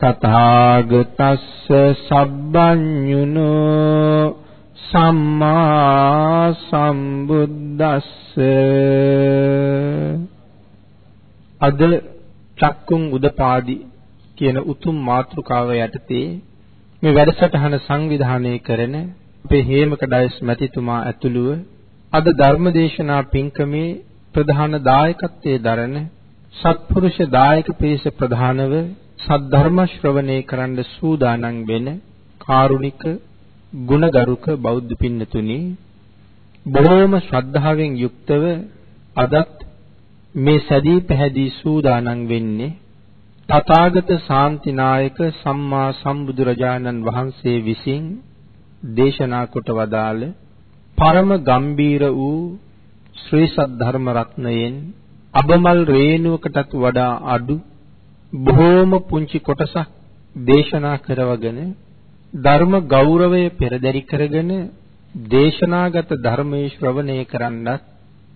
තථාගතස්ස සබ්බඤුනෝ සම්මා සම්බුද්දස්ස. අද චක්කුම් උදපාදි කියන උතුම් මාතෘකාව යටතේ මේ වැඩසටහන සංවිධානය කරන අපේ හේමක ඩයස් මැතිතුමා ඇතුළුව අද ධර්මදේශනා පින්කමේ ප්‍රධාන දායකත්වයේ දරන සත්පුරුෂ දායක පිරිස ප්‍රධානව සද්ධර්ම ශ්‍රවණය කරන්න සූදානම් වෙන කාරුණික ගුණගරුක බෞද්ධ පින්නතුනි බොහෝම ශ්‍රද්ධාවෙන් යුක්තව අදත් මේ සැදී පැහැදී සූදානම් වෙන්නේ තථාගත ශාන්තිනායක සම්මා සම්බුදුරජාණන් වහන්සේ විසින් දේශනා කොට වදාළ පරම ගම්බීර වූ ශ්‍රී සද්ධර්ම රත්නයෙන් අබමල් රේණුවකටත් වඩා අඩු බොහෝම පුංචි කොටසක් දේශනා කරවගෙන ධර්ම ගෞරවය පෙරදරි කරගෙන දේශනාගත ධර්මයේ ශ්‍රවණය කරන්නත්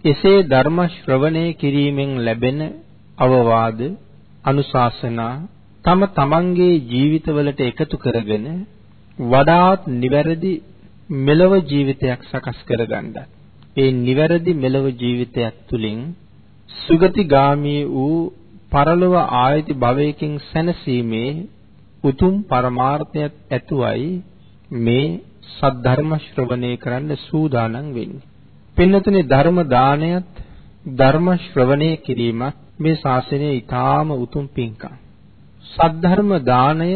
එසේ ධර්ම ශ්‍රවණය කිරීමෙන් ලැබෙන අවවාද අනුශාසනා තම තමන්ගේ ජීවිතවලට එකතු කරගෙන වඩාත් නිවැරදි මෙලව ජීවිතයක් සකස් කරගන්නත්. ඒ නිවැරදි මෙලව ජීවිතයක් තුළින් සුගතිගාමී වූ පරලොව ආයති භවයකින් සැනසීමේ උතුම් පරමාර්ථයත් ඇතුවයි මේ සද්ධර්ම ශ්‍රවණය කරන්න සූදානම් වෙන්නේ. පින්නතුනේ ධර්ම දානයත් ධර්ම ශ්‍රවණය කිරීමත් මේ ශාසනයේ ඊටාම උතුම් පින්කම්. සද්ධර්ම දානය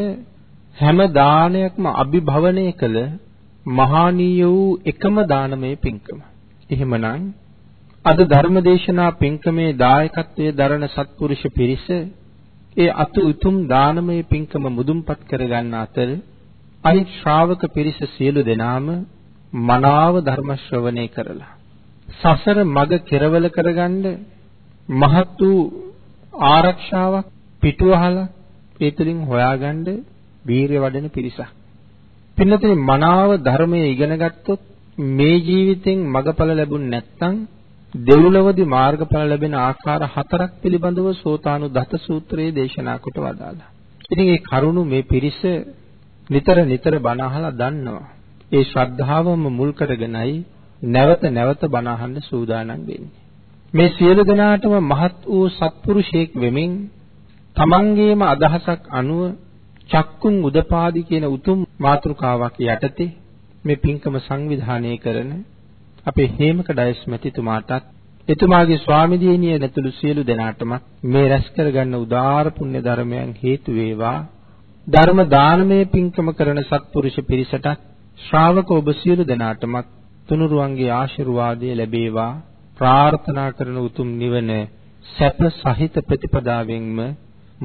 හැම දානයක්ම අභිභවනය කළ මහානීය වූ එකම දානමය පින්කම. එහෙමනම් අද ධර්මදේශනා පින්කමේ දායකත්වයේ දරන සත්පුරුෂ පිරිස ඒ අතු උතුම් දානමය පින්කම මුදුන්පත් කරගන්න අතර අනිත් ශ්‍රාවක පිරිස සියලු දෙනාම මනාව ධර්ම ශ්‍රවණය කරලා සසර මග කෙරවල කරගන්න මහත් වූ ආරක්ෂාවක් පිටුවහලා ඒ තුලින් හොයාගන්න වීරිය වඩන පිරිසක්. පින්නතේ මනාව ධර්මයේ ඉගෙන ගත්තොත් මේ ජීවිතෙන් මගඵල ලැබුණ නැත්නම් දෙව්ලොවදී මාර්ගඵල ලැබෙන ආකාර හතරක් පිළිබඳව සෝතානු දත සූත්‍රයේ දේශනා කොට වදාලා. ඉතින් ඒ කරුණු මේ පිරිස නිතර නිතර බණ අහලා දන්නවා. ඒ ශ්‍රද්ධාවම මුල් කරගෙනයි නැවත නැවත බණ අහන්න සූදානම් වෙන්නේ. මේ සියලු දෙනාටම මහත් වූ සත්පුරුෂයෙක් වෙමින් තමන්ගේම අදහසක් අනුව චක්කුන් උදපාදි කියන උතුම් මාතෘකාවක් යටතේ මේ පින්කම සංවිධානය කරන අපේ හේමක ඩයස් මැතිතුමාටත් එතුමාගේ ස්වාමිදීනිය නැතුළු සියලු දෙනාටම මේ රැස් කරගන්න උදාාර පුණ්‍ය ධර්මයන් හේතු වේවා ධර්ම දානමය පින්කම කරන සත්පුරුෂ පිරිසට ශ්‍රාවක ඔබ සියලු දෙනාටම තුනුරුවන්ගේ ආශිර්වාදය ලැබේවා ප්‍රාර්ථනා කරන උතුම් නිවන සැප සහිත ප්‍රතිපදාවෙන්ම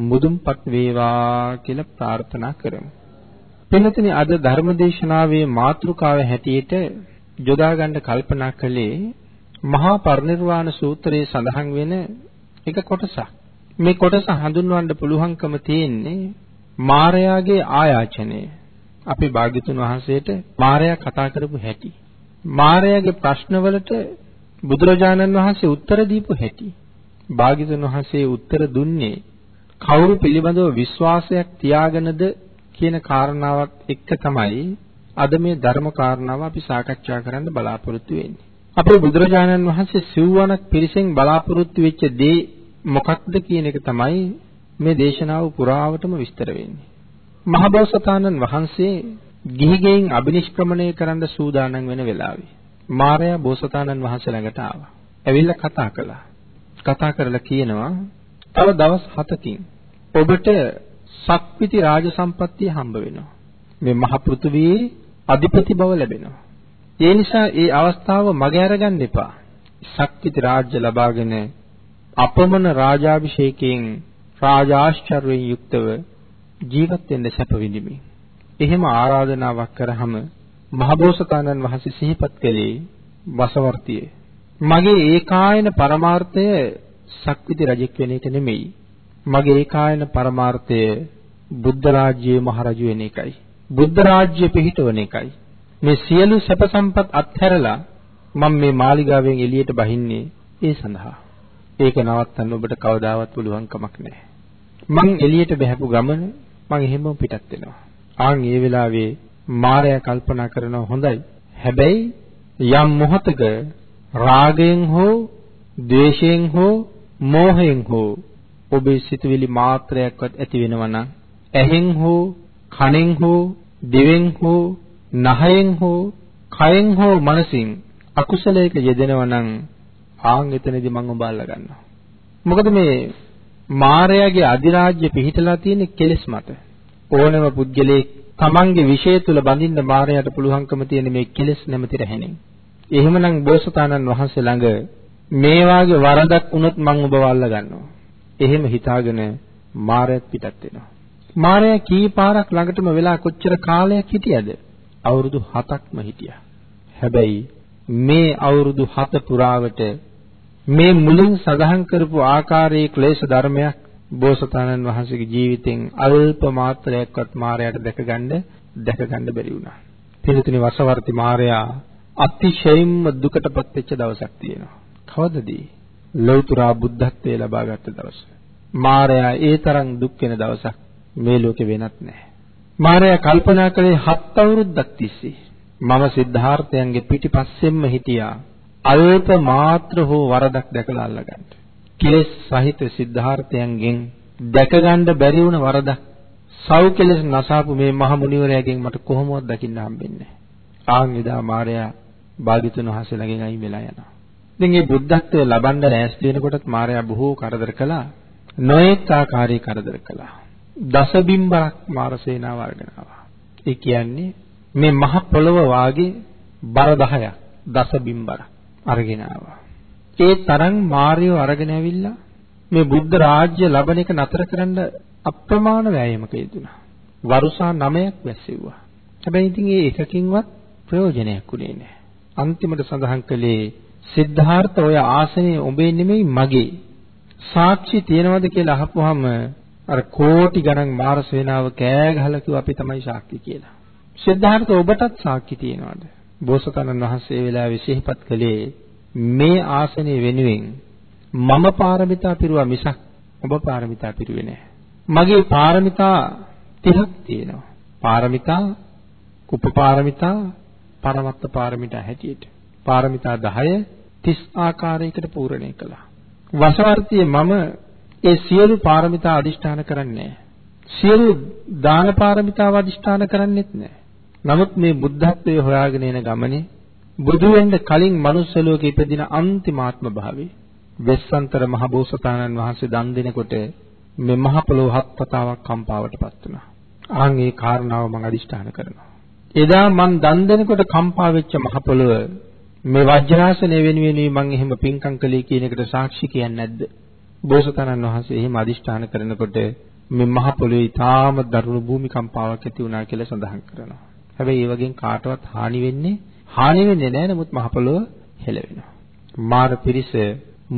මුදුන්පත් වේවා කියලා ප්‍රාර්ථනා කරමු. පින්තුනි අද ධර්මදේශනාවේ මාතෘකාව හැටියට යොදා ගන්න කල්පනා කළේ මහා පරිනිර්වාණ සූත්‍රයේ සඳහන් වෙන එක කොටසක්. මේ කොටස හඳුන්වන්න පුළුවන්කම තියෙන්නේ මාරයාගේ ආයාචනය. අපි භාග්‍යතුන් වහන්සේට මාරයා කතා කරපු හැටි. මාරයාගේ ප්‍රශ්නවලට බුදුරජාණන් වහන්සේ උත්තර දීපු හැටි. භාග්‍යතුන් වහන්සේ උත්තර දුන්නේ කවුරු පිළිබඳව විශ්වාසයක් තියාගෙනද කියන කාරණාවත් එක්ක තමයි අද මේ ධර්ම කාරණාව අපි සාකච්ඡා කරන්න බලාපොරොත්තු වෙන්නේ. අපේ බුදුරජාණන් වහන්සේ සිව්වනක් පිරිසෙන් බලාපොරොත්තු වෙච්ච දේ මොකක්ද කියන එක තමයි මේ දේශනාව පුරාවටම විස්තර වෙන්නේ. මහබෝසතාණන් වහන්සේ ගිහිගෙයින් අබිනිෂ්ක්‍රමණය කරන්න සූදානම් වෙන වෙලාවේ මාරයා බෝසතාණන් වහන්සේ ළඟට ආවා. ඇවිල්ලා කතා කළා. කතා කරලා කියනවා තව දවස් 7කින් ඔබට සක්විති රාජ සම්පත්තිය හම්බ වෙනවා. මේ මහ පෘථුවියේ අධිපති බව ලැබෙනවා. ඒ නිසා ඒ අවස්ථාව මගේ අරගන්න එපා. ශක්තිති රාජ්‍ය ලබාගෙන අපමණ රාජාභිෂේකයෙන් රාජාශ්චර්යයෙන් යුක්තව ජීවත් වෙන්න සැප විඳිමින්. එහෙම ආරාධනාවක් කරාම මහබෝසතාණන් වහන්සේ සිහිපත් කළේ වසවර්තියේ. මගේ ඒකායන පරමාර්ථය ශක්තිති රජෙක් වෙන එක නෙමෙයි. මගේ ඒකායන පරමාර්ථය බුද්ධ රාජ්‍යයේ මහරජු වෙන එකයි. බුද්ධ රාජ්‍ය පිහිටවන එකයි. මේ සියලු සැප සම්පත් අත්හැරලා මම මේ මාලිගාවෙන් එළියට බහින්නේ ඒ සඳහා. ඒක නවත්තන්න ඔබට කවදාවත් පුළුවන් කමක් නැහැ. මං එළියට බහැපු ගමන මං එහෙමම පිටත් වෙනවා. ආන් ඒ වෙලාවේ මාරයා කල්පනා කරනවා හොඳයි. හැබැයි යම් මොහතක රාගයෙන් හෝ ද්වේෂයෙන් හෝ මෝහයෙන් හෝ ඔබේ සිතුවිලි මාත්‍රයක්වත් ඇති වෙනවා නම් ඇහෙන් හෝ කනෙන් හෝ දිවෙන් හෝ නහයෙන් හෝ කයෙන් හෝ මනසින් අකුසලයක යෙදෙනවා නම් ආන් එතනදී මම ඔබ අල්ල ගන්නවා. මොකද මේ මායාවේ අධිරාජ්‍ය පිහිටලා තියෙන කෙලෙස් මත. ඕනෑම පුද්ගලයෙක් තමන්ගේ විශේෂ තුල බඳින්න මායාවට පුළුවන්කම තියෙන මේ කෙලෙස් නැමැති රැහෙනින්. එහෙමනම් බෝසතාණන් වහන්සේ ළඟ මේ වාගේ වරදක් වුණොත් මම ඔබව අල්ල ගන්නවා. එහෙම හිතාගෙන මායත් පිටත් වෙනවා. මාරයා කී පාරක් ළඟටම වෙලා කොච්චර කාලයක් හිටියද? අවුරුදු 7ක්ම හිටියා. හැබැයි මේ අවුරුදු 7 පුරාවට මේ මුලින් සඳහන් කරපු ආකාරයේ ක්ලේශ ධර්මයක් බෝසතාණන් වහන්සේගේ ජීවිතෙන් අල්ප මාත්‍රයක්වත් මායයට දැකගන්න දැකගන්න බැරි වුණා. පිළිතුරු වසවර්ති මායයා අතිශයින්ම දුකටපත් වෙච්ච දවසක් තියෙනවා. කවදදී? ලෞතර බුද්ධත්වයේ ලබාගත් දවස. මායයා ඒ තරම් දුක් වෙන දවසක් මේ ලෝකේ වෙනත් නැහැ. මාරයා කල්පනා කළේ හත් අවුරුද්දක් තිස්සේ මම සිද්ධාර්ථයන්ගේ පිටිපස්සෙන්ම හිටියා අල්ප මාත්‍ර හෝ වරදක් දැකලා අල්ලගන්න. කෙලෙස් සහිත සිද්ධාර්ථයන්ගෙන් දැකගන්න බැරි වුණ වරදක් සව් කෙලෙස් නසාපු මේ මහ මුනිවරයාගෙන් මට කොහොමවත් දකින්න හම්බෙන්නේ නැහැ. ආන් එදා මාරයා භාග්‍යතුන් වහන්සේ ළඟින් අයින් වෙලා යනවා. ඉතින් මේ බුද්ධත්වයේ ලබන්න ලෑස්ති වෙනකොටත් මාරයා බොහෝ කරදර කළා. නොඑක ආකාරයේ කරදර කළා. දස බිම්බරක් මාර සේනාව අරගෙන ආවා. ඒ කියන්නේ මේ මහ පොළව වාගේ බර 10ක් දස බිම්බර අරගෙන ආවා. ඒ තරම් මාර්යෝ අරගෙන ඇවිල්ලා මේ බුද්ධ රාජ්‍ය ලබන එක නතර කරන්න අප්‍රමාණ වෑයමක යෙදුණා. වරුසා 9ක් වැස්සෙව්වා. හැබැයි ඉතින් ඒ එකකින්වත් ප්‍රයෝජනයක් උනේ නැහැ. අන්තිමට සඳහන් කළේ සිද්ධාර්ථ ඔය ආසනේ ඔබේ නෙමෙයි මගේ. සාක්ෂි තියනවද කියලා අහපුවාම අර කෝටි ගණන් මාර සේනාව කෑ ගහලා කිව්වා අපි තමයි සාක්ෂි කියලා. සිද්ධාර්ථ ඔබටත් සාක්ෂි තියනවද? බෝසතාණන් වහන්සේ වෙලාවේ සිහිපත් කළේ මේ ආසනේ වෙනුවෙන් මම පාරමිතා පිරුවා මිසක් ඔබ පාරමිතා පිරුවේ නැහැ. මගේ පාරමිතා 30ක් තියෙනවා. පාරමිතා, උපපාරමිතා, පරමත්ත පාරමිතා හැටියට. පාරමිතා 10 30 ආකාරයකට පූර්ණේ කළා. වසවර්තියේ මම ඒ සියලු පාරමිතා අදිෂ්ඨාන කරන්නේ සියලු දාන පාරමිතාව අදිෂ්ඨාන කරන්නෙත් නැහැ. නමුත් මේ බුද්ධත්වයේ හොයාගෙන යන ගමනේ බුදු වෙන්න කලින් මනුස්ස ලෝකෙ ඉපදින අන්තිමාත්ම භාවයේ වෙස්සන්තර මහ බෝසතාණන් වහන්සේ දන් දෙනකොට මේ මහ පොළොව හත් පතාවක් කම්පාවටපත් වුණා. ආන් ඒ කාරණාව මම අදිෂ්ඨාන කරනවා. එදා මං දන් දෙනකොට කම්පා වෙච්ච මහ පොළොව මේ වජ්‍රාසනය වෙනුවෙන් මං එහෙම පින්කම් කළේ කියන එකට සාක්ෂි කියන්නේ නැද්ද? බෝසතාණන් වහන්සේ එහෙම අදිෂ්ඨාන කරනකොට මේ මහ පොළොවේ ඊටාම දරුණු භූමිකම්පාවක් ඇති වුණා කියලා සඳහන් කරනවා. හැබැයි ඒ වගේ කාටවත් හානි වෙන්නේ හානි වෙන්නේ නැහැ නමුත් මහ පොළොව හෙලවෙනවා. මාර පිරිස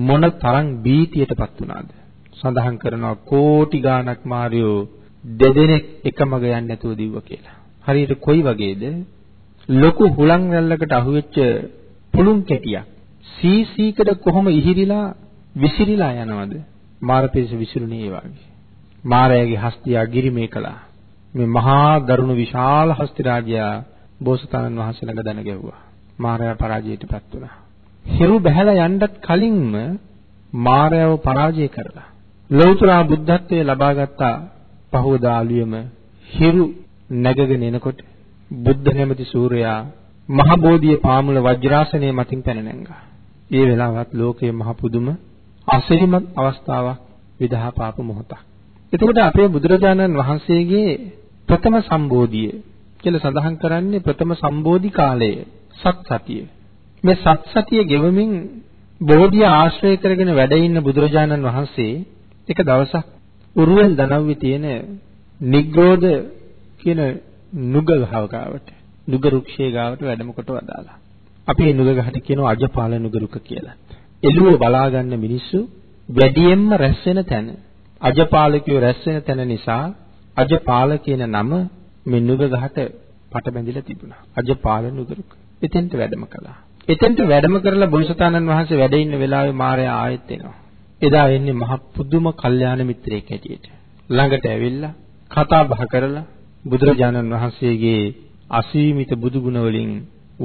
මොන තරම් බීතියටපත් වුණාද? සඳහන් කරනවා කෝටි ගාණක් මාරියෝ දෙදෙනෙක් එකමග යන්නේ නැතුව දිව්ව කියලා. හරියට කොයි වගේද? ලොකු හුලං රැල්ලකට අහුවෙච්ච පුළුන් කෙටියක් සීසීකට කොහොම ඉහිරිලා විසිරිලා යනවද? මාරපිරිස විසිරුනේ ඒ වගේ. මාරයාගේ හස්තියා ගිරිමේ කළා. මේ මහා දරුණු විශාල හස්ති රාජයා බෝසතාණන් වහන්සේ ළඟ දන ගැව්වා. මාරයා පරාජයටපත් වුණා. හිරු බහැලා යන්නත් කලින්ම මාරයව පරාජය කරලා ලෞතර බුද්ධත්වයේ ලබාගත් පහවදාලියම හිරු නැගගෙන එනකොට බුද්ධ නැමැති සූර්යයා මහ බෝධිය පාමුල වජ්‍රාසනයේ මතින් පැන නැංගා. ඒ වෙලාවත් ලෝකයේ මහ පුදුම අසිරිමත් අවස්ථාවක් විදහා පාපු මොහොතක්. එතකොට අපේ බුදුරජාණන් වහන්සේගේ ප්‍රථම සම්බෝධිය කියලා සඳහන් කරන්නේ ප්‍රථම සම්බෝධි කාලය සත් සතිය. මේ සත් සතිය ගෙවමින් බෝධිය ආශ්‍රය කරගෙන වැඩ ඉන්න බුදුරජාණන් වහන්සේ එක දවසක් උරුවෙන් දනව්වේ තියෙන නිග්‍රෝධ කියන නුග ගහව ගාවට නුග රුක්ෂයේ ගාවට වැඩම කොට වදාලා. අපි මේ නුග ගහට කියනවා අජපාල නුග රුක කියලා. එළුව බලා ගන්න මිනිස්සු වැඩියෙන්ම රැස් වෙන තැන අජපාලකයෝ රැස් වෙන තැන නිසා අජපාල කියන නම මේ නුග ගහට පට බැඳිලා තිබුණා. අජපාල නුග රුක. එතෙන්ට වැඩම කළා. එතෙන්ට වැඩම කරලා බෝසතාණන් වහන්සේ වැඩ ඉන්න වෙලාවේ මාරයා ආයෙත් එනවා. එදා එන්නේ මහ පුදුම කල්යාණ මිත්‍රයෙක් හැටියට. ළඟට ඇවිල්ලා කතා බහ කරලා බුදුරජාණන් වහන්සේගේ අසීමිත බුදු ගුණ වලින්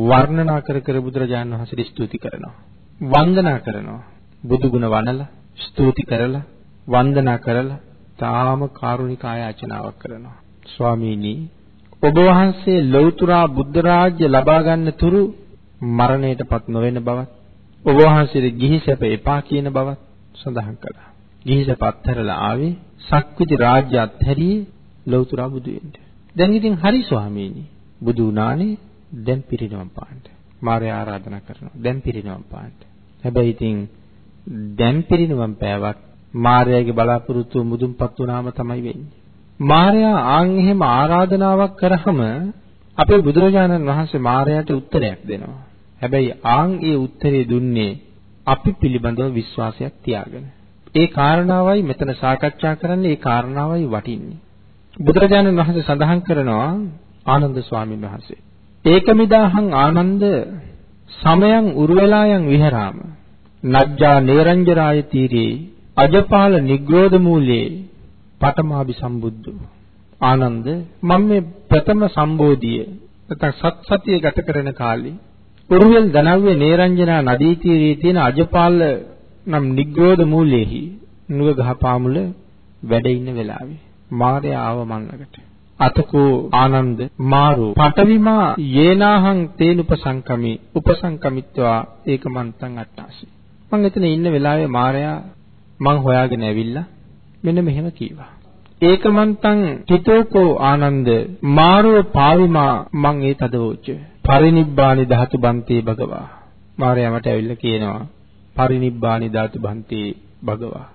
වර්ණනා කර කර බුදුරජාණන් වහන්සේට ස්තුති කරනවා. වන්දනා කරනවා. බුදු ගුණ වනලා ස්තුති කරලා වන්දනා කරලා තාම කාරුණික ආයාචනාවක් කරනවා. ස්වාමීනි ඔබ වහන්සේ ලෞතුරා බුද්ධ රාජ්‍ය ලබා ගන්න තුරු මරණයටපත් නොවන බවත් ඔබ වහන්සේට ගිහි සැප එපා කියන බවත් සඳහන් කළා. ගිහි සැප අත්හැරලා ආවේ සක්විති රාජ්‍ය අත්හැරියේ ලෞතුරා බුදු වෙන්න. දැන් ඉතින් හරි ස්වාමීනි බුදු වුණානේ දැන් පිරිනවම් පාන්න. මාරය ආරාධනා කරනවා. දැන් පිරිනවම් පාන්න. හැබැයි ඉතින් දැන් පිරිනවම් පෑවත් මාරයාගේ බලාපොරොත්තුව මුදුන්පත් වුණාම තමයි වෙන්නේ. මාරයා ආන් එහෙම ආරාධනාවක් කරාම අපේ බුදුරජාණන් වහන්සේ මාරයාට උත්තරයක් දෙනවා. හැබැයි ආන් ඒ උත්තරේ දුන්නේ අපි පිළිබඳව විශ්වාසයක් තියාගෙන. ඒ කාරණාවයි මෙතන සාකච්ඡා කරන්නේ ඒ කාරණාවයි වටින්නේ. බුදුරජාණන් වහන්සේ සඳහන් කරනවා ආනන්ද ස්වාමීන් වහන්සේ. ඒකමිදාහං ආනන්ද සමයං උරුවලායන් විහරාම. නජ්ජා නේරංජරාය තීරේ අජපාල නිග්‍රෝධ මූලයේ පඨමාභි සම්බුද්ධ. ආනන්ද මම මේ ප්‍රථම සම්බෝධිය නැත්නම් සත් සතිය ගත කරන කාලේ උරුවෙල් දනව්වේ නේරංජනා නදී තීරයේ තියෙන අජපාල නම් නිග්‍රෝධ මූලයේහි නුග ගහපාමුල වැඩ ඉන්න වෙලාවේ. මාරයා ආව මන් ළඟට. අතකෝ ආනන්ද මාරු පටවිමා යේනාහං තේන උපසංකමි උපසංකමිත්වා ඒකමන්තං අට්ටාසි මං එතන ඉන්න වෙලාවේ මාරයා මං හොයාගෙන ඇවිල්ලා මෙන්න මෙහෙම කීවා. ඒකමන්තං තිතෝකෝ ආනන්ද මාරෝ පාවිමා මං ඒ තදවෝච පරිනිබ්බානි ධාතු බන්තේ භගවා. මාරයා මට ඇවිල්ලා කියනවා පරිනිබ්බානි ධාතු බන්තේ භගවා.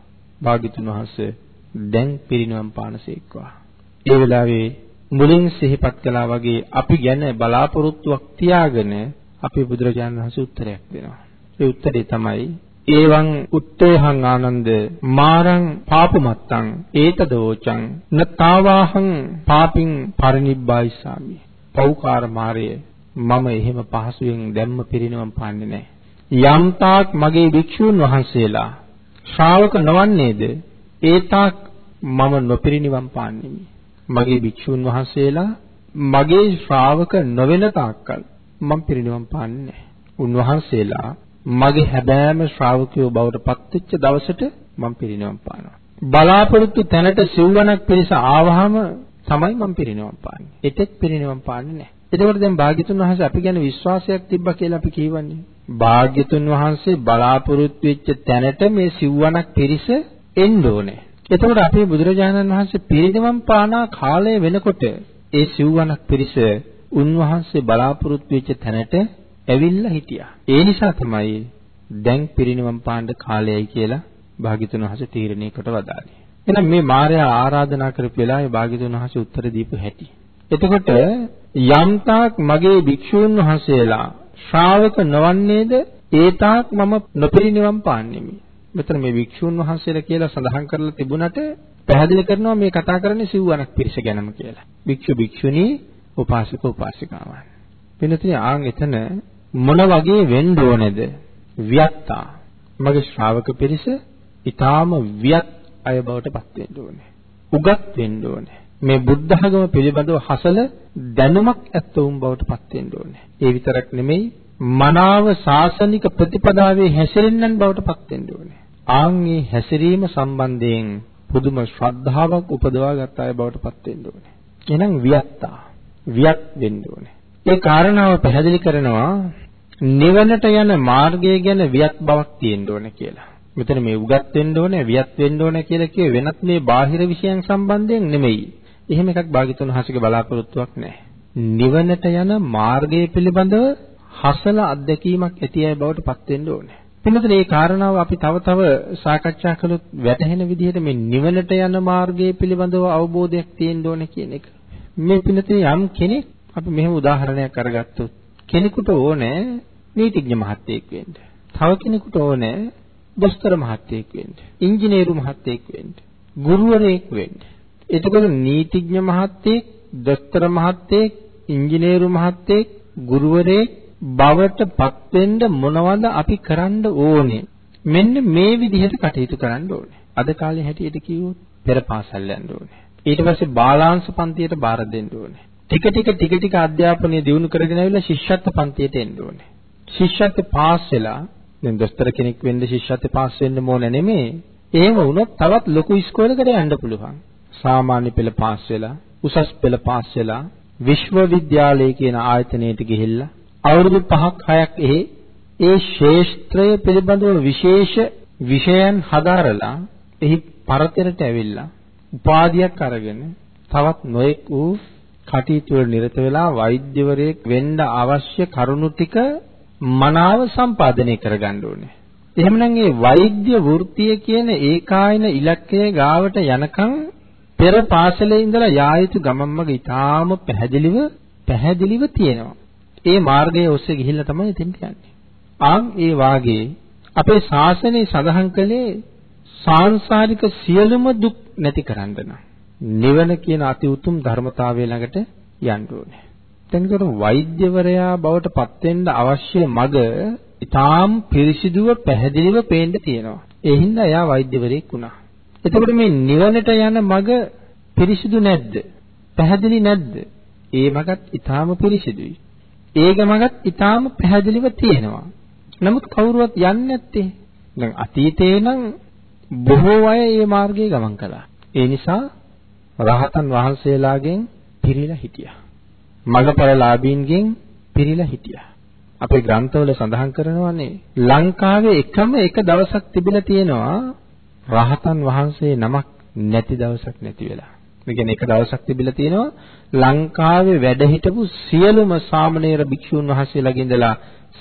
භාග්‍යතුන් වහන්සේ දැන් පිරිනවම් පානසේක්වා ඒ වෙලාවේ මුලින් සිහිපත් කළා වගේ අපි ගැන බලාපොරොත්තුවක් තියාගෙන අපේ බුදුරජාණන් වහන්සේ උත්තරයක් දෙනවා. ඒ උත්තරේ තමයි ඒවං උත්තේහං ආනන්ද මාරං පාපමත්තං ඒතදෝචං නතාවාහං පාපින් පරිනිබ්බායිසාමි. පෞකාර මාරය මම එහෙම පහසුවෙන් දැම්ම පිරිනවම් පාන්නේ නැහැ. යම්තාක් මගේ භික්ෂූන් වහන්සේලා ශ්‍රාවක නොවන්නේද ඒතාක් මම නොපිරිනිවන් පාන්නෙමි. මගේ භික්ෂූන් වහන්සේලා මගේ ශ්‍රාවක නොවන තාක්කල් මම පිරිනිවන් පාන්නේ නැහැ. උන්වහන්සේලා මගේ හැබෑම ශ්‍රාවකයෝ බවට පත්වෙච්ච දවසට මම පිරිනිවන් පානවා. බලාපොරොත්තු තැනට සිව්වනක් පිරිස ආවහම තමයි මම පිරිනිවන් පාන්නේ. එතෙක් පිරිනිවන් පාන්නේ නැහැ. එතකොට දැන් භාග්‍යතුන් වහන්සේ අපි ගැන විශ්වාසයක් තිබ්බා කියලා අපි කියවන්නේ. භාග්‍යතුන් වහන්සේ බලාපොරොත්තු වෙච්ච තැනට මේ සිව්වනක් පිරිස එන්න ඕනේ. එතකොට අපේ බුදුරජාණන් වහන්සේ පිරිනිවන් පානා කාලය වෙනකොට ඒ සිව්වනක් පිරිස උන්වහන්සේ බලාපොරොත්තු වෙච්ච තැනට ඇවිල්ලා හිටියා. ඒ නිසා තමයි දැන් පිරිනිවන් පාන්න කාලයයි කියලා භාග්‍යතුන් වහන්සේ තීරණය කොට වදාළේ. එහෙනම් මේ මාර්යා ආරාධනා කරපු වෙලාවේ භාග්‍යතුන් වහන්සේ උත්තර දීපු හැටි. එතකොට යම්තාක් මගේ භික්ෂූන් වහන්සේලා ශ්‍රාවක නොවන්නේද ඒතාක් මම නොපිරිනිවන් පාන්නෙමි. මෙතන මේ භික්ෂූන් වහන්සේලා කියලා සඳහන් කරලා තිබුණට පැහැදිලි කරනවා මේ කතා කරන්නේ සිව්වනක් පිරිස ගැනම කියලා. භික්ෂු භික්ෂුණී උපාසක උපාසිකාවන්. වෙනතිය ආන් එතන මොන වගේ වෙන්න ඕනේද? වියත්තා. මගේ ශ්‍රාවක පිරිස ඊටාම වියත් අය බවට පත් වෙන්න ඕනේ. උගත් වෙන්න ඕනේ. මේ බුද්ධ ධර්ම පිළිබඳව හසල දැනුමක් ඇත්තවුන් බවට පත් වෙන්න ඕනේ. ඒ විතරක් නෙමෙයි මනාව සාසනික ප්‍රතිපදාවේ හැසිරෙන්නන් බවට පත් වෙන්න ඕනේ. ආන්ගේ හැසිරීම සම්බන්ධයෙන් පුදුම ශ්‍රද්ධාවක් උපදවා ගත අය බවට පත් වෙන්න ඕනේ. එහෙනම් වියත්තා වියත් වෙන්න ඕනේ. ඒ කාරණාව පැහැදිලි කරනවා නිවනට යන මාර්ගය ගැන වියත් බවක් තියෙන්න ඕනේ කියලා. මෙතන මේ උගත් වෙන්න ඕනේ, වියත් වෙන්න ඕනේ කියලා කියේ වෙනත් මේ බාහිර විෂයන් සම්බන්ධයෙන් නෙමෙයි. එහෙම එකක් භාග්‍යතුන් හසික බලාපොරොත්තුවක් නැහැ. නිවනට යන මාර්ගය පිළිබඳව හසල අත්දැකීමක් ඇති අය බවට පත් වෙන්න ඕනේ. පින්නතේ මේ කාරණාව අපි තව තව සාකච්ඡා කළොත් වැටහෙන විදිහට මේ නිවනට යන මාර්ගය පිළිබඳව අවබෝධයක් තියෙන්න ඕනේ කියන එක. මේ පින්නතේ යම් කෙනෙක් අපි මෙහෙම උදාහරණයක් අරගත්තොත් කෙනෙකුට ඕනේ නීතිඥ මහත්තයෙක් වෙන්න. තව කෙනෙකුට ඕනේ දොස්තර මහත්තයෙක් වෙන්න. ඉංජිනේරු මහත්තයෙක් වෙන්න. ගුරුවරයෙක් වෙන්න. එතකොට නීතිඥ මහත්තයෙක්, දොස්තර මහත්තයෙක්, ඉංජිනේරු මහත්තයෙක්, ගුරුවරයෙක් බවට පත් වෙන්න මොනවද අපි කරන්න ඕනේ? මෙන්න මේ විදිහට කටයුතු කරන්න ඕනේ. අද කාලේ හැටියට කිව්වොත් පෙර පාසල් යන්න ඕනේ. ඊට පස්සේ බාලාංශ පන්තියට බාර දෙන්න ඕනේ. ටික ටික ටික ටික අධ්‍යාපනය දියුණු කරගෙන ආවිල්ලා ශිෂ්‍යත්ව පන්තියට එන්න ඕනේ. ශිෂ්‍යත්ව පාස් වෙලා දැන් දොස්තර කෙනෙක් වෙන්න ශිෂ්‍යත්ව පාස් වෙන්න ඕන නෙමෙයි. එහෙම වුණොත් තවත් ලොකු ඉස්කෝලේකට යන්න පුළුවන්. සාමාන්‍ය පෙළ පාස් වෙලා, උසස් පෙළ පාස් වෙලා, විශ්වවිද්‍යාලය කියන ආයතනයට ගිහිල්ලා අවුරුදු 5ක් 6ක් එහි ඒ ශේෂ්ත්‍රය පිළිබඳව විශේෂ විෂයන් හදාරලා එහි පරතරට ඇවිල්ලා උපාධියක් අරගෙන තවත් නොඑක් වූ කටයුතු වල නිරත වෙලා වෛද්‍යවරයෙක් වෙන්න අවශ්‍ය කරුණු ටික මනාව සම්පාදනය කරගන්න ඕනේ. එහෙමනම් මේ වෛද්‍ය වෘත්තිය කියන ඒකායන ඉලක්කය ගාවට යනකම් පෙර පාසලේ ඉඳලා යා යුතු ගමන් මඟ ඊටාම පැහැදිලිව පැහැදිලිව තියෙනවා. ඒ මාර්ගයේ ඔස්සේ ගිහිල්ලා තමයි එතෙන්ට යන්නේ. ආන් ඒ වාගේ අපේ ශාසනය සඳහන් කළේ සාංශාරික සියලුම දුක් නැති කරන්න නම් නිවන කියන අති උතුම් ධර්මතාවය ළඟට යන්න ඕනේ. දැන් ඒකට වෛද්‍යවරයා බවට පත් වෙන්න අවශ්‍ය මඟ ඊටාම් පිරිසිදුව පැහැදිලිව පේන්න තියෙනවා. ඒ හින්දා එයා වෛද්‍යවරයෙක් වුණා. එතකොට මේ නිවනට යන මඟ පිරිසිදු නැද්ද? පැහැදිලි නැද්ද? ඒ මඟත් ඊටාම පිරිසිදුයි. ඒ ගමගත් ඊටාම පැහැදිලිව තියෙනවා. නමුත් කවුරුවත් යන්නේ නැත්තේ. දැන් අතීතේ නම් බොහෝ අය මේ මාර්ගයේ ගමන් කළා. ඒ නිසා රහතන් වහන්සේලාගෙන් පිරීලා හිටියා. මගපරලාභීන්ගෙන් පිරීලා හිටියා. අපේ ග්‍රන්ථවල සඳහන් කරනවානේ ලංකාවේ එකම එක දවසක් තිබිලා තියෙනවා රහතන් වහන්සේ නමක් නැති දවසක් නැති වෙලා. මේ කියන්නේ එක දවසක් තිබිලා තියෙනවා ලංකාවේ වැඩ හිටපු සියලුම සාමණේර භික්ෂුන් වහන්සේලාගේ ඉඳලා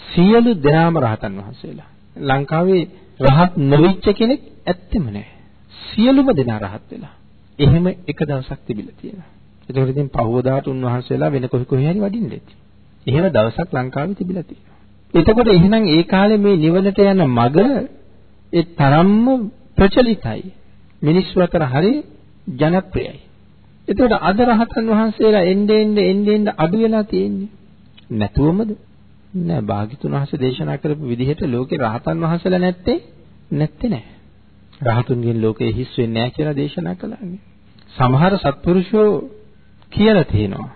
සියලු දෙනාම රහතන් වහන්සේලා. ලංකාවේ රහත් නොවිච්ච කෙනෙක් ඇත්තෙම නැහැ. සියලුම දෙනා රහත් වෙලා. එහෙම එක දවසක් තිබිලා තියෙනවා. ඒතකොට ඉතින් පහවදාට උන්වහන්සේලා වෙන කොහේ කොහේ හරි වඩින්න ඇති. එහෙම දවසක් ලංකාවේ තිබිලා තියෙනවා. එතකොට එහෙනම් ඒ කාලේ මේ නිවනට යන මග ඒ තරම්ම ප්‍රචලිතයි. මිනිස්සු අතර හරි ජනප්‍රියයි. එතකොට අද රහතන් වහන්සේලා එන්නේ එන්නේ එන්නේ එන්නේ අඩු වෙලා තියෙන්නේ. නැතුවමද? නෑ භාග්‍යතුන් වහන්සේ දේශනා කරපු විදිහට ලෝකේ රහතන් වහන්සේලා නැත්තේ නැත්තේ නෑ. රහතුන්ගෙන් ලෝකේ හිස් වෙන්නේ නෑ කියලා දේශනා කළානේ. සමහර සත්පුරුෂෝ කියලා තියෙනවා.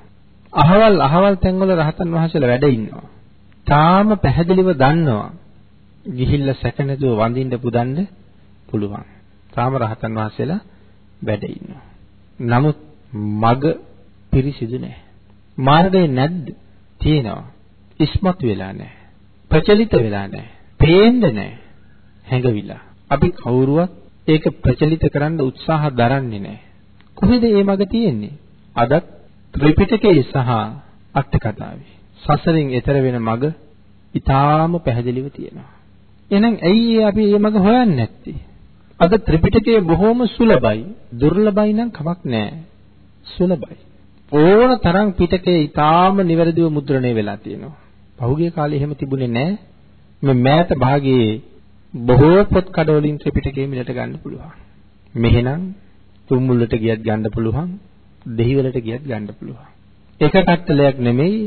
අහවල් අහවල් තැන්වල රහතන් වහන්සේලා වැඩ ඉන්නවා. තාම පැහැදිලිව දන්නවා. ගිහිල්ලා සැක නැතුව වඳින්න පුදන්න පුළුවන්. තාම රහතන් වහන්සේලා වැඩ ඉන්නවා. නමුත් මග පිරිසිදු නැහැ. මාර්ගය නැද්ද? තියෙනවා. ඉස්මතු වෙලා නැහැ. ප්‍රචලිත වෙලා නැහැ. පේන්න නැහැ. හැඟවිලා. අපි කවුරුවත් ඒක ප්‍රචලිත කරන්න උත්සාහ දරන්නේ නැහැ. කොහෙද මේ මග තියෙන්නේ? අදත් ත්‍රිපිටකයේ සහ අට කතාවේ සසරින් එතර වෙන මග ඊටාම පැහැදිලිව තියෙනවා. එහෙනම් ඇයි අපි මේ මග හොයන්නේ නැත්තේ? අද ත්‍රිපිටකය බොහොම සුලභයි. දුර්ලභයි නම් කමක් නැහැ. සුලභයි. ඕන තරම් පිටකේ ඊටාම නිවැරදිව මුද්‍රණය වෙලා තියෙනවා. පහුගිය කාලේ එහෙම තිබුණේ නැහැ. මේ මෑත භාගයේ බොහෝ පොත් කඩවලින් ත්‍රිපිටකය මිලට ගන්න පුළුවන්. මෙහෙනම් තුම්මුල්ලට ගියත් ගන්න පුළුවන්. දෙහිවලට ගියත් ගන්න පුළුවන්. එක කට්ටලයක් නෙමෙයි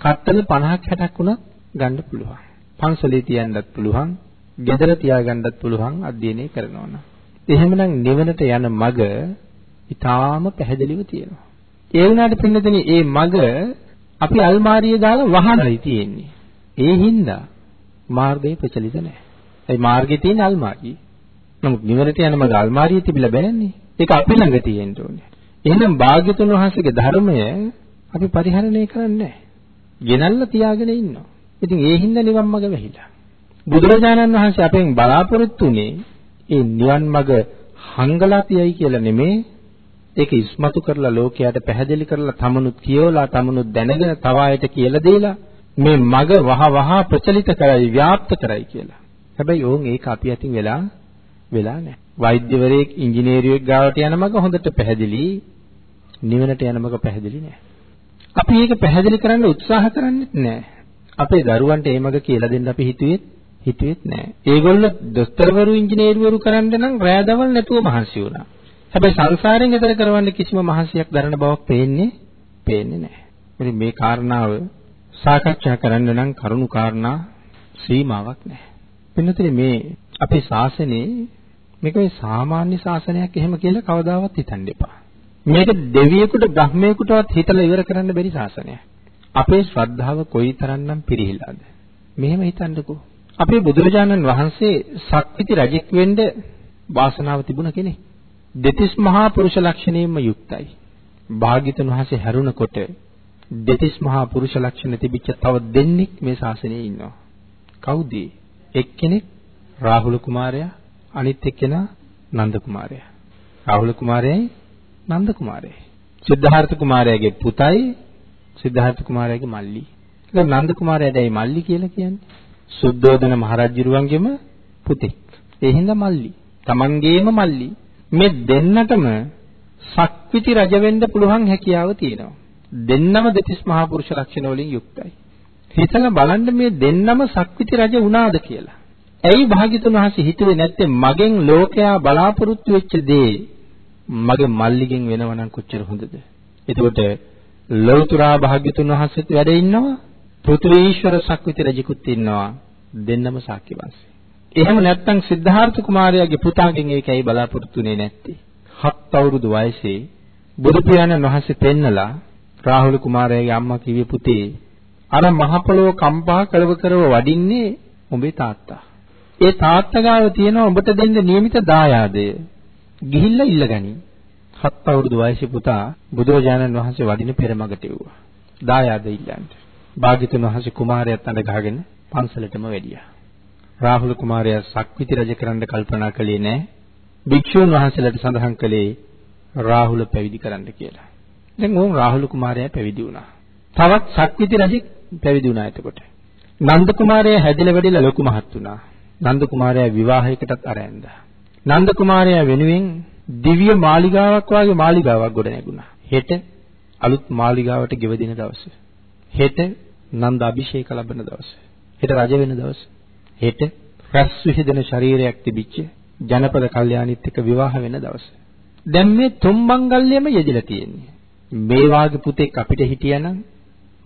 කට්ටල 50ක් 60ක් වුණත් ගන්න පුළුවන්. පන්සලේ තියන්නත් පුළුවන්. ගෙදර තියාගන්නත් පුළුවන් අධ්‍යයනය කරනවා නම්. එහෙමනම් නිවනට යන මග ඊටාම පැහැදිලිව තියෙනවා. ඒ වුණාට පින්නදෙනි මේ මග අපි අල්මාරියේ දාලා වහනයි තියෙන්නේ. ඒ හින්දා මාර්ගය ප්‍රචලිත නැහැ. ඒ මාර්ගයේ තියෙන අල්මාරිය. නමුත් නිවනට යන මග අල්මාරියේ තිබිලා බැලන්නේ. ඒක අපි ළඟ තියෙන්න ඕනේ. එහෙනම් භාග්‍යතුන් වහන්සේගේ ධර්මය අපි පරිහරණය කරන්නේ නැහැ. ගෙනල්ලා තියාගෙන ඉන්නවා. ඉතින් ඒ හින්දා නිවන් මඟ වැහිලා. බුදුරජාණන් වහන්සේ අපෙන් බලාපොරොත්තු වෙන්නේ ඒ නිවන් මඟ හංගලා තියයි කියලා නෙමේ ඒක ඉස්මතු කරලා ලෝකයට පැහැදිලි කරලා තමනුත් කියවලා තමනුත් දැනගෙන තව අයට කියලා දීලා මේ මග වහ වහ ප්‍රචලිත කරයි ව්‍යාප්ත කරයි කියලා. හැබැයි ඕන් ඒක අපි අතින් වෙලා වෙලා නැහැ. වෛද්‍යවරයෙක් ඉංජිනේරුවෙක් ගාවට යන මග හොඳට පැහැදිලි නිවනට යන මග පැහැදිලි නැහැ. අපි ඒක පැහැදිලි කරන්න උත්සාහ කරන්නේ නැහැ. අපේ දරුවන්ට ඒ මග කියලා දෙන්න අපි හිතුවේ හිතුවේත් නැහැ. ඒගොල්ලෝ දොස්තරවරු ඉංජිනේරුවරු කරන්න නම් රෑදවල් නැතුව මහන්සි වුණා. හැබැයි සංසාරයෙන් එතර කරවන්න කිසිම මහන්සියක් දරන බවක් පේන්නේ පේන්නේ නැහැ. ඉතින් මේ කාරණාව සාකච්ඡා කරන්න නම් කරුණු කාරණා සීමාවක් නැහැ. පින්නතේ මේ අපේ ශාසනයේ මේක මේ සාමාන්‍ය ශාසනයක් එහෙම කියලා කවදාවත් හිතන්න එපා. මේක දෙවියෙකුට බ්‍රහ්මයෙකුටවත් හිතලා ඉවර කරන්න බැරි ශාසනයක්. අපේ ශ්‍රද්ධාව කොයිතරම්නම් පිරිහිලාද? මෙහෙම හිතන්නකෝ. අපේ බුදුරජාණන් වහන්සේ සක්විති රජෙක් වෙන්න වාසනාව තිබුණ කෙනෙක්. දෙතිස් මහා පුරුෂ ලක්ෂණයෙන්ම යුක්තයි. භාග්‍යතුන් වහන්සේ හැරුණකොට දෙතිස් මහා පුරුෂ ලක්ෂණ තිබිච්ච තව දෙන්නෙක් මේ ශාසනයේ ඉන්නවා. කවුද? එක්කෙනෙක් රාහුල කුමාරයා අනිත් එක්කෙනා නන්ද කුමාරයා. රාහුල කුමාරයයි නන්ද කුමාරයයි. සිද්ධාර්ථ කුමාරයාගේ පුතයි සිද්ධාර්ථ කුමාරයාගේ මල්ලි. ඒක නන්ද කුමාරයාටයි මල්ලි කියලා කියන්නේ. සුද්ධෝදන මහරජුරුවන්ගේම පුතෙක්. ඒ හින්දා මල්ලි. තමන්ගේම මල්ලි. මේ දෙන්නටම සක්විති රජ වෙන්න පුළුවන් හැකියාව තියෙනවා. දෙන්නම දෙතිස් මහා පුරුෂ ලක්ෂණ වලින් යුක්තයි. හිතලා බලන්න මේ දෙන්නම සක්විති රජ වුණාද කියලා. ඇයි භාග්‍යතුන් වහන්සේ හිතුවේ නැත්තේ මගෙන් ලෝකයා බලාපොරොත්තු වෙච්ච දේ මගේ මල්ලිගෙන් වෙනවනම් කොච්චර හොඳද? එතකොට ලෞතුරා භාග්‍යතුන් වහන්සේත් වැඩ ඉන්නවා. පෘථ්වීශ්වර සක්විති රජෙකුත් ඉන්නවා. දෙන්නම සාක්‍ය වංශේ. එහෙම නැත්නම් සිද්ධාර්ථ කුමාරයාගේ පුතාගෙන් ඒකයි බලාපොරොත්තුුනේ නැත්තේ. හත් අවුරුදු වයසේ බුදු පියාණන් වහන්සේ පෙන්නලා රාහුල කුමාරයාගේ අම්මා කිව්වේ පුතේ අර මහ පොළොව කම්පා කරව කරව වඩින්නේ උඹේ තාත්තා. ඒ තාත්තා ගාව තියෙනවා උඹට දෙන්න નિયમિત දායාදය. ගිහිල්ලා ඉල්ලගනි. හත් අවුරුදු වයසේ පුතා බුදුරජාණන් වහන්සේ වඩින පෙරමගට එව්වා. දායාද ඉල්ලන්න. භාග්‍යතුන් වහන්සේ කුමාරයාත් අඬ ගහගෙන පන්සලටම වැඩියා. රාහුල කුමාරයා සක්විති රජ කරන්න කල්පනා කළේ නැහැ. භික්ෂුන් වහන්සේලාට සඳහන් කළේ රාහුල පැවිදි කරන්න කියලා. දැන් ඕන් රාහුල කුමාරයා පැවිදි වුණා. තවත් සක්විති රජෙක් පැවිදි වුණා එතකොට. නන්ද කුමාරයා හැදිලා වැඩිලා ලොකු මහත් වුණා. නන්ද කුමාරයා විවාහයකටත් අරැඳා. නන්ද කුමාරයා වෙනුවෙන් දිව්‍ය මාලිගාවක් වාගේ මාලිගාවක් ගොඩ නැගුණා. හෙට අලුත් මාලිගාවට ගෙවදින දවස. හෙට නන්ද අභිෂේක ලබන දවස. හෙට රජ වෙන දවස. හෙට රැස් විහිදෙන ශරීරයක් තිබිච්ච ජනපද කල්යාණිත් එක්ක විවාහ වෙන දවස. දැන් මේ තුන් මංගල්‍යම යෙදිලා තියෙන්නේ. මේ වාගේ පුතෙක් අපිට හිටියනම්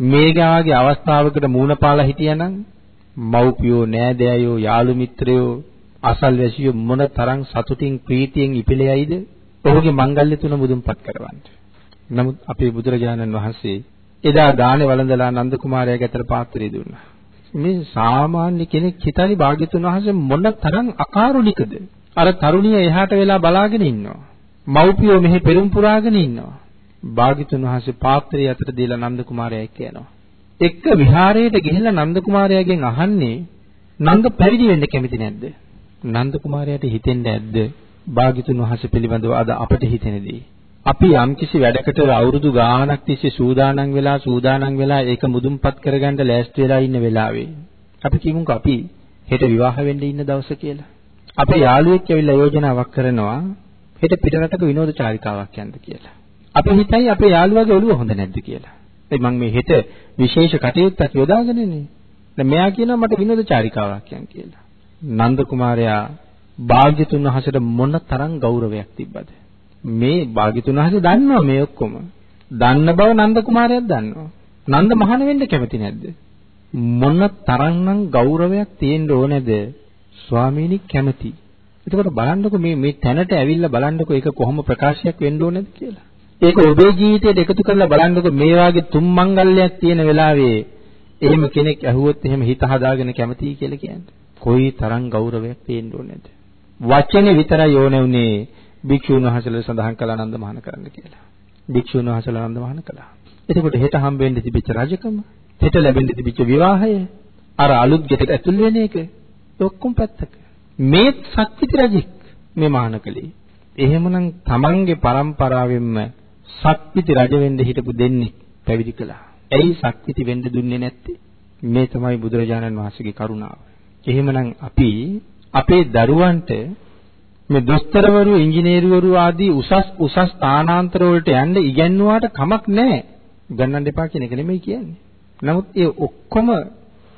මේ වාගේ අවස්ථාවකට මූණ පාලා හිටියනම් මව්පියෝ නෑදෑයෝ යාළු මිත්‍රයෝ අසල්වැසියෝ මොන තරම් සතුටින් ප්‍රීතියෙන් ඉපිලෙයිද ඔහුගේ මංගල්‍ය තුන මුදුන්පත් කරවන්න. නමුත් අපේ බුදුරජාණන් වහන්සේ එදා දානේ වළඳලා නන්ද කුමාරයාගේ අතට පාත්‍රය දුන්නා. මේ සාමාන්‍ය කෙනෙක් හිතන්නේ භාග්‍යතුන් වහන්සේ මොන තරම් අකාරුණිකද? අර තරුණිය එහාට වෙලා බලාගෙන ඉන්නවා. මව්පියෝ මෙහි පෙරම් පුරාගෙන ඉන්නවා. භාග්‍යතුන් වහන්සේ පාත්‍රය අතට දීලා නන්ද කුමාරයා එක්ක යනවා. එක්ක විහාරයට ගිහිල්ලා නන්ද කුමාරයාගෙන් අහන්නේ නංග පැවිදි වෙන්න කැමති නැද්ද? නන්ද කුමාරයාට හිතෙන්නේ නැද්ද? භාග්‍යතුන් වහන්සේ පිළිබඳව අද අපට හිතෙනදී. අපි යම්කිසි වැඩකට අවුරුදු ගාණක් තිස්සේ සූදානම් වෙලා සූදානම් වෙලා ඒක මුදුන්පත් කරගන්න ලෑස්ති වෙලා ඉන්න වෙලාවේ අපි කියමුකෝ අපි හෙට විවාහ වෙන්න ඉන්න දවස කියලා. අපේ යාළුවෙක් ඇවිල්ලා යෝජනාවක් කරනවා හෙට පිටරටක විනෝද චාරිකාවක් යන්න කියලා. අපි හිතයි අපේ යාළුවාගේ ඔළුව හොඳ නැද්ද කියලා. ඒ මම මේ හෙට විශේෂ කටයුත්තක් යොදාගෙනනේ. දැන් මෙයා කියනවා මට විනෝද චාරිකාවක් යන්න කියලා. නන්ද කුමාරයා භාග්‍යතුන් වහන්සේට මොන තරම් ගෞරවයක් තිබ්බද? මේ භාග්‍යතුන් වහන්සේ දන්නවා මේ ඔක්කොම. දන්න බව නන්ද කුමාරයාත් දන්නවා. නන්ද මහාන වෙන්න කැමති නැද්ද? මොන තරම්නම් ගෞරවයක් තියෙන්න ඕනේද? ස්වාමීනි කැමති. එතකොට බලන්නකො මේ මේ තැනට ඇවිල්ලා බලන්නකො ඒක කොහොම ප්‍රකාශයක් වෙන්න ඕනේද කියලා. ඒක ඔබේ ජීවිතයට එකතු කරලා බලන්නකො මේ වාගේ තුන් මංගල්‍යයක් තියෙන වෙලාවේ එහෙම කෙනෙක් ඇහුවොත් එහෙම හිත හදාගෙන කැමතියි කියලා කියන්නේ. කොයි තරම් ගෞරවයක් තියෙන්න ඕනේද? වචනේ විතරයි ඕනේ උනේ භික්ෂුන් වහන්සේලා සඳහන් කළා නන්ද මහාන කරන්න කියලා. භික්ෂුන් වහන්සේලා නන්ද මහාන කළා. එතකොට හෙට හම්බෙන්න තිබිච්ච රජකම, හෙට ලැබෙන්න තිබිච්ච විවාහය, අර අලුත් ගෙටට ඇතුල් වෙන එක ඔක්කොම පැත්තක. මේ සක්විති රජෙක් මේ මහාන කලේ. එහෙමනම් තමන්ගේ પરම්පරාවෙන්ම සක්විති රජ වෙන්න හිටපු දෙන්නේ පැවිදි කළා. ඇයි සක්විති වෙන්න දුන්නේ නැත්තේ? මේ තමයි බුදුරජාණන් වහන්සේගේ කරුණාව. එහෙමනම් අපි අපේ දරුවන්ට මේ දොස්තරවරු, ඉංජිනේරුවරු ආදී උසස් උසස් ස්ථානාන්තර වලට යන්න ඉගැන්නුවාට කමක් නැහැ. ගන්නන්න එපා කියන එක නෙමෙයි කියන්නේ. නමුත් ඒ ඔක්කොම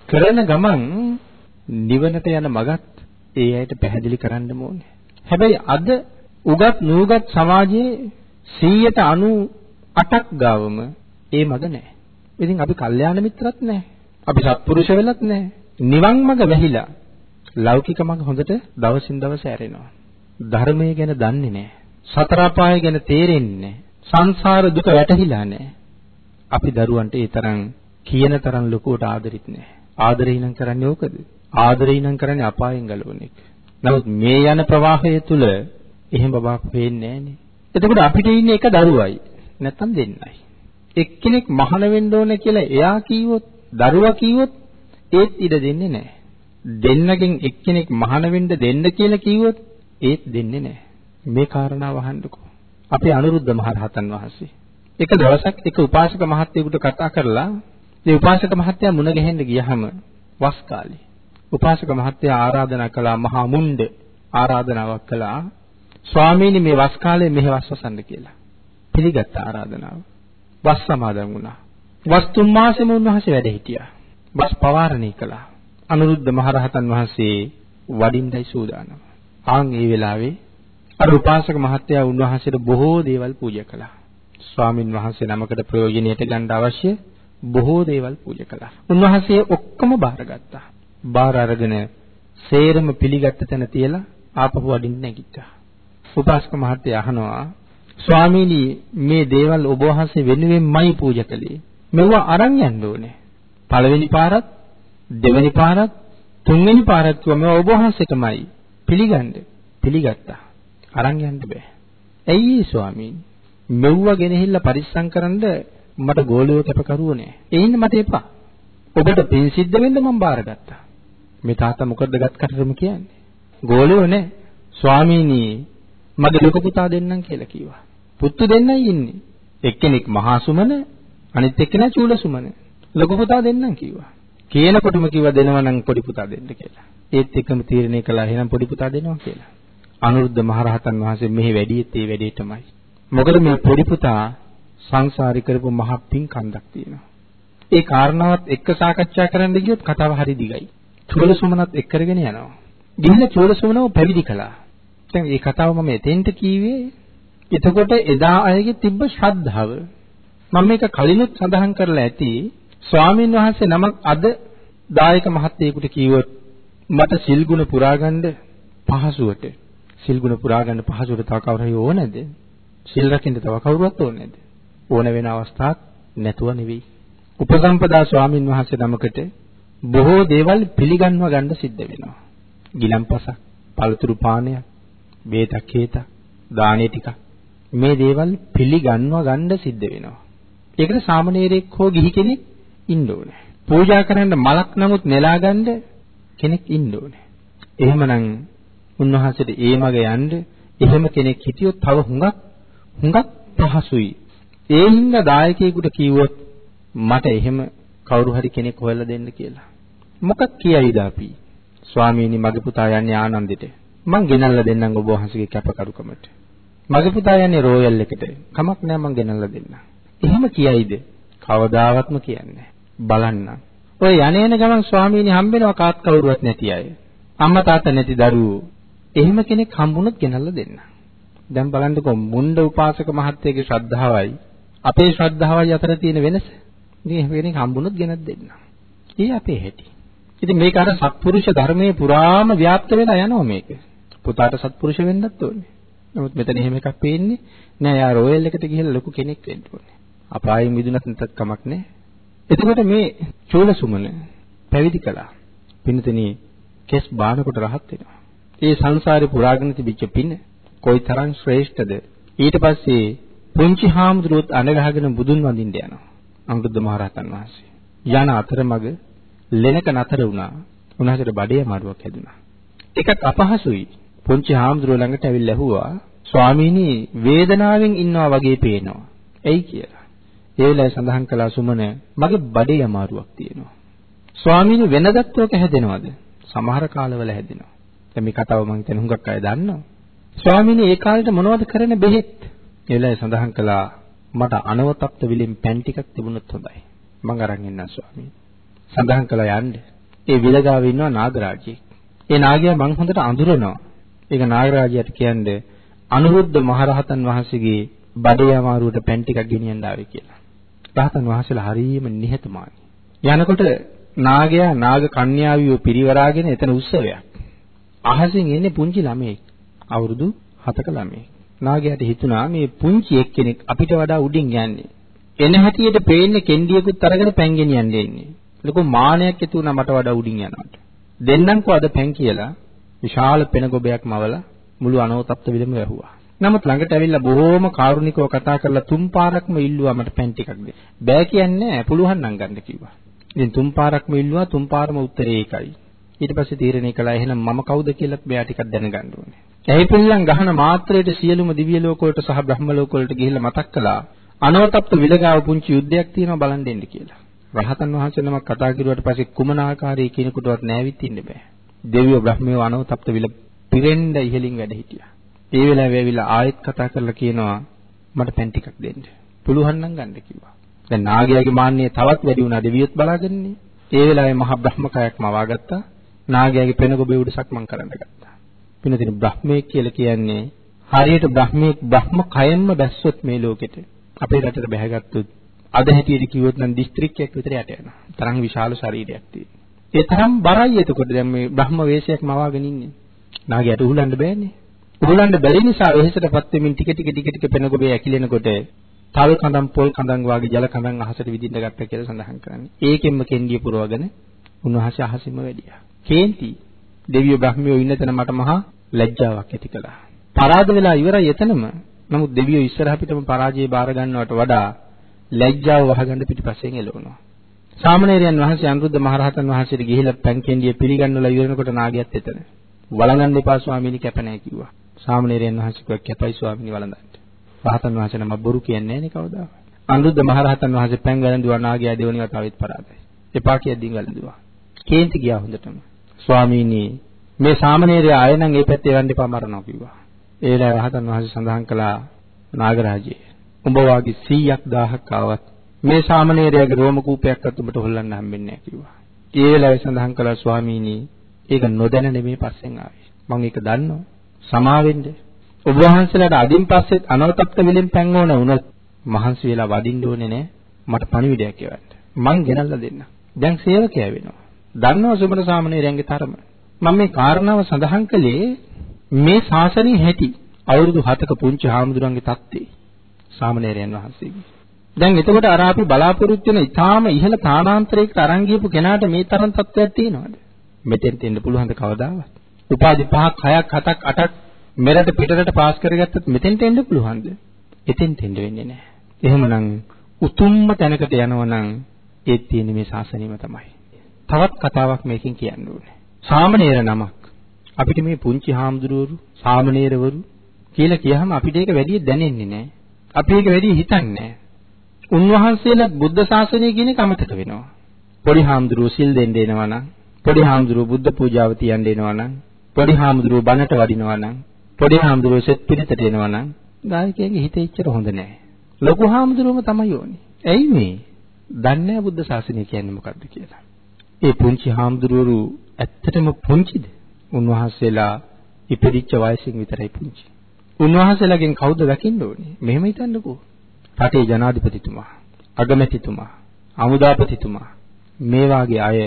කරන ගමන් නිවනට යන මගත් ඒ අයට පැහැදිලි කරන්න ඕනේ. හැබැයි අද උගත් නූගත් සමාජයේ 198ක් ගාවම ඒ මග නැහැ. ඉතින් අපි කල්යාණ මිත්‍රත් නැහැ. අපි සත්පුරුෂ වෙලත් නැහැ. නිවන් මඟ වැහිලා ලෞකික මඟ හොඳට දවසින් දවස ඇරෙනවා. ධර්මය ගැන දන්නේ නැහැ. සතර අපාය ගැන තේරෙන්නේ නැහැ. සංසාර දුක වැටහිලා නැහැ. අපි දරුවන්ට ඒ තරම් කියන තරම් ලොකුවට ආදරිත් නැහැ. ආදරේ නම් කරන්නේ ඕකද? ආදරේ නම් කරන්නේ අපායෙන් ගලවන එක. නමුත් මේ යන ප්‍රවාහය තුල එහෙම බබක් වෙන්නේ නැහනේ. එතකොට අපිට ඉන්නේ එක දරුවයි. නැත්තම් දෙන්නයි. එක්කෙනෙක් මහාන වෙන්න ඕන කියලා එයා කිව්වොත්, දරුවා කිව්වොත් ඒත් ඉඩ දෙන්නේ නැහැ. දෙන්නගෙන් එක්කෙනෙක් මහාන වෙන්න දෙන්න කියලා කිව්වොත් ඒත් දෙන්නේ නැහැ. මේ කාරණාව අහන්නකෝ. අපේ අනුරුද්ධ මහරහතන් වහන්සේ එක දවසක් එක උපාසක මහත්තයෙකුට කතා කරලා මේ උපාසක මහත්තයා මුණ ගැහෙන්න ගියහම වස් කාලේ උපාසක මහත්තයා ආරාධනා කළා මහා මුණ්ඩ ආරාධනාවක් කළා ස්වාමීනි මේ වස් කාලේ මෙහෙ වස් වසන්න කියලා. පිළිගත්ත ආරාධනාව. වස් සමාදන් වුණා. වස් තුන් මාසෙම උන්වහන්සේ වැඩ හිටියා. වස් පවාරණය කළා. අනුරුද්ධ මහරහතන් වහන්සේ වඩින්නයි සූදානම්. ආන් ඒ වෙලාවේ අර උපාසක මහත්තයා උන්වහන්සේට බොහෝ දේවල් පූජා කළා. ස්වාමින් වහන්සේ නමකට ප්‍රයෝජනෙට ගන්න අවශ්‍ය බොහෝ දේවල් පූජා කළා. උන්වහන්සේ ඔක්කොම බාරගත්තා. බාර අරගෙන සේරම පිළිගත්ත තැන තියලා ආපහු වඩින්න නැගිට්ටා. උපාසක මහත්තයා අහනවා ස්වාමීනි මේ දේවල් ඔබ වහන්සේ වෙනුවෙන්මයි පූජා කළේ. මෙවුව අරන් යන්න ඕනේ. පළවෙනි පාරත් දෙවෙනි පාරත් තුන්වෙනි පාරත් කිව්වා මේවා ඔබ වහන්සේටමයි. පිළිගන්න. පිළිගත්තා. අරන් යන්න බෑ. ඇයි ස්වාමීනි? මෙව්ව ගෙනහිල්ලා පරිස්සම් කරන්න මට ගෝලියෝ කැපකරුවෝ නෑ. ඒ ඉන්න මට එපා. ඔබට පින් සිද්ධ වෙන්න මම බාරගත්තා. මේ තාත්තා මොකද ගත් කටරම කියන්නේ? ගෝලියෝ නෑ. ස්වාමීනි මගේ ලොකු පුතා දෙන්නම් කියලා කිව්වා. පුතු දෙන්නයි ඉන්නේ. එක්කෙනෙක් මහා සුමන අනිත් එක්කෙනා චූල සුමන. ලොකු පුතා දෙන්නම් කිව්වා. කියනකොටම කිව්වා දෙනවා නම් පොඩි පුතා දෙන්න කියලා. ඒත් එක්කම තීරණය කළා එහෙනම් පොඩි පුතා දෙනවා කියලා. අනුරුද්ධ මහරහතන් වහන්සේ මෙහි වැඩියෙත් ඒ වැඩේටමයි. මොකද මේ පොඩි පුතා සංසාරේ කරපු මහ පිං කන්දක් තියෙනවා. ඒ කාරණාවත් එක්ක සාකච්ඡා කරන්න ගියොත් කතාව හරි දිගයි. චෝලසුමනත් එක් කරගෙන යනවා. ගිහින් චෝලසුමනව පැවිදි කළා. දැන් මේ කතාව මම එතෙන්ට කීවේ එතකොට එදා අයගේ තිබ්බ ශ්‍රද්ධාව මම මේක කලිනුත් සඳහන් කරලා ඇති ස්වාමීන් වහන්සේ නමක් අද දායක මහත්තයෙකුට කිව්වොත් මට සිල් ගුණ පුරා ගන්න පහසුවට සිල් ගුණ පුරා ගන්න පහසුවට තව කවුරු හරි ඕනේද? සිල් රකින්න තව කවුරුවත් ඕනේද? ඕන වෙන අවස්ථාවක් නැතුව නෙවෙයි. උපසම්පදා ස්වාමින් වහන්සේ නමකට බොහෝ දේවල් පිළිගන්ව ගන්න සිද්ධ වෙනවා. ගිලම්පසක්, පළතුරු පානයක්, බේතක් හේතක්, දානේ ටිකක් මේ දේවල් පිළිගන්ව ගන්න සිද්ධ වෙනවා. ඒකට සාමණේරයෙක් හෝ ගිහි කෙනෙක් ඉන්න ඕනේ. පූජා කරන්න මලක් නමුත් නෙලා ගන්න කෙනෙක් ඉන්න ඕනේ. එහෙමනම් උන්වහන්සේට ඒ මග යන්න එහෙම කෙනෙක් හිටියොත් තව හුඟක් හුඟක් පහසුයි. ඒ හින්දා දායකයෙකුට කිව්වොත් මට එහෙම කවුරු හරි කෙනෙක් හොයලා දෙන්න කියලා. මොකක් කියයිද අපි? ස්වාමීනි මගේ පුතා යන්නේ ආනන්දෙට. මං ගෙනල්ලා දෙන්නම් ඔබ වහන්සේගේ කැපකරුකමට. මගේ පුතා යන්නේ රෝයල් එකට. කමක් නෑ මං ගෙනල්ලා දෙන්නම්. එහෙම කියයිද? කවදාවත්ම කියන්නේ බලන්න. ඔය යන්නේන ගමන් ස්වාමීනි හම්බෙනවා කාත් කවුරුවත් නැති අය. අම්මා තාත්තා නැති දරුවෝ. එහෙම කෙනෙක් හම්බුනොත් ගෙනල්ලා දෙන්න. දැන් බලන්නකෝ මුණ්ඩ උපාසක මහත්තයගේ ශ්‍රද්ධාවයි අපේ ශ්‍රද්ධාවයි අතර තියෙන වෙනස. ඉතින් එහෙම කෙනෙක් හම්බුනොත් ගෙනත් දෙන්න. ඒ අපේ හැටි. ඉතින් මේක අර සත්පුරුෂ ධර්මයේ පුරාම ව්‍යාප්ත වෙලා යනවා මේක. පුතාට සත්පුරුෂ වෙන්නත් ඕනේ. නමුත් මෙතන එහෙම එකක් පේන්නේ නෑ. යා රොයල් එකට ගිහිල්ලා ලොකු කෙනෙක් වෙන්න ඕනේ. අපායෙන් මිදුණත් නැතත් කමක් නෑ. එතකොට මේ චෝලසුමන පැවිදි කළා. පින්තනී කෙස් බානකොට රහත් වෙනවා. ඒ සංසාරේ පුරාගෙන තිබිච්ච පින කොයිතරම් ශ්‍රේෂ්ඨද? ඊට පස්සේ පුංචි හාමුදුරුවොත් අඬගහගෙන බුදුන් වඳින්න යනවා. අනුරුද්ධ මහරහතන් වහන්සේ. යන අතරමඟ ලෙනක නතර වුණා. උන්වහන්සේට බඩේ අමාරුවක් හැදුනා. එකක් අපහසුයි. පුංචි හාමුදුරුවෝ ළඟට ඇවිල්ලා ඇහුවා ස්වාමීනි වේදනාවෙන් ඉන්නවා වගේ පේනවා. එයි කියලා. ඒ වෙලාවේ සඳහන් කළා සුමන මගේ බඩේ අමාරුවක් තියෙනවා. ස්වාමීනි වෙනදත් ඔක හැදෙනවද? සමහර කාලවල හැදෙනවා. දැන් මේ කතාව මම හිතන්නේ හුඟක් අය දන්නවා. ස්වාමීනි ඒ කාලේට මොනවද කරන බෙහෙත්? ඒ වෙලාවේ සඳහන් කළා මට අනවතප්ත විලින් පැන් ටිකක් තිබුණොත් හොඳයි. මං අරන් එන්නම් ස්වාමීනි. සඳහන් කළා යන්න. ඒ විලගාවේ ඉන්නවා නාගරාජයෙක්. ඒ නාගයා මං හොඳට අඳුරනවා. ඒක නාගරාජයාට කියන්නේ අනුරුද්ධ මහරහතන් වහන්සේගේ බඩේ අමාරුවට පැන් ටිකක් ගෙනියන්න ආවේ කියලා. රහතන් වහන්සේලා හරීම නිහතමානී. යනකොට නාගයා නාග කන්‍යාවිව පිරිවරාගෙන එතන උත්සවයක්. අහසින් එන්නේ පුංචි ළමයෙක්. අවුරුදු 7ක ළමයෙක්. නාගයාට හිතුණා මේ පුංචි එක්කෙනෙක් අපිට වඩා උඩින් යන්නේ. එන හැටියට පේන්නේ කෙන්ඩියකුත් අරගෙන පැන් ගෙනියන්න එන්නේ. ලොකු මානයක් ඇති වුණා මට වඩා උඩින් යනවට. දෙන්නම්කෝ අද පැන් කියලා විශාල පෙන ගොබයක් මවලා මුළු අනෝතප්ත විලම වැහුවා. නමුත් ළඟට ඇවිල්ලා බොහොම කාරුණිකව කතා කරලා තුන් පාරක්ම ඉල්ලුවා මට පැන් ටිකක් දෙන්න. බෑ කියන්නේ නැහැ පුළුවන් නම් ගන්න කිව්වා. ඉතින් තුන් පාරක්ම ඉල්ලුවා තුන් පාරම උත්තරේ ඒකයි. ඊට පස්සේ තීරණය කළා එහෙනම් මම කවුද කියලා මෙයා ටිකක් දැනගන්න ඕනේ. ඇයි පිල්ලන් ගහන මාත්‍රයට සියලුම දිව්‍ය ලෝක වලට සහ බ්‍රහ්ම ලෝක වලට ගිහිල්ලා මතක් කළා. අනවතප්ත විලගාව පුංචි යුද්ධයක් තියෙනවා බලන් දෙන්න කියලා. රහතන් වහන්සේ නමක් කතා කරුවාට පස්සේ කුමන ආකාරයේ කෙනෙකුටවත් නැවිත් ඉන්න බෑ. දෙවියෝ බ්‍රහ්මයෝ අනවතප්ත විල පිරෙන්න ඉහලින් වැඩ හිටියා. ඒ වෙලාවේ ඇවිල්ලා ආයෙත් කතා කරලා කියනවා මට පැන් ටිකක් දෙන්න. පුළුවන් නම් ගන්න කිව්වා. දැන් නාගයාගේ මාන්නය තවත් වැඩි වුණා දෙවියොත් බලාගන්නේ. ඒ වෙලාවේ මහා බ්‍රහ්මකයක් මවාගත්තා. නාගයාගේ පෙන ගොබේ උඩ සක්මන් කරන්න ගත්තා. පිනදින බ්‍රහ්මයෙක් කියලා කියන්නේ හරියට බ්‍රහ්මයෙක් බ්‍රහ්ම කයෙන්ම බැස්සොත් මේ ලෝකෙට අපේ රටට බැහැගත්තොත් අද හැටියට කිව්වොත් නම් දිස්ත්‍රික්කයක් විතර යට යනවා. තරම් විශාල ශරීරයක් තියෙන. ඒ තරම් බරයි එතකොට දැන් මේ බ්‍රහ්ම වේශයක් මවාගෙන ඉන්නේ. නාගයාට උහුලන්න බෑනේ. උහුලන්න බැරි නිසා වෙහෙසටපත් වෙමින් ටික ටික ටික ටික පෙන ගොබේ ඇකිලෙනකොට තල් කඳන් පොල් කඳන් වාගේ ජල කඳන් අහසට විදින්න ගත්තා කියලා සඳහන් කරන්නේ. ඒකෙන්ම කෙන්ඩිය පුරවගෙන උන්වහන්සේ අහසින්ම වැඩියා. කේන්ති දෙවියෝ බ්‍රහ්මියෝ ඉන්න තැන මට මහා ලැජ්ජාවක් ඇති කළා. පරාද වෙලා ඉවරයි එතනම. නමුත් දෙවියෝ ඉස්සරහ පිටම පරාජය බාර ගන්නවට වඩා ලැජ්ජාව වහගන්න පිටිපස්සෙන් එළවනවා. සාමණේරයන් වහන්සේ අනුරුද්ධ මහරහතන් වහන්සේට ගිහිල්ලා පැන්කෙන්ඩිය පිළිගන්නලා ඉවරනකොට නාගයත් එතන. වළඳන්න එපා ස්වාමීනි කැප නැහැ කිව්වා. සාමණේරයන් වහන්සේ කිව්වා කැපයි ස්වාමීනි වළඳන්න. රහතන් වහන්සේ නම බොරු කියන්නේ නැහැ නේ කවදාවත්. අනුරුද්ධ මහරහතන් වහන්සේ පැන් වැළඳුවා නාගයා දෙවනි වතාවෙත් පරාදයි. එපා කියද්දී වැළඳුවා. කේන්ති ගියා හොඳටම. ස්වාමීනි මේ සාමණේරයා ආය නම් ඒ පැත්තේ යන්න එපා මරනවා කිව්වා. ඒ වෙලාවේ රහතන් වහන්සේ සඳහන් කළා නාගරාජයේ උඹ වාගේ 100ක් 1000ක් ආවත් මේ සාමණේරයාගේ රෝම කූපයක්වත් උඹට හොල්ලන්න හම්බෙන්නේ නැහැ කිව්වා. ඒ වෙලාවේ සඳහන් කළා ස්වාමීනි ඒක නොදැන නෙමෙයි පස්සෙන් ආවේ. මම ඒක දන්නවා. සමාවෙන්න. ඔබ වහන්සේලාට අදින් පස්සේ අනවතප්ත විලෙන් පැන් ඕන වුණොත් මහන්සි වෙලා වදින්න ඕනේ නෑ. මට පණිවිඩයක් කියවන්න. මං ගෙනල්ලා දෙන්න. දැන් සේවකයා වෙනවා. දන්නවා සුමන සාමණේරයන්ගේ තරම. මම මේ කාරණාව සඳහන් කළේ මේ ශාසනයේ හැටි අවුරුදු 7ක පුංචි හාමුදුරන්ගේ தත්ත්වේ සාමණේරයන් වහන්සේගේ. දැන් එතකොට අර අපි බලාපොරොත්තු වෙන ඊටාම ඉහළ තානාන්තරයකට අරන් ගියපු කෙනාට මේ තරම් තත්ත්වයක් තියෙනවද? මෙතෙන්ට එන්න පුළුවන්ද කවදාවත්? උපාධි 5ක් 6ක් 7ක් 8ක් මෙරට පිටරට පාස් කරගත්තත් මෙතෙන්ට එන්න පුළුවන්ද? එතෙන්ට එන්න වෙන්නේ නැහැ. එහෙමනම් උතුම්ම තැනකට යනවනම් ඒ තියෙන මේ ශාසනයම තමයි. තවත් කතාවක් මේකෙන් කියන්න ඕනේ. සාමණේර නමක් අපිට මේ පුංචි හාමුදුරුවරු සාමණේරවරු කියලා කියහම අපිට ඒක වැඩි දැනෙන්නේ නැහැ. අපි ඒක වැඩි හිතන්නේ නැහැ. උන්වහන්සේලා බුද්ධ ශාසනය කියන එක අමතක වෙනවා. පොඩි හාමුදුරුවෝ සිල් දෙන්න එනවා නම්, පොඩි හාමුදුරුවෝ බුද්ධ පූජාව තියන්න එනවා නම්, පොඩි හාමුදුරුවෝ බණට වඩිනවා නම්, පොඩි හාමුදුරුවෝ සෙත් පිළිතට එනවා නම්, ගායකයන්ගේ හිත එච්චර හොඳ නැහැ. ලොකු හාමුදුරුවම තමයි ඕනේ. ඇයි මේ? දන්නේ බුද්ධ ශාසනය කියන්නේ මොකක්ද කියලා. ඒ පුංචි හාමුදුරුවෝ ඇත්තටම පුංචිද? උන්වහන්සේලා ඉපදිච්ච වයසින් විතරයි පුංචි. උන්වහන්සේලාගෙන් කවුද දකින්න ඕනේ? මෙහෙම හිතන්නකෝ. රටේ ජනාධිපතිතුමා, අගමැතිතුමා, අමුදාපතිතුමා මේ වාගේ අය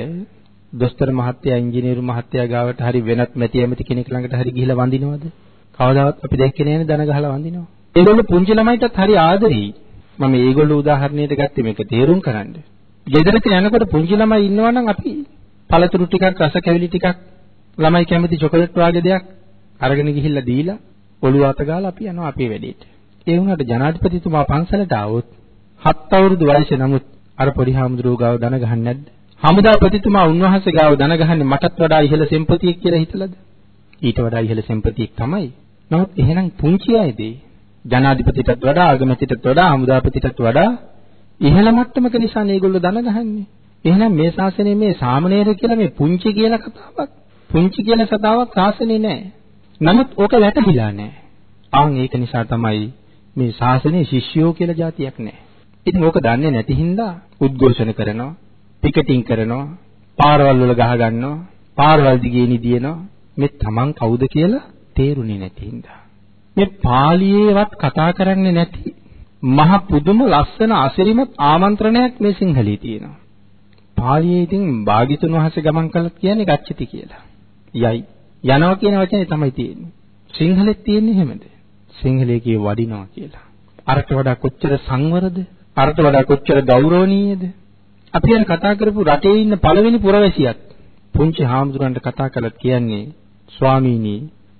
දොස්තර මහත්තයා, ඉංජිනේරු මහත්තයා ගාවට හරි වෙනත් මැති ඇමති කෙනෙක් ළඟට හරි ගිහිල්ලා වඳිනවද? කවදාවත් අපි දැක්කේ නෑනේ දන ගහලා වඳිනවා. ඒගොල්ලෝ පුංචි ළමයිටත් හරි ආදරෙයි. මම ඒගොල්ලෝ උදාහරණයට ගත්තේ මේක තේරුම් කරන්න. ගෙදරට යනකොට පුංචි ළමයි ඉන්නවනම් අපි පළතුරු ටිකක් රස කැවිලි ටිකක් ළමයි කැමති චොකලට් වගේ දෙයක් අරගෙන ගිහිල්ලා දීලා ඔළුව අත ගාලා අපි යනවා අපේ වැඩේට. ඒ වුණාට ජනාධිපතිතුමා පන්සලට ආවොත් හත් අවුරුදු වයසේ නමුත් අර පොඩි හාමුදුරුවෝ ගාව දන ගහන්නේ නැද්ද? හමුදාපතිතුමා උන්වහන්සේ ගාව දන ගහන්නේ මටත් වඩා ඉහළ සෙම්පතියෙක් කියලා හිතලාද? ඊට වඩා ඉහළ සෙම්පතියෙක් තමයි. නමුත් එහෙනම් පුංචි අයදී ජනාධිපතිටත් වඩා අගමැතිටත් වඩා හමුදාපතිටත් වඩා ඉහළ මට්ටමක නිසා මේගොල්ලෝ දන ගහන්නේ. එහෙනම් මේ ශාසනයේ මේ සාමණේර කියලා මේ පුංචි කියලා කතාවක් පුංචි කියලා සතාවක් ශාසනේ නැහැ. නමුත් ඕක වැටහිලා නැහැ. ආන් ඒක නිසා තමයි මේ ශාසනයේ ශිෂ්‍යයෝ කියලා જાතියක් නැහැ. ඉතින් ඕක දන්නේ නැති හින්දා උද්ඝෝෂණ කරනවා, පිකටින් කරනවා, පාරවල් වල ගහ ගන්නවා, පාරවල් දිගේ නිදිනවා. මේ Taman කවුද කියලා තේරුනේ නැති හින්දා. මේ පාලියේවත් කතා කරන්නේ නැති මහ පුදුම ලස්සන අසිරිමත් ආමන්ත්‍රණයක් මේ සිංහලයේ තියෙනවා. පාලියේ ඉතින් භාග්‍යතුන් වහන්සේ ගමන් කළත් කියන්නේ ගච්ඡති කියලා. යයි. යනවා කියන වචනේ තමයි තියෙන්නේ. සිංහලෙත් තියෙන්නේ එහෙමද? සිංහලයේ කිය වඩිනවා කියලා. අරට වඩා කොච්චර සංවරද? අරට වඩා කොච්චර ගෞරවණීයද? අපි අර කතා කරපු රටේ ඉන්න පළවෙනි පුරවැසියත් පුංචි හාමුදුරන්ට කතා කළත් කියන්නේ ස්වාමීනි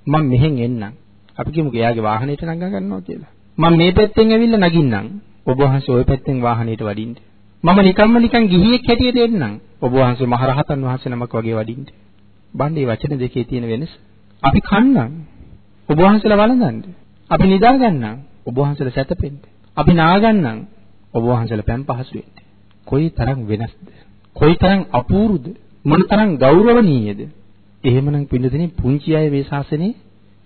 මම මෙහෙන් එන්නම්. අපි කියමුකෝ එයාගේ වාහනේට නගා ගන්නවා කියලා. මම මේ පැත්තෙන් ඇවිල්ලා නගින්නම්. ඔබ වහන්සේ ওই පැත්තෙන් වාහනේට වඩින්න. මම නිකම්ම නිකන් ගිහියෙක් හැටියට එන්නම්. ඔබ වහන්සේ මහරහතන් වහන්සේ නමක් වගේ වඩින්න. බණ්ඩේ වචන දෙකේ තියෙන වෙනස. අපි කන්නම්. ඔබ වහන්සේලා වළඳන්න. අපි නිදා ගන්නම්. ඔබ වහන්සේලා සැතපෙන්න. අපි නා ගන්නම්. ඔබ වහන්සේලා පෑන් පහසු වෙන්න. කොයි තරම් වෙනස්ද? කොයි තරම් අපූර්වද? මොන තරම් ගෞරවණීයද? එහෙමනම් පින්නදිනේ පුංචි අය මේ ශාසනේ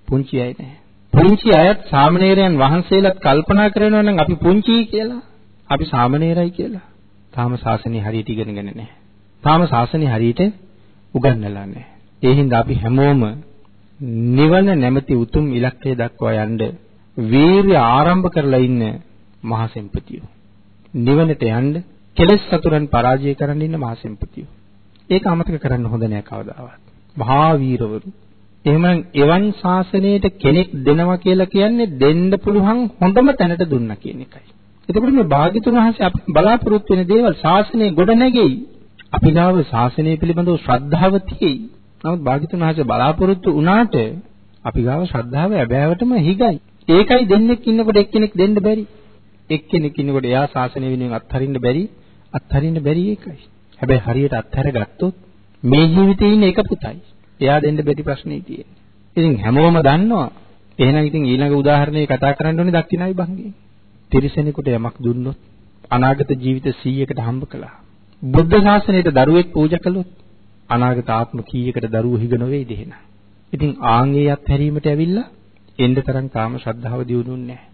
පුංචි අය නෑ. පුංචි අයත් සාමණේරයන් වහන්සේලාත් කල්පනා කරනවා නම් අපි පුංචි කියලා. අපි සාමණේරයි කියලා. තාම ශාසනය හරියට ඉගෙනගෙන නැහැ. තාම ශාසනය හරියට උගන්වලා නැහැ. ඒ හින්දා අපි හැමෝම නිවන නැමැති උතුම් ඉලක්කය දක්වා යන්න වීර්ය ආරම්භ කරලා ඉන්න මහා සෙම්පතියෝ. නිවනට යන්න කෙලෙස් සතුරන් පරාජය කරන්න ඉන්න මහා සෙම්පතියෝ. ඒක අමතක කරන්න හොඳ නෑ කවදාවත්. මහා වීරවරු. එහෙනම් එවන් ශාසනයට කෙනෙක් දෙනවා කියලා කියන්නේ දෙන්න පුළුවන් හොඳම තැනට දුන්නා කියන එකයි. එතකොට මේ භාග්‍යතුන් වහන්සේ අපි බලාපොරොත්තු වෙන දේවල් ශාසනය ගොඩ නැගෙයි. අපි ගාව ශාසනය පිළිබඳව ශ්‍රද්ධාව තියෙයි. නමුත් භාග්‍යතුන් වහන්සේ බලාපොරොත්තු වුණාට අපි ගාව ශ්‍රද්ධාව ඇබෑවටම හිගයි. ඒකයි දෙන්නෙක් ඉන්නකොට එක්කෙනෙක් දෙන්න බැරි. එක්කෙනෙක් ඉන්නකොට එයා ශාසනය වෙනුවෙන් අත්හරින්න බැරි. අත්හරින්න බැරි ඒකයි. හැබැයි හරියට අත්හැර ගත්තොත් මේ ජීවිතේ ඉන්න එක පුතයි. එයා දෙන්න බැරි ප්‍රශ්නේ තියෙන්නේ. ඉතින් හැමෝම දන්නවා. එහෙනම් ඉතින් ඊළඟ උදාහරණේ කතා කරන්න ඕනේ දක්ෂිනායි භංගේ. තිරිසනෙකුට යමක් දුන්නොත් අනාගත ජීවිත 100කට හම්බ කළා. බුද්ධ ශාසනයට දරුවෙක් පූජා කළොත් අනාගත ආත්ම කීයකට දරුවෝ හිග නොවේද එහෙනම්. ඉතින් ආන්ගේ අත්හැරීමට ඇවිල්ලා එන්න තරම් තාම ශ්‍රද්ධාව දියුණුන්නේ නැහැ.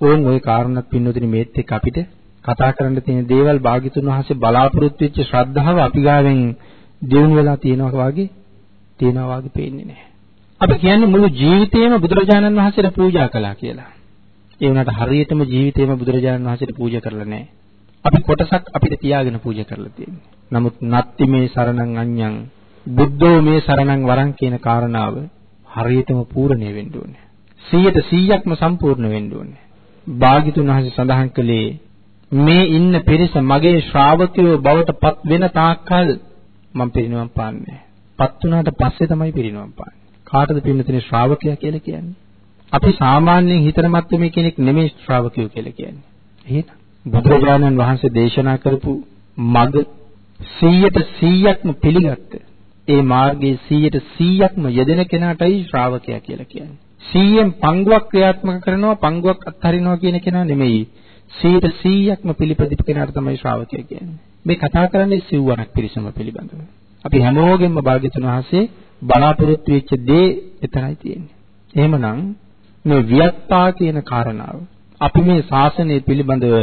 ඕන් ওই කාරණාත් පින්නොතින් මේත් එක්ක අපිට කතා කරන්න තියෙන දේවල් භාග්‍යතුන් වහන්සේ බලාපොරොත්තු වෙච්ච ශ්‍රද්ධාව අපි ගාවෙන් දිනු වෙලා තියෙනවා වගේ තියෙනවා වගේ පේන්නේ නැහැ. අපි කියන්නේ මුළු ජීවිතේම බුදුරජාණන් වහන්සේට පූජා කළා කියලා. ඒ වුණාට හරියටම ජීවිතේම බුදුරජාණන් වහන්සේට පූජා කරලා නැහැ. අපි කොටසක් අපිට තියාගෙන පූජා කරලා තියෙන්නේ. නමුත් නත්ති මේ සරණං අඤ්ඤං බුද්ධෝ මේ සරණං වරං කියන කාරණාව හරියටම පූර්ණේ වෙන්න ඕනේ. 100ට 100ක්ම සම්පූර්ණ වෙන්න ඕනේ. භාග්‍යතුන් වහන්සේ සඳහන් කළේ මේ ඉන්න පිරිස මගේ ශ්‍රාවකයෝ බවට පත් වෙන තාක්කල් මම පිරිනවම් පාන්නේ. පත් වුණාට පස්සේ තමයි පිරිනවම් පාන්නේ. කාටද පින්නතේ ශ්‍රාවකයා කියලා කියන්නේ? අපි සාමාන්‍යයෙන් හිතන මට්ටමේ කෙනෙක් නෙමෙයි ශ්‍රාවකයෝ කියලා කියන්නේ. එහෙනම් බුදුරජාණන් වහන්සේ දේශනා කරපු මඟ 100ට 100ක්ම පිළිගත්ත. ඒ මාර්ගයේ 100ට 100ක්ම යෙදෙන කෙනාටයි ශ්‍රාවකයා කියලා කියන්නේ. 100න් පංගුවක් ක්‍රියාත්මක කරනවා පංගුවක් අත්හරිනවා කියන කෙනා නෙමෙයි. 100ට 100ක්ම පිළිපදිත කෙනාට තමයි ශ්‍රාවකයා කියන්නේ. මේ කතා කරන්නේ සිව්වණක් පිරිසම පිළිබඳව. අපි හැමෝගෙම භාග්‍යතුන් වහන්සේ බලාපොරොත්තු වෙච්ච දේ එතරයි තියෙන්නේ. එහෙමනම් මේ වියත්තා කියන කාරණාව අපි මේ ශාසනය පිළිබඳව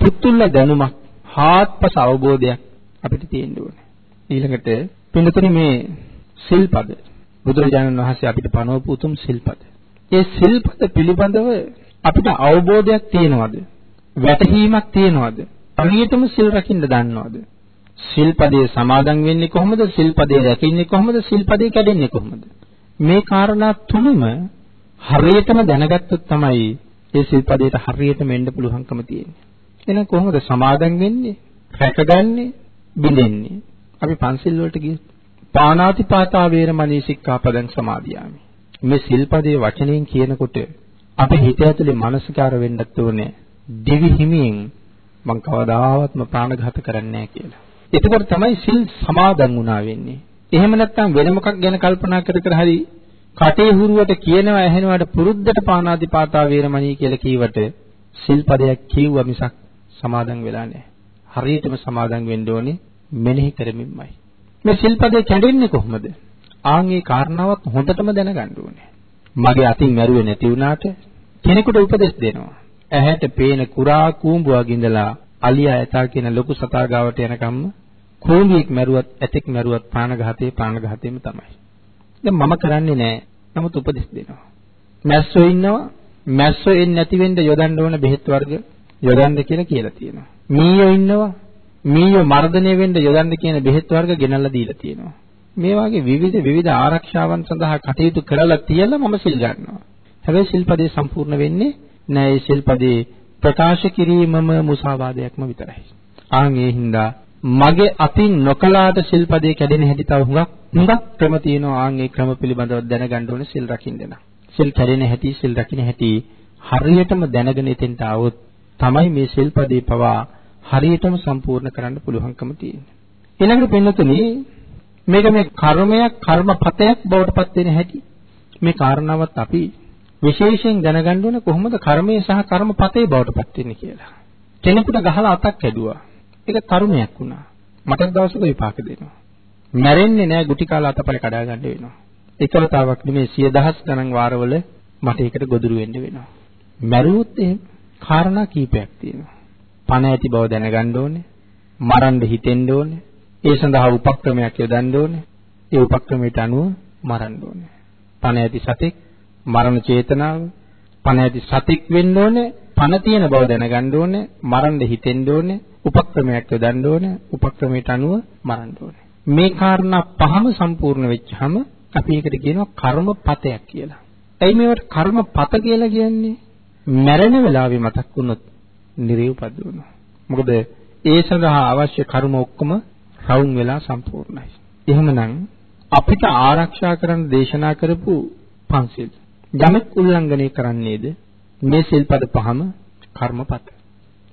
පුතුල්ල දැනුමක් හාත්පස අවබෝධයක් අපිට තියෙන්න ඕනේ. ඊළඟට පින්නතුනි මේ සිල්පද බුදුරජාණන් වහන්සේ අපිට පනවපු උතුම් සිල්පද. ඒ සිල්පද පිළිබඳව අපිට අවබෝධයක් තියෙනවද? වැටහීමක් තියෙනවද? හරියටම සිල් රකින්න දන්නවද? සිල්පදේ සමාදන් වෙන්නේ කොහොමද? සිල්පදේ රැකෙන්නේ කොහොමද? සිල්පදේ කැඩෙන්නේ කොහොමද? මේ කාරණා තුනම හරියටම දැනගත්තොත් තමයි ඒ සිල්පදයට හරියටම එන්න පුළුවන්කම තියෙන්නේ. එහෙනම් කොහොමද සමාදන් වෙන්නේ? රැකගන්නේ? බිඳෙන්නේ? අපි පන්සිල් වලට ගියොත් පාණාතිපාතා වේරමණී සික්ඛාපදං සමාදියාමි. මේ සිල්පදේ වචනයෙන් කියනකොට අපේ හිත ඇතුලේ මානසිකාර වෙන්නත් ඕනේ. දෙවි හිමියෙන් මං කවදාවත්ම ප්‍රාණඝාත කරන්නේ නැහැ කියලා. එතකොට තමයි සිල් සමාදන් වුණා වෙන්නේ. එහෙම නැත්නම් වෙන මොකක් ගැන කල්පනා කර කර හරි කටේ හුරුවට කියනවා ඇහෙනවාට පුරුද්දට පානාතිපාතා වේරමණී කියලා කීවට සිල්පදයක් කිව්වා මිසක් සමාදන් වෙලා නැහැ. හරියටම සමාදන් වෙන්න ඕනේ මෙනෙහි කරමින්මයි. මේ සිල්පදේ කැඩෙන්නේ කොහොමද? ආන් ඒ කාරණාවත් හොඳටම දැනගන්න ඕනේ. මගේ අතින් මැරුවේ නැති වුණාට කෙනෙකුට උපදෙස් දෙනවා. ඇහැට පේන කුරා කූඹුවක් ඉඳලා අලියා ඇතා කියන ලොකු සතා ගාවට යනකම්ම කූඹියෙක් මැරුවත් ඇතෙක් මැරුවත් ප්‍රාණඝාතේ ප්‍රාණඝාතේම තමයි. දැන් මම කරන්නේ නැහැ. නමුත් උපදෙස් දෙනවා. මැස්සෝ ඉන්නවා. මැස්සෝ එන්නේ නැති වෙන්න යොදන්න ඕන බෙහෙත් වර්ග යොදන්න කියලා කියලා තියෙනවා. මීයෝ ඉන්නවා. මීයෝ මර්ධනය වෙන්න යොදන්න කියන බෙහෙත් වර්ග ගෙනල්ලා දීලා තියෙනවා. මේ වගේ විවිධ විවිධ ආරක්ෂාවන් සඳහා කටයුතු කරලා තියලා මම සිල් ගන්නවා. හැබැයි සිල්පදේ සම්පූර්ණ වෙන්නේ නෑ. ඒ සිල්පදේ ප්‍රකාශ කිරීමම මුසාවාදයක්ම විතරයි. ආන් ඒ හින්දා මගේ අතින් නොකලාට සිල්පදේ කැඩෙන හැටි තව හුඟක් හුඟක් ක්‍රම තියෙනවා. ආන් ඒ ක්‍රම පිළිබඳව දැනගන්න ඕනේ සිල් රකින්න නම්. සිල් කැඩෙන හැටි සිල් රකින්න හැටි හරියටම දැනගෙන එතෙන්ට આવොත් තමයි මේ සිල්පදේ පවා හරියටම සම්පූර්ණ කරන්න පුළුවන්කම තියෙන්නේ. ඊළඟට පින්නතුනි මේක මේ කර්මයක් කර්මපතයක් බවට පත් වෙන හැටි මේ කාරණාවත් අපි විශේෂයෙන් දැනගන්න ඕනේ කොහොමද කර්මය සහ කර්මපතේ බවට පත් වෙන්නේ කියලා. කෙනෙකුට ගහලා අතක් ඇදුවා. ඒක කර්මයක් වුණා. මට දවසක විපාක දෙනවා. මැරෙන්නේ නෑ ගුටි කාලා අතපය කඩා ගන්න වෙනවා. එකවතාවක් නෙමෙයි සිය දහස් ගණන් වාරවල මට ඒකට ගොදුරු වෙන්න වෙනවා. මැරුවොත් එහෙම කාරණා කීපයක් තියෙනවා. පණ ඇති බව දැනගන්න ඕනේ. මරන්න හිතෙන්න ඕනේ. ඒ සඳහා උපක්‍රමයක් යොදන්න ඕනේ. ඒ උපක්‍රමයට අනුව මරන්න ඕනේ. පණ ඇති සතෙක් මරණ චේතනාව පණ ඇති සතෙක් වෙන්න ඕනේ. පණ තියෙන බව දැනගන්න ඕනේ. මරන්න හිතෙන්න ඕනේ. උපක්‍රමයක් යොදන්න ඕනේ. උපක්‍රමයට අනුව මරන්න ඕනේ. මේ කාරණා පහම සම්පූර්ණ වෙච්චාම අපි ඒකට කියනවා කර්මපතයක් කියලා. එයි මේවට කර්මපත කියලා කියන්නේ මැරෙන වෙලාවේ මතක් වුණොත් නිරේ උපදිනවා. මොකද ඒ සඳහා අවශ්‍ය කර්ම ඔක්කොම රවුම් වෙලා සම්පූර්ණයි. එහෙමනම් අපිට ආරක්ෂා කරන්න දේශනා කරපු පන්සිල් යමෙක් උල්ලංඝනය කරන්නේද මේ සිල්පද පහම කර්මපත.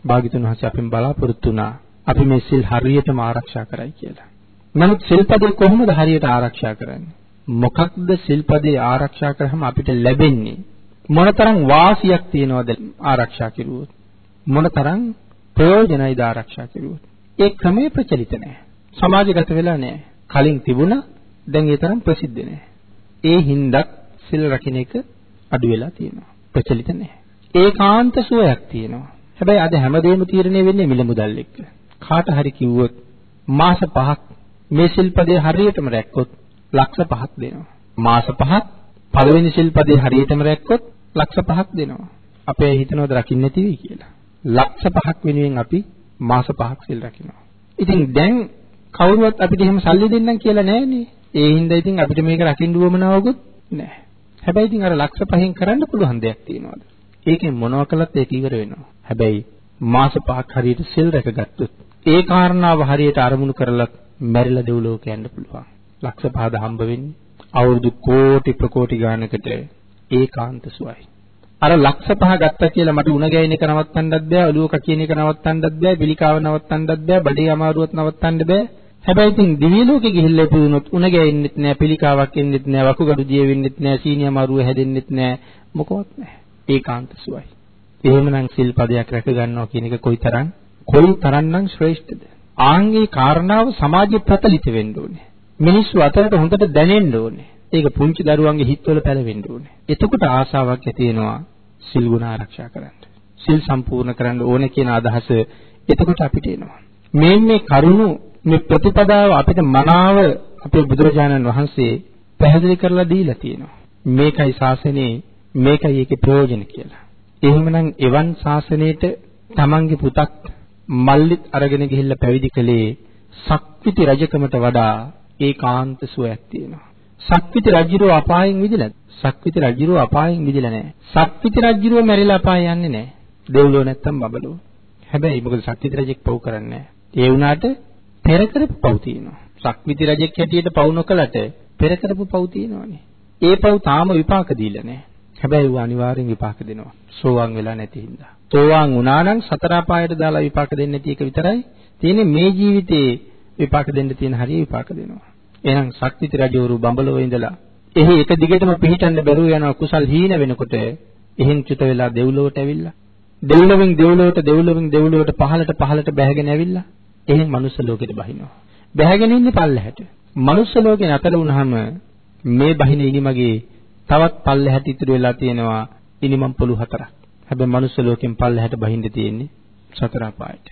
භාග්‍යතුන් වහන්සේ අපෙන් බලාපොරොත්තු වුණා අපි මේ සිල් හරියටම ආරක්ෂා කරයි කියලා. නමුත් සිල්පදේ කොහොමද හරියට ආරක්ෂා කරන්නේ? මොකක්ද සිල්පදේ ආරක්ෂා කරාම අපිට ලැබෙන්නේ? මොනතරම් වාසියක් තියනවද ආරක්ෂා කෙරුවොත්? මොනතරම් ප්‍රයෝජනයිද ආරක්ෂා කෙරුවොත්? ඒ ක්‍රමයේ ප්‍රචලිත නැහැ. සමාජගත වෙලා නැහැ. කලින් තිබුණා දැන් ඒ තරම් ප්‍රසිද්ධ නැහැ. ඒ හින්දා සිල් රකින්න එක අඩු වෙලා තියෙනවා. ප්‍රචලිත නැහැ. ඒකාන්ත සුවයක් තියෙනවා. හැබැයි අද හැමදේම තීරණය වෙන්නේ මිල මුදල් එක්ක. කාට හරි කිව්වොත් මාස 5ක් මේ ශිල්පදේ හරියටම රැක්කොත් ලක්ෂ 5ක් දෙනවා. මාස 5ක් පළවෙනි ශිල්පදේ හරියටම රැක්කොත් ලක්ෂ 5ක් දෙනවා. අපේ හිතනවද රකින්න නැති වෙයි කියලා. ලක්ෂ 5ක් වෙනුවෙන් අපි මාස 5ක් සිල් රකින්නවා. ඉතින් දැන් කවුරුවත් අපිට එහෙම සල්ලි දෙන්නම් කියලා නැහැනේ. ඒ හින්දා ඉතින් අපිට මේක රකින්න උවමනාවකුත් නැහැ. හැබැයි ඉතින් අර ලක්ෂ 5න් කරන්න පුළුවන් දෙයක් තියෙනවද? ඒකෙන් මොනවා කළත් ඒක ඉවර වෙනවා. හැබැයි මාස 5ක් හරියට සිල් රැකගත්තොත් ඒ කාරණාව හරියට අරමුණු කරලත් මැරිලා දෙව්ලෝක යන්න පුළුවන්. ලක්ෂ 5 හම්බ වෙන්නේ අවුරුදු කෝටි ප්‍රකෝටි ගානකට ඒකාන්ත සුවයි. අර ලක්ෂ පහ ගත්තා කියලා මට උණ ගැයින එක නවත්තන්නත් බෑ, ඔලුව කකින එක නවත්තන්නත් බෑ, පිළිකාව නවත්තන්නත් බෑ, බඩේ අමාරුවත් නවත්තන්න බෑ. හැබැයි ඉතින් දිව්‍ය ලෝකෙ ගිහිල්ලා ඉපදුනොත් උණ ගැයෙන්නෙත් නෑ, පිළිකාවක් එන්නෙත් නෑ, වකුගඩු දිය වෙන්නෙත් නෑ, සීනි අමාරුව හැදෙන්නෙත් නෑ, මොකවත් නෑ. ඒකාන්ත සුවයි. එහෙමනම් සිල්පදයක් රැක ගන්නවා කියන එක කොයිතරම් කොයිතරම්නම් ශ්‍රේෂ්ඨද? ආන්ගේ කාරණාව සමාජයේ ප්‍රචලිත වෙන්න ඕනේ. මිනිස්සු අතරට හොඳට දැනෙන්න ඕනේ. ඒක පුංචි දරුවන්ගේ හිතවල පැලවෙන්න ඕනේ. එතකොට ආසාවක් ඇති වෙනවා සිල් ගුණ ආරක්ෂා කරන්න. සිල් සම්පූර්ණ කරන්න ඕනේ කියන අදහස එතකොට අපිට එනවා. මේ මේ කරුණු මේ ප්‍රතිපදාව අපිට මනාව අපේ බුදුරජාණන් වහන්සේ පැහැදිලි කරලා දීලා තියෙනවා. මේකයි ශාසනයේ මේකයි ඒකේ ප්‍රයෝජන කියලා. එහෙමනම් එවන් ශාසනයේට තමන්ගේ පුතක් මල්ලිත් අරගෙන ගිහිල්ලා පැවිදි කළේ සක්විති රජකමට වඩා ඒකාන්ත සුවයක් තියෙනවා. සක්විති රජුරෝ අපායෙන් විදිලාද? සක්විති රජුරෝ අපායෙන් විදිලා නැහැ. සක්විති රජුරෝ මැරිලා අපාය යන්නේ නැහැ. දෙව්ලෝ නැත්තම් බබලෝ. හැබැයි මොකද සක්විති රජෙක් පව් කරන්නේ ඒ වුණාට පෙර කරපු පව් තියෙනවා. සක්විති රජෙක් හැටියට පව් නොකලට පෙර කරපු පව් තියෙනවානේ. ඒ පව් තාම විපාක දීලා නැහැ. හැබැයි ඌ අනිවාර්යෙන් විපාක දෙනවා. සෝවාන් වෙලා නැති හින්දා. සෝවාන් වුණා නම් සතර අපායට දාලා විපාක දෙන්නේ නැති එක විතරයි. තියෙන්නේ මේ ජීවිතේ විපාක දෙන්න තියෙන හරිය විපාක දෙනවා. එහෙනම් ශක්තිති රජවරු බඹලෝ ඉඳලා එහි එක දිගටම පිහිටන්න බැරුව යන කුසල් හීන වෙනකොට එහෙන් චුත වෙලා දෙව්ලොවට ඇවිල්ලා දෙව්ලොවෙන් දෙව්ලොවට දෙව්ලොවෙන් දෙව්ලොවට පහළට පහළට බැහැගෙන ඇවිල්ලා එහෙන් මනුස්ස ලෝකෙට බහිනවා. බැහැගෙන ඉන්නේ පල්ලෙහැට. මනුස්ස ලෝකේ නතර වුණාම මේ බහින ඉනිමගේ තවත් පල්ලෙහැට ඉතුරු වෙලා තියෙනවා ඉනිමම් පොළු හතරක්. හැබැයි මනුස්ස ලෝකෙන් පල්ලෙහැට බහින්න තියෙන්නේ සතර අපායට.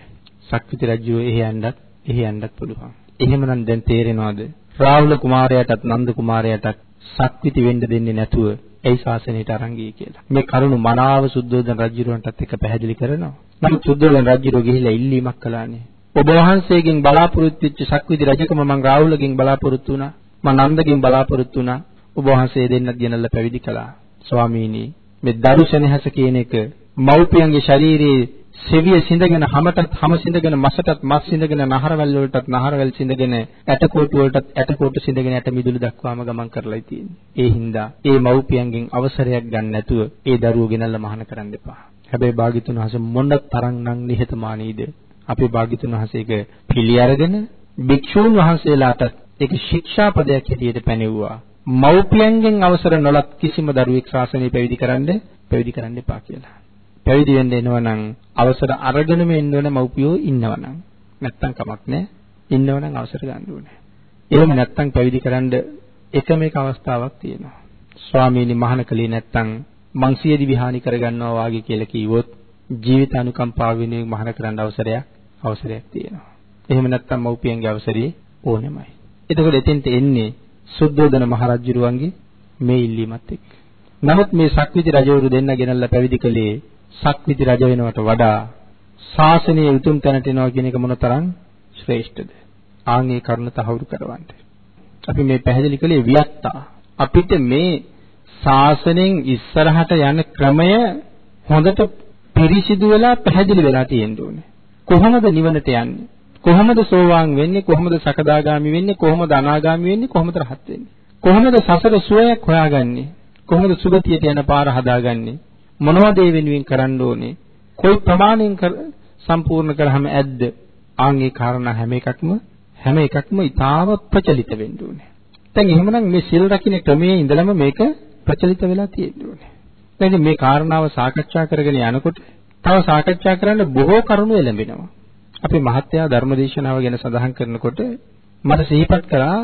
ශක්තිති රජුව එහි යන්නත් එහි යන්නත් පුළුවන්. එහෙමනම් දැන් තේරෙනවද රාහුල කුමාරයාටත් නන්ද කුමාරයාටත් සක්විති වෙන්න දෙන්නේ නැතුව ඒ ශාසනයට අරන් ගියේ කියලා. මේ කරුණ මනාව සුද්ධෝදන රජුරවන්ටත් එක පැහැදිලි කරනවා. නමුත් සුද්ධෝදන රජුරෝ ගිහිලා ඉල්ලීමක් කළානේ. ඔබ වහන්සේගෙන් බලාපොරොත්තු වෙච්ච සක්විති රජකම මම රාහුලගෙන් බලාපොරොත්තු වුණා. මම නන්දගෙන් බලාපොරොත්තු වුණා. ඔබ වහන්සේ දෙන්නත් ගෙනල්ලා පැවිදි කළා. ස්වාමීනි මේ දරු සෙනෙහස කියන එක මව්පියන්ගේ ශරීරයේ සෙවිය සිඳගෙන හැමතත් හැම සිඳගෙන මසටත් මස් සිඳගෙන නහරවැල් වලටත් නහරවැල් සිඳගෙන ඇටකොටු වලටත් ඇටකොටු සිඳගෙන ඇට මිදුළු දක්වාම ගමන් කරලායි තියෙන්නේ. ඒ හින්දා ඒ මව්පියන්ගෙන් අවසරයක් ගන්න නැතුව ඒ දරුවෝ ගෙනල්ලා මහාන කරන්න එපා. හැබැයි භාග්‍යතුන් වහන්සේ මොන තරම්නම් නිහතමානීද? අපේ භාග්‍යතුන් වහන්සේක පිළි අරගෙන භික්ෂූන් වහන්සේලාට ඒක ශික්ෂාපදයක් හැටියට පැනෙවුවා. මව්පියන්ගෙන් අවසර නොලත් කිසිම දරුවෙක් ශාසනය පැවිදි කරන්න පැවිදි කරන්න එපා කියලා. පැවිදි වෙන්න එනවනම් අවසර අරගෙනම එන්න ඕන මව්පියෝ ඉන්නවනම් නැත්තම් කමක් නැහැ ඉන්නවනම් අවසර ගන්න ඕනේ එහෙම නැත්තම් පැවිදි කරන්න එකම එක අවස්ථාවක් තියෙනවා ස්වාමීනි මහානකලී නැත්තම් මං සියදි විහානි කරගන්නවා වාගේ කියලා කිව්වොත් ජීවිත අනුකම්පාව වෙනුවෙන් මහාන කරන්න අවසරයක් අවසරයක් තියෙනවා එහෙම නැත්තම් මව්පියන්ගේ අවසරය ඕනෙමයි එතකොට එතෙන්ට එන්නේ සුද්ධෝදන මහරජුරුවන්ගේ මේ ඉල්ලීමත් එක්ක නමුත් මේ සක්විති රජවරු දෙන්න ගෙනල්ලා පැවිදි කළේ සක්විති රජ වෙනවට වඩා ශාසනීය උතුම් තැනට එනවා කියන එක මොනතරම් ශ්‍රේෂ්ඨද? ආන් ඒ කරුණ තහවුරු කරවන්න. අපි මේ පැහැදිලි කළේ වියත්තා. අපිට මේ ශාසනයෙන් ඉස්සරහට යන ක්‍රමය හොඳට පිරිසිදු වෙලා පැහැදිලි වෙලා තියෙන්න ඕනේ. කොහොමද නිවනට යන්නේ? කොහොමද සෝවාන් වෙන්නේ? කොහොමද සකදාගාමි වෙන්නේ? කොහොමද අනාගාමි වෙන්නේ? කොහොමද රහත් වෙන්නේ? කොහොමද සසර සුවයක් හොයාගන්නේ? කොහොමද සුගතියට යන පාර හදාගන්නේ? මොනවද ඒ වෙනුවෙන් කරන්න ඕනේ? කොයි ප්‍රමාණයෙන් සම්පූර්ණ කරාම ඇද්ද? ආන් ඒ කාරණා හැම එකක්ම හැම එකක්ම ඊටාව ප්‍රචලිත වෙන්න ඕනේ. දැන් එහෙමනම් මේ සිල් රකින්න ක්‍රමයේ ඉඳලම මේක ප්‍රචලිත වෙලා තියෙන්න ඕනේ. දැන් මේ කාරණාව සාකච්ඡා කරගෙන යනකොට තව සාකච්ඡා කරන්න බොහෝ කරුණු එළඹෙනවා. අපි මහත්යා ධර්මදේශනාව ගැන සඳහන් කරනකොට මට සිහිපත් කරා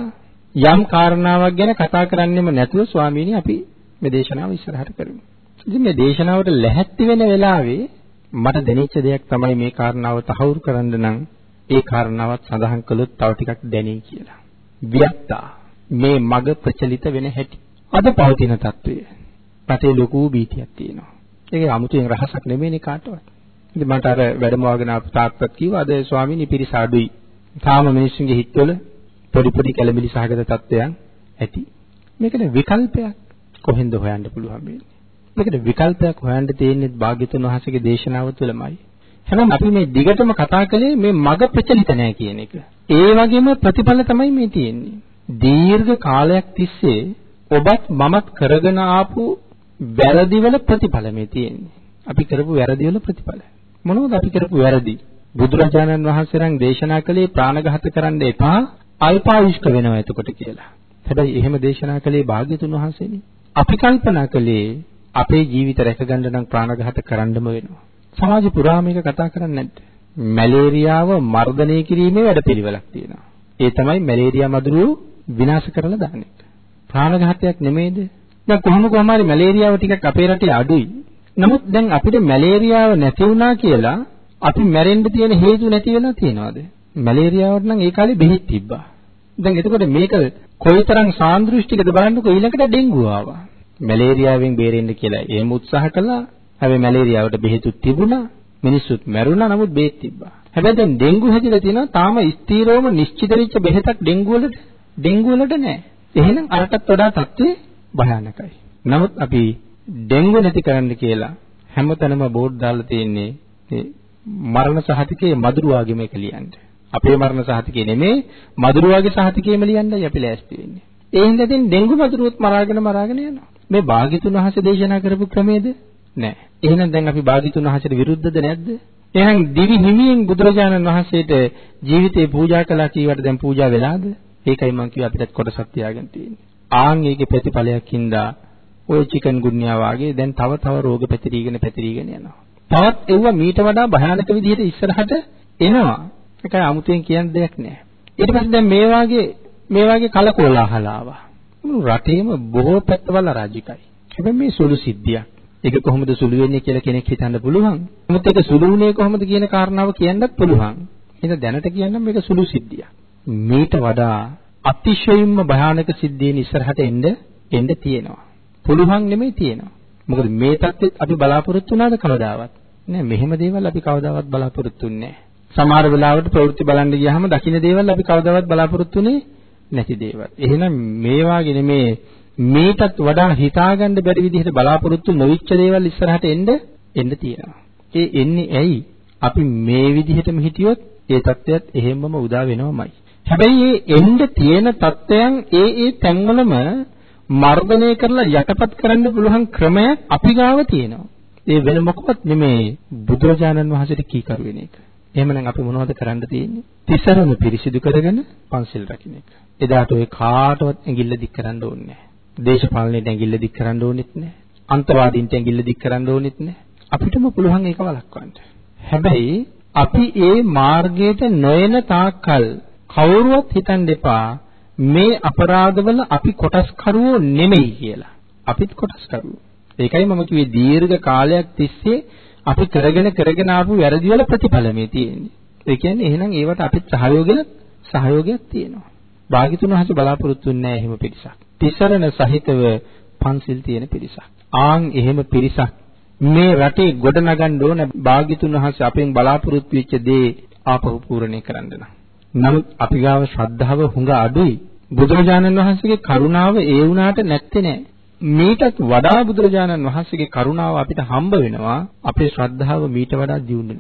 යම් කාරණාවක් ගැන කතා කරන්නෙම නැතුව ස්වාමීනි අපි මේ දේශනාව ඉස්සරහට කරමු. ඉතින් මේ දේශනාවට ලැහැත්ති වෙන වෙලාවේ මට දැනෙච්ච දෙයක් තමයි මේ කාරණාව තහවුරු කරන්න නම් ඒ කාරණාවත් සඳහන් කළොත් තව ටිකක් දැනෙයි කියලා. වියත්තා මේ මග ප්‍රචලිත වෙන හැටි. අද පවතින తත්වය. රටේ ලොකු බීතියක් තියෙනවා. ඒක 아무තෙන් රහසක් නෙමෙයිනේ කාටවත්. ඉතින් මට අර වැඩම වගෙන ආපු තාත්තත් කිව්වා අද ස්වාමීනි පිරිස අඩුයි. තාම මිනිස්සුන්ගේ හිතවල පොඩි පොඩි කැළඹිලි සහගත තත්ත්වයන් ඇති. මේකට විකල්පයක් කොහෙන්ද හොයන්න පුළුවන් වෙන්නේ? මේකට විකල්පයක් හොයන්න තියෙන්නේ භාග්‍යතුන් වහන්සේගේ දේශනාව තුළමයි. හැබැයි අපි මේ දිගටම කතා කළේ මේ මග ප්‍රචලිත නැහැ කියන එක. ඒ වගේම ප්‍රතිඵල තමයි මේ තියෙන්නේ. දීර්ඝ කාලයක් තිස්සේ ඔබත් මමත් කරගෙන ආපු වැරදිවල ප්‍රතිඵල මේ තියෙන්නේ. අපි කරපු වැරදිවල ප්‍රතිඵල. මොනවද අපි කරපු වැරදි? බුදුරජාණන් වහන්සේරන් දේශනා කළේ ප්‍රාණඝාත කරන්න එපා අල්පායුෂ්ක වෙනවා එතකොට කියලා. හැබැයි එහෙම දේශනා කළේ භාග්‍යතුන් වහන්සේනේ. අපි කල්පනා කළේ අපේ ජීවිත රැකගන්න නම් ප්‍රාණඝාත කරන්නම වෙනවා. සමාජ පුරා මේක කතා කරන්නේ නැද්ද? මැලේරියාව මර්ධනය කිරීමේ වැඩපිළිවෙලක් තියෙනවා. ඒ තමයි මැලේරියා මදුරුව විනාශ කරලා දාන එක. ප්‍රාණඝාතයක් නෙමෙයිද? දැන් කොහොම කොහම හරි මැලේරියාව ටිකක් අපේ රටේ අඩුයි. නමුත් දැන් අපිට මැලේරියාව නැති වුණා කියලා අපි මැරෙන්න තියෙන හේතු නැති වෙලා තියෙනවද? මැලේරියාවට නම් ඒ කාලේ බෙහෙත් තිබ්බා. දැන් එතකොට මේක කොයිතරම් සාන්දෘෂ්ටිකද බලන්නකෝ ඊළඟට ඩෙන්ගු ආවා. මැලේරියාවෙන් බේරෙන්න කියලා එහෙම උත්සාහ කළා. හැබැයි මැලේරියාවට බෙහෙතුත් තිබුණා. මිනිස්සුත් මැරුණා නමුත් බේත් තිබ්බා. හැබැයි දැන් ඩෙන්ගු හැදිලා තියෙනවා තාම ස්ථීරවම නිශ්චිත වෙච්ච බෙහෙතක් ඩෙන්ගු වලට ඩෙන්ගු වලට නැහැ. එහෙනම් අරටත් වඩා තත්ත්වේ භයානකයි. නමුත් අපි ඩෙන්ගු නැති කරන්න කියලා හැමතැනම බෝඩ් දාලා තියෙන්නේ මේ මරණ සහතිකයේ මදුරුවාගේ මේක ලියන්නේ. අපේ මරණ සහතිකේ නෙමෙයි මදුරුවාගේ සහතිකේම ලියන්නයි අපි ලෑස්ති වෙන්නේ. ඒ හින්දා ඉතින් ඩෙන්ගු මදුරුවොත් මරාගෙන මරාගෙන යනවා. මේ භාග්‍යතුන් වහන්සේ දේශනා කරපු ක්‍රමයේද? නෑ. එහෙනම් දැන් අපි භාග්‍යතුන් වහන්සේට විරුද්ධද නැද්ද? එහෙනම් දිවි හිමියෙන් බුදුරජාණන් වහන්සේට ජීවිතේ පූජා කළා කීවට දැන් පූජා වෙලාද? ඒකයි මම කිව්වා අපිට කොටසක් තියාගෙන තියෙන්නේ. ආන් ඒකේ ප්‍රතිඵලයක් හින්දා ওই චිකන් ගුන්‍යා වාගේ දැන් තව තව රෝග පැතිරීගෙන පැතිරීගෙන යනවා. තවත් එවුවා මීට වඩා භයානක විදිහට ඉස්සරහට එනවා. ඒකයි 아무තෙන් කියන්න දෙයක් නෑ. ඊට පස්සේ දැන් මේ වාගේ මේ වාගේ කලකෝලාහල ආවා. රටේම බොහෝ පැත්තවල රාජිකයි. හැබැයි මේ සුළු සිද්ධියක්. ඒක කොහොමද සුළු වෙන්නේ කියලා කෙනෙක් හිතන්න පුළුවන්. නමුත් ඒක සුළු වුණේ කොහොමද කියන කාරණාව කියන්නත් පුළුවන්. ඒක දැනට කියන්නම් මේක සුළු සිද්ධියක්. මේට වඩා අතිශයින්ම භයානක සිද්ධීන් ඉස්සරහට එන්න එන්න තියෙනවා. පුළුවන් නෙමෙයි තියෙනවා. මොකද මේ தත්ත්වෙත් අපි බලාපොරොත්තු වුණාද කවදාවත්? නෑ මෙහෙම දේවල් අපි කවදාවත් බලාපොරොත්තු වෙන්නේ නෑ. සමහර වෙලාවට ප්‍රවෘත්ති බලන්න ගියාම දකින්න දේවල් අපි කවදාවත් බලාපොරොත්තු වෙන්නේ නැති දේවල්. එහෙනම් මේ වාගේ නෙමේ මේකත් වඩා හිතාගන්න බැරි විදිහට බලාපොරොත්තු නොවිච්ච දේවල් ඉස්සරහට එන්න එන්න තියෙනවා. ඒ එන්නේ ඇයි? අපි මේ විදිහටම හිටියොත් ඒ தත්වයක් එහෙම්මම උදා වෙනවමයි. හැබැයි මේ එන්න තියෙන தත්වයන් ඒ ඒ තැන්වලම මර්ධනය කරලා යටපත් කරන්න පුළුවන් ක්‍රමයක් අපි ගාව තියෙනවා. ඒ වෙන මොකවත් නෙමෙයි බුදුරජාණන් වහන්සේට කීකරු වෙන එක. එහෙමනම් අපි මොනවද කරන්න තියෙන්නේ? තිසරණ පිරිසිදු කරගෙන පන්සිල් රකින්න එක. එදාට ඔය කාටවත් ඇඟිල්ල දික් කරන්න ඕනේ නැහැ. දේශපාලනයට ඇඟිල්ල දික් කරන්න ඕනෙත් නැහැ. අන්තවාදීන්ට ඇඟිල්ල දික් කරන්න ඕනෙත් නැහැ. අපිටම පුළුවන් ඒක වළක්වන්න. හැබැයි අපි ඒ මාර්ගයට නොයන තාක්කල් කවුරුවත් හිතන්න එපා මේ අපරාධවල අපි කොටස්කරුවෝ නෙමෙයි කියලා. අපිත් කොටස්කරුවෝ. ඒකයි මම කිව්වේ දීර්ඝ කාලයක් තිස්සේ අපි කරගෙන කරගෙන ආපු වැරදි වල ප්‍රතිඵල මේ තියෙන්නේ. ඒ කියන්නේ එහෙනම් ඒවට අපිත් සහයෝගයක් සහයෝගයක් තියෙනවා. භාග්‍යතුන් වහන්සේ බලාපොරොත්තු වෙන්නේ නැහැ එහෙම පිරිසක්. තිසරණ සහිතව පන්සිල් තියෙන පිරිසක්. ආන් එහෙම පිරිසක් මේ රටේ ගොඩනගන්න ඕන භාග්‍යතුන් වහන්සේ අපෙන් බලාපොරොත්තු වෙච්ච දේ ආපහු පූර්ණේ කරන්න නම්. නමුත් අපි ගාව ශ්‍රද්ධාව හුඟ අඩුයි. බුදුරජාණන් වහන්සේගේ කරුණාව ඒ වුණාට නැත්තේ නෑ. මේකත් වඩා බුදුරජාණන් වහන්සේගේ කරුණාව අපිට හම්බ වෙනවා අපේ ශ්‍රද්ධාව මීට වඩා දියුණු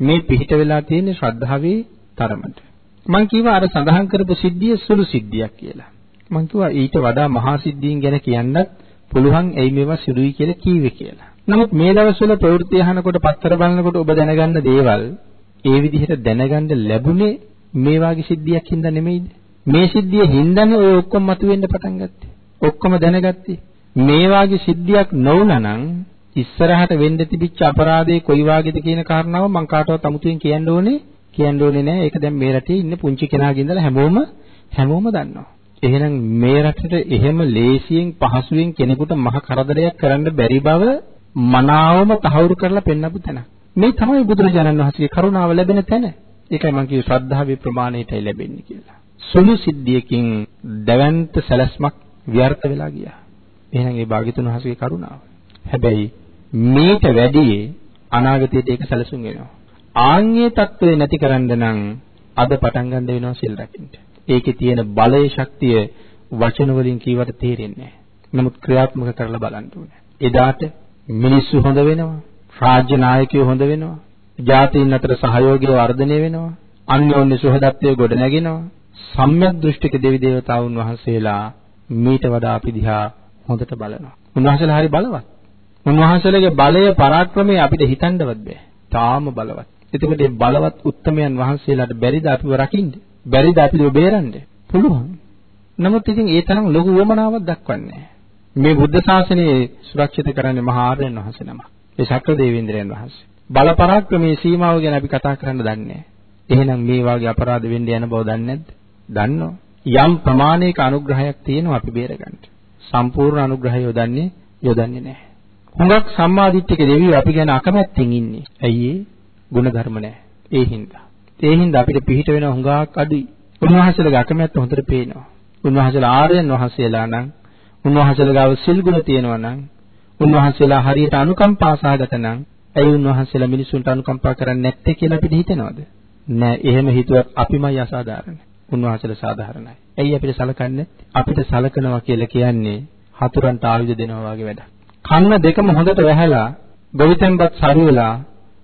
මේ පිහිට වෙලා තියෙන ශ්‍රද්ධාවේ තරමට. මම කිව්වා අර සඳහන් කරපු සිද්ධිය සුළු සිද්ධියක් කියලා. මම කිව්වා ඊට වඩා මහා සිද්ධීන් ගැන කියන්නත් පුළුවන් ඇයි මේවා සුළුයි කියලා කීවේ කියලා. නමුත් මේ දවස්වල ප්‍රවෘත්ති අහනකොට පත්තර බලනකොට ඔබ දැනගන්න දේවල් ඒ විදිහට දැනගන්න ලැබුණේ මේ වාගේ සිද්ධියක් හින්දා නෙමෙයිද? මේ සිද්ධිය හින්දානේ ඔය ඔක්කොම මතුවෙන්න පටන් ගත්තේ. ඔක්කොම දැනගත්තේ. මේ වාගේ සිද්ධියක් නොවුනා නම් ඉස්සරහට වෙන්න තිබිච්ච අපරාධේ කොයි වාගේද කියන කාරණාව මම කාටවත් අමුතුවෙන් කියන්න ඕනේ කියන්න ඕනේ නෑ. ඒක දැන් මේ රටේ ඉන්න පුංචි කෙනාගේ ඉඳලා හැමෝම හැමෝම දන්නවා. එහෙනම් මේ රටට එහෙම ලේසියෙන් පහසුවෙන් කෙනෙකුට මහ කරදරයක් කරන්න බැරි බව මනාවම තහවුරු කරලා පෙන්වපු තැන. මේ තමයි බුදුරජාණන් වහන්සේගේ කරුණාව ලැබෙන තැන. ඒකයි මම කියේ ශ්‍රද්ධාවේ ප්‍රමාණයටයි ලැබෙන්නේ කියලා. සුළු සිද්ධියකින් දැවැන්ත සැලැස්මක් ව්‍යර්ථ වෙලා ගියා. එහෙනම් ඒ භාග්‍යතුන් වහන්සේගේ කරුණාව. හැබැයි මේට වැඩි අනාගතයේදී ඒක සැලසුම් වෙනවා. ආන්ගේ தত্ত্বය නැති කරන්න නම් අද පටන් ගන්න වෙනවා සිල් රැකෙන්න. ඒකේ තියෙන බලයේ ශක්තිය වචන වලින් කීවට තේරෙන්නේ නමුත් ක්‍රියාත්මක කරලා බලන්න ඕනේ. එදාට මිනිස්සු හොඳ වෙනවා, රාජ්‍ය නායකයෝ හොඳ වෙනවා, ජාතීන් අතර සහයෝගය වර්ධනය වෙනවා. අන්‍යෝන්‍ය සුහදත්වයේ ගොඩ නැගෙනවා. සම්‍යක් දෘෂ්ටික දෙවි දේවතාවුන් වහන්සේලා මීට වඩා අපි දිහා හොඳට බලනවා. උන්වහන්සේලා හරි බලවත්. උන්වහන්සේලගේ බලය පරාක්‍රමය අපිට හිතන්නවත් බෑ. තාම බලවත්. එතකොට මේ බලවත් උත්තමයන් වහන්සේලාට බැරිද අපිව රකින්න? බැරිද අපිව බේරන්න? පුළුවන්. නමුත් ඉතින් ඒ තරම් ලොකු වමනාවක් දක්වන්නේ මේ බුද්ධ ශාසනය සුරක්ෂිත කරන්නේ මහා ආර්යයන් වහන්සේ නම. ඒ ශක්‍ර දේවේන්ද්‍රයන් වහන්සේ. බල පරාක්‍රමයේ සීමාව ගැන අපි කතා කරන්න දන්නේ එහෙනම් මේ වාගේ අපරාධ වෙන්න යන බව දන්නේ නැද්ද? දන්නවා. යම් ප්‍රමාණයක අනුග්‍රහයක් තියෙනවා අපි බේරගන්න. සම්පූර්ණ අනුග්‍රහය යොදන්නේ යොදන්නේ නැහැ. හුඟක් සම්මාදිට්ඨික දෙවියෝ අපි ගැන අකමැත්තෙන් ඉන්නේ. ඇයි ඒ? ಗುಣධර්ම නැහැ. ඒ හින්දා. ඒ හින්දා අපිට පිහිට වෙන හුඟක් අඩුයි. උන්වහන්සේලගේ අකමැත්ත හොඳට පේනවා. උන්වහන්සේලා ආර්යයන් වහන්සේලා නම් උන්වහන්සේලා ගාව සිල් ගුණ තියෙනවා නම් උන්වහන්සේලා හරියට අනුකම්පා සහගත නම් ඇයි උන්වහන්සේලා මිනිසුන්ට අනුකම්පා කරන්නේ නැත්තේ කියලා අපිට හිතෙනවද? නෑ එහෙම හිතුවත් අපිමයි අසාධාරණ. උන්වහන්සේලා සාධාරණයි. ඇයි අපිට සලකන්නේ? අපිට සලකනවා කියලා කියන්නේ හතුරන්ට ආයුධ දෙනවා වගේ වැඩක්. කන්න දෙකම හොඳට වැහැලා ගොවිතැන්පත් සරු වෙලා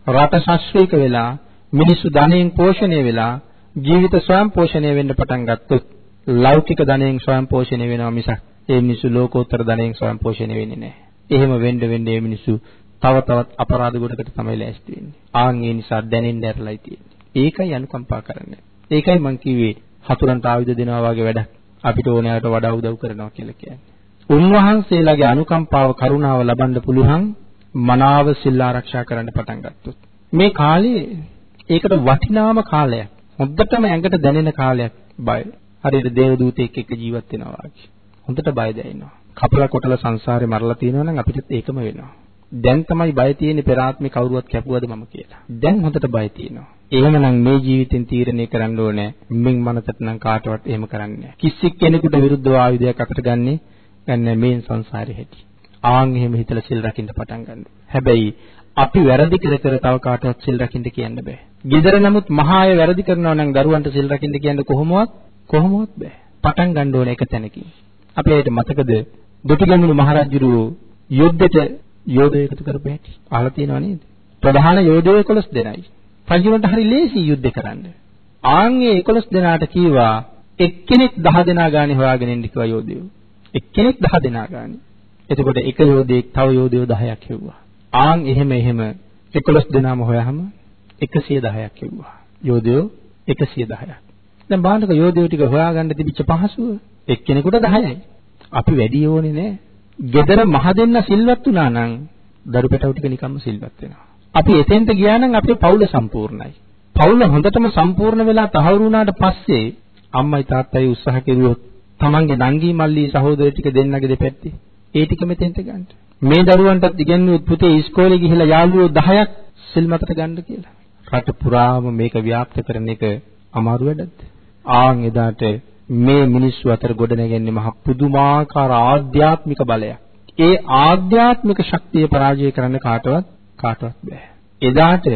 රට ශාස්ත්‍රීක වෙලා මිනිස්සු ධනයෙන් පෝෂණය වෙලා ජීවිත ස්වයං පෝෂණය වෙන්න පටන් ගත්තොත් ලෞකික ධනයෙන් ස්වයං පෝෂණය වෙනවා මිසක් ඒ මිනිස්සු ලෝකෝත්තර ධනයෙන් ස්වයං පෝෂණය වෙන්නේ නැහැ. එහෙම වෙන්න වෙන්න මේ මිනිස්සු තව තවත් අපරාධ ගොඩකට තමයි ලෑස්ති වෙන්නේ. ආන් ඒ නිසා දැනෙන්න ඇරලයි තියෙන්නේ. ඒකයි අනුකම්පා කරන්නේ. ඒකයි මං කිව්වේ හතුරන්ට ආයුධ දෙනවා වගේ වැඩක් අපිට ඕනෑවට වඩා උදව් කරනවා කියලා කියන්නේ. උන්වහන්සේලාගේ අනුකම්පාව කරුණාව ලබන්න පුළුවන් මනාව සිල් ආරක්ෂා කරන්න පටන් ගත්තොත්. මේ කාලේ ඒකට වටිනාම කාලයක්. හොද්දටම ඇඟට දැනෙන කාලයක් බය. හරියට දේව දූතෙක් එක්ක ජීවත් වෙනවා වගේ. හොඳට බය දැනෙනවා. කපලා කොටලා සංසාරේ මරලා තියෙනවා නම් අපිට ඒකම වෙනවා. දැන් තමයි බය තියෙන්නේ පෙර ආත්මේ කවුරුවත් කැපුවද මම කියලා. දැන් හොඳට බය තියෙනවා. එහෙමනම් මේ ජීවිතෙන් තීරණය කරන්න ඕනේ මින් මනසට නම් කාටවත් එහෙම කරන්නේ නැහැ. කිසි කෙනෙකුට විරුද්ධව ආයුධයක් අතට ගන්නේ ගන්න මේ සංසාරේ හැටි. ආන් එහෙම හිතලා සිල් රකින්න පටන් ගන්න. හැබැයි අපි වැරදි කර කර තව කාටවත් සිල් රකින්න කියන්න බෑ. gedara නමුත් මහා අය වැරදි කරනවා නම් දරුවන්ට සිල් රකින්න කියන්න කොහොමවත් කොහොමවත් බෑ. පටන් ගන්න ඕනේ එක තැනකින්. අපි ඇයිද මතකද දුටුගැමුණු මහරජුරු යුද්ධෙට යෝධය එකතු කරපු හැටි. අහලා තියෙනව නේද? ප්‍රධාන යෝධයෝ 11 දෙනයි. රජුන්ට හරි ලේසි යුද්ධ කරන්න. ආන්ගේ 11 දෙනාට කීවා එක්කෙනෙක් 10 දෙනා ගානේ හොයාගෙන ඉන්න කිව්වා යෝධයෝ. එක්කෙනෙක් 10 දෙනා ගානේ. එතකොට එක යෝධයෙක් තව යෝධයෝ 10ක් හෙව්වා. ආන් එහෙම එහෙම 11 දෙනාම හොයාම 110ක් හෙව්වා. යෝධයෝ 110ක්. දැන් බාහනක යෝධයෝ ටික හොයාගන්න තිබිච්ච පහසුව එක්කෙනෙකුට 10යි. අපි වැඩි ඕනේ නෑ. Gedara මහ දෙන්න සිල්වත් වුණා නම් දරු පැටව ටික නිකම්ම සිල්වත් වෙනවා. අපි එතෙන්ට ගියා නම් අපේ පවුල සම්පූර්ණයි. පවුල හොඳටම සම්පූර්ණ වෙලා තහවුරු වුණාට පස්සේ අම්මයි තාත්තයි උත්සාහ කෙරුවොත් තමන්ගේ නංගි මල්ලි සහෝදර ටික දෙන්නගේ දෙපැත්තේ ඒ ටික මෙතෙන්ට ගන්න. මේ දරුවන්ටත් ඉගෙනුවොත් පුතේ ඉස්කෝලේ ගිහිල්ලා යාළුවෝ 10ක් සිල් මතට ගන්න කියලා. රට පුරාම මේක ව්‍යාප්ත කරන එක අමාරු වැඩක්ද? ආන් එදාට මේ මිනිස්සු අතර ගොඩනැගෙන්නේ මහ පුදුමාකාර ආධ්‍යාත්මික බලයක්. ඒ ආධ්‍යාත්මික ශක්තිය පරාජය කරන්න කාටවත් කාටවත් බෑ. එදාට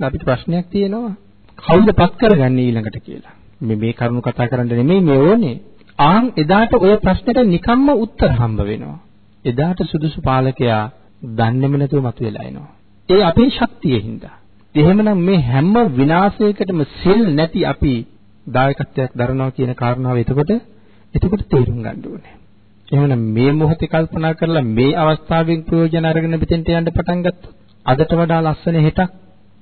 අපිට ප්‍රශ්නයක් තියෙනවා. කවුද පත් කරගන්නේ ඊළඟට කියලා. මේ මේ කරුණු කතා කරන්න නෙමෙයි මේ ඕනේ. ආන් එදාට ওই ප්‍රශ්නෙට නිකම්ම උත්තර හම්බ වෙනවා. එදාට සුදුසු පාලකයා දන්නේම නැතුව මතුවලා එනවා. ඒ අපේ ශක්තිය හින්දා. එහෙමනම් මේ හැම විනාශයකටම සිල් නැති අපි දායකත්වයක් දරනවා කියන කාරණාව එතකොට එතකොට තේරුම් ගන්න ඕනේ. එහෙනම් මේ මොහොතේ කල්පනා කරලා මේ අවස්ථාවෙන් ප්‍රයෝජන අරගෙන මෙතෙන්ට යන්න පටන් ගත්තොත් අදට වඩා ලස්සන හෙටක්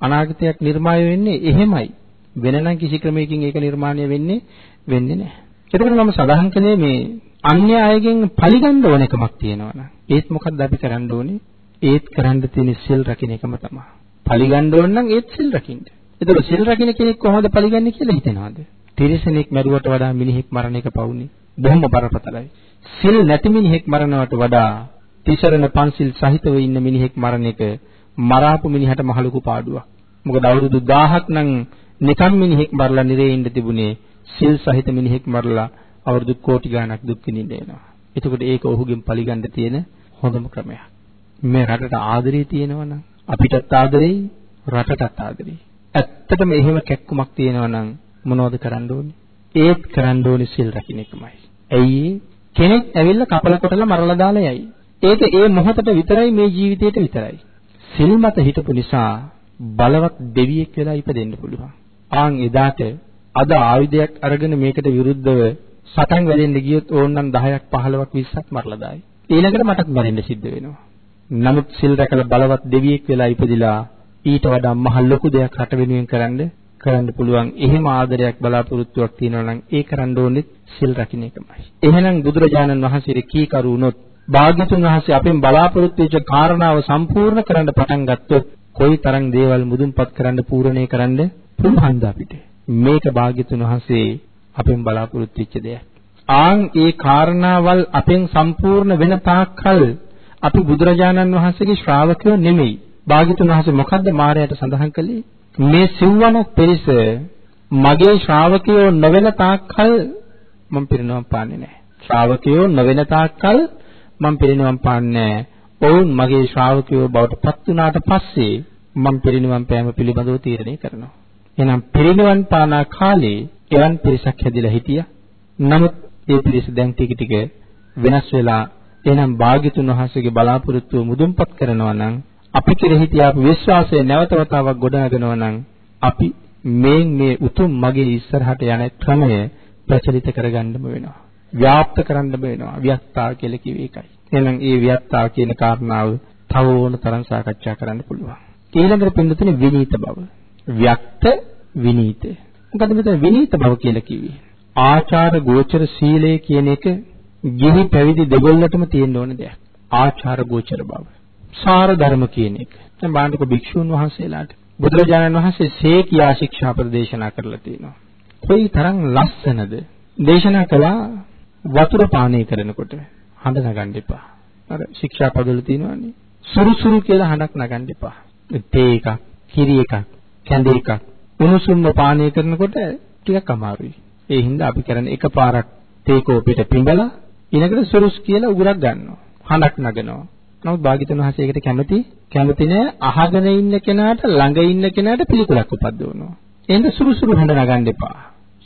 අනාගතයක් නිර්මාණය වෙන්නේ එහෙමයි. වෙනනම් කිසි ක්‍රමයකින් ඒක නිර්මාණය වෙන්නේ වෙන්නේ නැහැ. එතකොට මම සඳහන් කළේ මේ අන්‍ය අයගෙන් පරිගන්න ඕන එකමක් තියෙනවනේ. ඒත් මොකද්ද අපි කරන්න ඕනේ? ඒත් කරන්න තියෙන සිල් රකින්න එකම තමයි. පරිගන්න ඕන නම් ඒත් සිල් රකින්න. එතකොට සිල් රකින්න කෙනෙක් කොහොමද පරිගන්නේ කියලා හිතනවාද? තිරිසනෙක් මැරුවට වඩා මිනිහෙක් මරණ එක පවුනේ. බොහොම බරපතලයි. සිල් නැති මිනිහෙක් මරනවට වඩා තිසරණ පන්සිල් සහිතව ඉන්න මිනිහෙක් මරණ එක මරාපු මිනිහට මහ ලොකු පාඩුවක්. මොකද අවුරුදු 1000ක් නම් නිකම් මිනිහෙක් මරලා නිරේ ඉන්න තිබුණේ සිල් සහිත මිනිහෙක් මරලා අවුරුදු කෝටි ගාණක් දුක් විඳින්න එනවා. එතකොට ඒක ඔහුගෙන් පරිගන්න තියෙන හොඳම ක්‍රමයක්. මේ රටට ආදරේ තියෙනවනම් අපිටත් ආදරෙයි රටටත් ආදරෙයි. ඇත්තටම එහෙම කැක්කුමක් තියෙනවනම් මොනවද කරන්න ඕනේ? ඒත් කරන්න ඕනේ සිල් රකින්න එකමයි. ඇයි කෙනෙක් ඇවිල්ලා කපල කොටලා මරලා දාලා යයි. ඒක ඒ මොහොතට විතරයි මේ ජීවිතේට විතරයි. සිල් මත හිටපු නිසා බලවත් දෙවියෙක් වෙලා ඉපදෙන්න පුළුවන්. ආන් එදාට අද ආයුධයක් අරගෙන මේකට විරුද්ධව සටන් වැදෙන්න ගියොත් ඕනනම් 10ක් 15ක් 20ක් මරලා දායි. ඊළඟට මටත් මැරෙන්න සිද්ධ වෙනවා. නමුත් සිල් රැකලා බලවත් දෙවියෙක් වෙලා ඉපදිලා ඊට වඩා මහ ලොකු දෙයක් රට වෙනුවෙන් කරන්න කරන්න පුළුවන්. එහෙම ආදරයක් බලාපොරොත්තුවක් තියෙනවා නම් ඒ කරන්න ඕනෙත් සිල් රකින්න එකමයි. එහෙනම් බුදුරජාණන් වහන්සේ කීකරු වුණොත් භාග්‍යතුන් වහන්සේ අපෙන් බලාපොරොත්තු වෙච්ච කාරණාව සම්පූර්ණ කරන්න පටන් ගත්තොත් කොයි තරම් දේවල් මුදුන්පත් කරන්න පූර්ණේ කරන්න පුළුවන්ද අපිට මේක භාග්‍යතුන් වහන්සේ අපෙන් බලාපොරොත්තු වෙච්ච දෙයක් ආන් ඒ කාරණාවල් අපෙන් සම්පූර්ණ වෙන තාක්කල් අපි බුදුරජාණන් වහන්සේගේ ශ්‍රාවකයෝ නෙමෙයි භාග්‍යතුන් වහන්සේ මොකද්ද මායයට සඳහන් කළේ මේ සිව්වනක් පිරිස මගේ ශ්‍රාවකයෝ නොවන තාක්කල් මම පිරිනවම් පාන්නේ නැහැ ශ්‍රාවකයෝ නොවන තාක්කල් මම පිරිනිවන් පාන්නේ ඔවුන් මගේ ශ්‍රාවකයෝ බවට පත් වුණාට පස්සේ මම පිරිනිවන් පෑම පිළිබඳව තීරණය කරනවා. එහෙනම් පිරිනිවන් පානා කාලේ එවන් පිරිසක් හැදිලා හිටියා. නමුත් ඒ පිරිස දැන් ටික ටික වෙනස් වෙලා එහෙනම් භාග්‍යතුන් වහන්සේගේ බලාපොරොත්තුව මුදුන්පත් කරනවා නම් අපි කෙරෙහි තියාපු විශ්වාසය නැවත වතාවක් ගොඩනගනවා නම් අපි මේ මේ උතුම් මගේ ඉස්සරහට යන ක්‍රමය ප්‍රචලිත කරගන්නම වෙනවා. ව්‍යාප්ත කරන්න වෙනවා. ව්‍යක්තා කියලා කිව්වේ ඒකයි. එහෙනම් ඒ ව්‍යක්තා කියන කාරණාව තව ඕන තරම් සාකච්ඡා කරන්න පුළුවන්. ඊළඟට පින්නතුනේ විනීත බව. ව්‍යක්ත විනීත. මොකද මෙතන විනීත බව කියලා කිව්වේ? ආචාර ගෝචර සීලය කියන එක ගිහි පැවිදි දෙගොල්ලටම තියෙන්න ඕන දෙයක්. ආචාර ගෝචර බව. සාර ධර්ම කියන එක. දැන් බාණ්ඩක භික්ෂුන් වහන්සේලාට බුදුරජාණන් වහන්සේ සේ කියා ශික්ෂා ප්‍රදේශනා කරලා තියෙනවා. කොයි තරම් ලස්සනද දේශනා කළා වතුර පානය කරනකොට හඬ නගන්න එපා. අර ශික්ෂා පදවල තියෙනවානේ. සුරුසුරු කියලා හඬක් නගන්න එපා. තේ එකක්, කිරි එකක්, කැඳ එකක් උණුසුම්ම පානය කරනකොට ටිකක් අමාරුයි. ඒ හින්දා අපි කරන්නේ එකපාරක් තේ කෝපෙට පිඹලා ඊළඟට සුරුස් කියලා උගුරක් ගන්නවා. හඬක් නගනවා. නමුත් භාග්‍යතුන් වහන්සේ ඒකට කැමති කැමති නෑ අහගෙන ඉන්න කෙනාට ළඟ ඉන්න කෙනාට පිළිකුලක් උපද්දවනවා. එහෙනම් සුරුසුරු හඬ නගන්න එපා.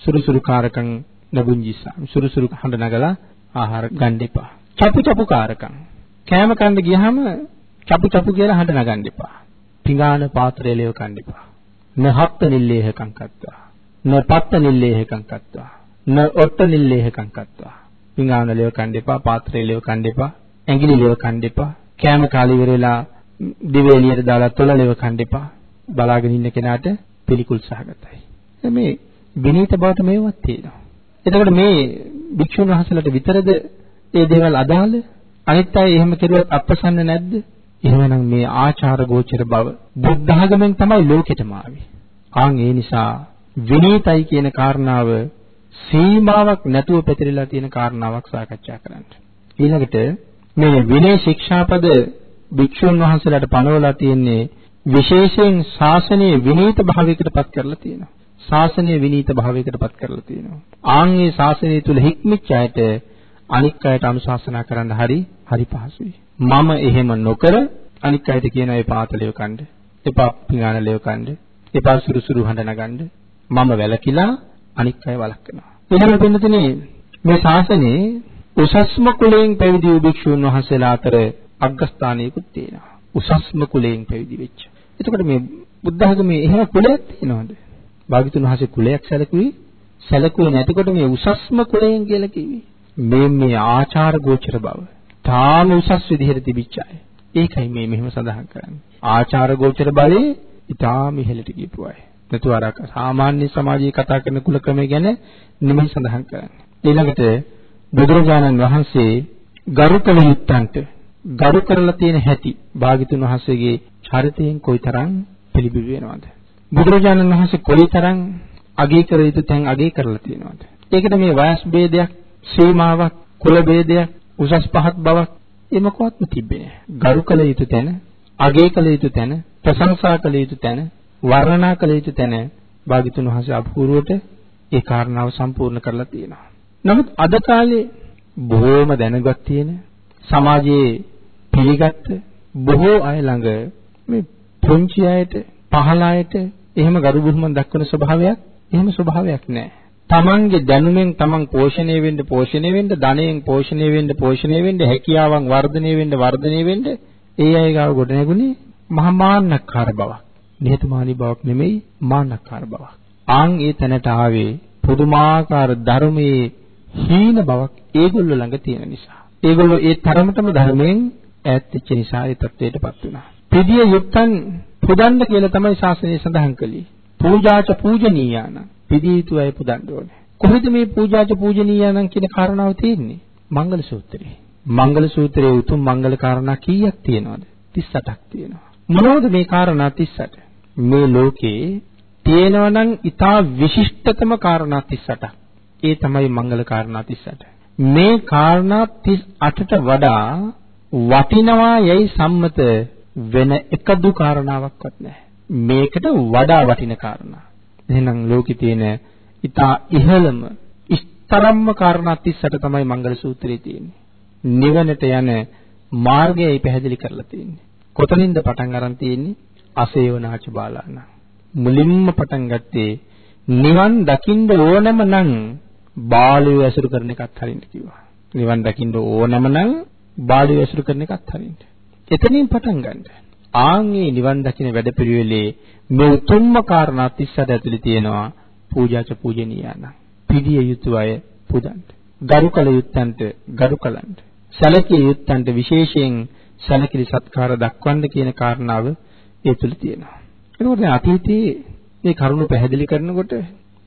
සුරුසුරු කාරකම් නබුංජිසා සුරුසුරු හඬ නගලා ආහාර ගන්න එපා. චපු චපු කාරකම්. කෑම කන්න ගියාම චපු චපු කියලා හඬ නගන්න එපා. පිඟාන පාත්‍රය ලේව කන්න එපා. නහත්ත නිල්ලේහකම් කත්වා. නපත්ත නිල්ලේහකම් කත්වා. න ඔට්ට නිල්ලේහකම් කත්වා. පිඟාන ලේව කන්න එපා, පාත්‍රය ලේව කන්න එපා, ඇඟිලි ලේව කන්න එපා. කෑම කාලේ ඉවරලා දිවෙලියට දාලා තොල ලේව කන්න එපා. බලාගෙන ඉන්න කෙනාට පිළිකුල් සහගතයි. මේ විනීත බවට මේවත් තියෙනවා. එතකොට මේ භික්ෂුන් වහන්සේලාට විතරද මේ දේවල් අදාළ? අනිත් අය එහෙම කෙරුවත් අප්‍රසන්න නැද්ද? එහෙමනම් මේ ආචාර ගෝචර බව බුද්ධ ආගමෙන් තමයි ලෝකෙටම ආවේ. ආන් ඒ නිසා විනීතයි කියන කාරණාව සීමාවක් නැතුව පැතිරලා තියෙන කාරණාවක් සාකච්ඡා කරන්න. ඊළඟට මේ විනය ශික්ෂාපද භික්ෂුන් වහන්සේලාට පනවලා තියෙන්නේ විශේෂයෙන් ශාසනයේ විනීත භාවයකට පත් කරලා තියෙනවා. ශාසනය විනීත භාවයකට පත් කරලා තියෙනවා. ආන්ගේ ශාසනය තුල හික්මිච්ච අයට අනික් අයට අනුශාසනා කරන්න හරි හරි පහසුයි. මම එහෙම නොකර අනික් අයට කියන ඒ පාතලිය කන්න. එපා පිඟානලිය කන්න. එපා සුරුසුරු හඬ නගන්න. මම වැලකිලා අනික් අය වළක්වනවා. ඊළඟ දෙන්නතනේ මේ ශාසනයේ උසස්ම කුලයෙන් පැවිදි වූ භික්ෂුන් වහන්සේලා අතර අග්‍රස්ථානයකුත් තියෙනවා. උසස්ම කුලයෙන් පැවිදි වෙච්ච. එතකොට මේ බුද්ධ ධර්මයේ එහෙම කුලයක් තියෙනවද? භාග්‍යතුන් වහන්සේ කුලයක් සැලකුවේ සැලකුවේ නැතිකොට මේ උසස්ම කුලයෙන් කියලා කිව්වේ. මේ මේ ආචාර ගෝචර බව. තාම උසස් විදිහට තිබිච්ච අය. ඒකයි මේ මෙහෙම සඳහන් කරන්නේ. ආචාර ගෝචර බලේ ඊටාම ඉහළට ගියපු අය. නැතු අර සාමාන්‍ය සමාජයේ කතා කරන කුල ක්‍රමය ගැන නෙමෙයි සඳහන් කරන්නේ. ඊළඟට බුදුරජාණන් වහන්සේ ගරු කළ යුත්තන්ට ගරු කරලා තියෙන හැටි භාග්‍යතුන් වහන්සේගේ චරිතයෙන් කොයිතරම් පිළිබිඹු වෙනවද? බුදුරජාණන් වහන්සේ කොයිතරම් අගය කර යුතු තැන් අගය කරලා තියෙනවද? ඒකට මේ වයස් ભેදයක්, සීමාවක්, කුල ભેදයක්, උසස් පහත් බවක් ඒ මොකවත්ම තිබ්බේ නැහැ. ගරු කළ යුතු තැන, අගය කළ යුතු තැන, ප්‍රශංසා කළ යුතු තැන, වර්ණනා කළ යුතු තැන භාග්‍යතුන් වහන්සේ අපූර්වට ඒ කාරණාව සම්පූර්ණ කරලා තියෙනවා. නමුත් අද කාලේ බොහෝම දැනගත් තියෙන සමාජයේ පිළිගත්ත බොහෝ අය ළඟ මේ පුංචි අයට පහළ අයට එහෙම ගරු බුහුමන් දක්වන ස්වභාවයක් එහෙම ස්වභාවයක් නැහැ. තමන්ගේ දැනුමෙන් තමන් පෝෂණය වෙන්න පෝෂණය වෙන්න ධනයෙන් පෝෂණය වෙන්න පෝෂණය වෙන්න හැකියාවන් වර්ධනය වෙන්න වර්ධනය වෙන්න ඒ අය ගාව ගොඩ නැගුණේ මහා මාන්නක්කාර බවක්. නිහතමානී බවක් නෙමෙයි මාන්නක්කාර බවක්. ආන් ඒ තැනට ආවේ පුදුමාකාර ධර්මයේ හීන බවක් ඒගොල්ලෝ ළඟ තියෙන නිසා. ඒගොල්ලෝ ඒ තරමටම ධර්මයෙන් ඈත් වෙච්ච නිසා ඒ තත්ත්වයටපත් වුණා. පිළිය යුක්තන් පුදන්න කියලා තමයි ශාසනය සඳහන් කළේ. පූජාච පූජනීයාන පිළිය යුතු අය පුදන්න ඕනේ. කොහෙද මේ පූජාච පූජනීයාන කියන කාරණාව තියෙන්නේ? මංගල සූත්‍රයේ. මංගල සූත්‍රයේ උතුම් මංගල කාරණා කීයක් තියෙනවද? 38ක් තියෙනවා. මොනවද මේ කාරණා 38? මේ ලෝකේ තියෙනවා නම් ඊටා විශිෂ්ටතම කාරණා 38ක්. ඒ තමයි මංගල කාරණා 38. මේ කාරණා 38ට වඩා වටිනවා යයි සම්මත වෙන එකදු කාරණාවක්වත් නැහැ. මේකට වඩා වටින කාරණා. එහෙනම් ලෝකේ තියෙන ඊටා ඉහළම ඉස්තරම්ම කාරණා 38 තමයි මංගල සූත්‍රයේ තියෙන්නේ. නිවනට යන මාර්ගයයි පැහැදිලි කරලා තියෙන්නේ. කොතනින්ද පටන් අරන් තියෙන්නේ? අසේවනාච බාලාන. මුලින්ම පටන් ගත්තේ නිවන් දකින්න ඕනම නම් බාලයෝ ඇසුරු කරන එකත් හරින්න කිව්වා. නිවන් දකින්න ඕනම නම් බාලයෝ ඇසුරු කරන එකත් හරින්න. එතනින් පටන් ගන්න. ආන්ගේ නිවන් දකින වැඩපිළිවෙලේ මේ උතුම්ම කාරණා 38 ඇතුළේ තියෙනවා පූජාච පූජනීයන. පිළිය යුතු අය පුදන්න. ගරු කළ යුත්තන්ට ගරු කළන්ට. සැලකිය යුත්තන්ට විශේෂයෙන් සැලකිලි සත්කාර දක්වන්න කියන කාරණාව ඒ තුල තියෙනවා. ඒකෝට අතීතයේ මේ කරුණ පැහැදිලි කරනකොට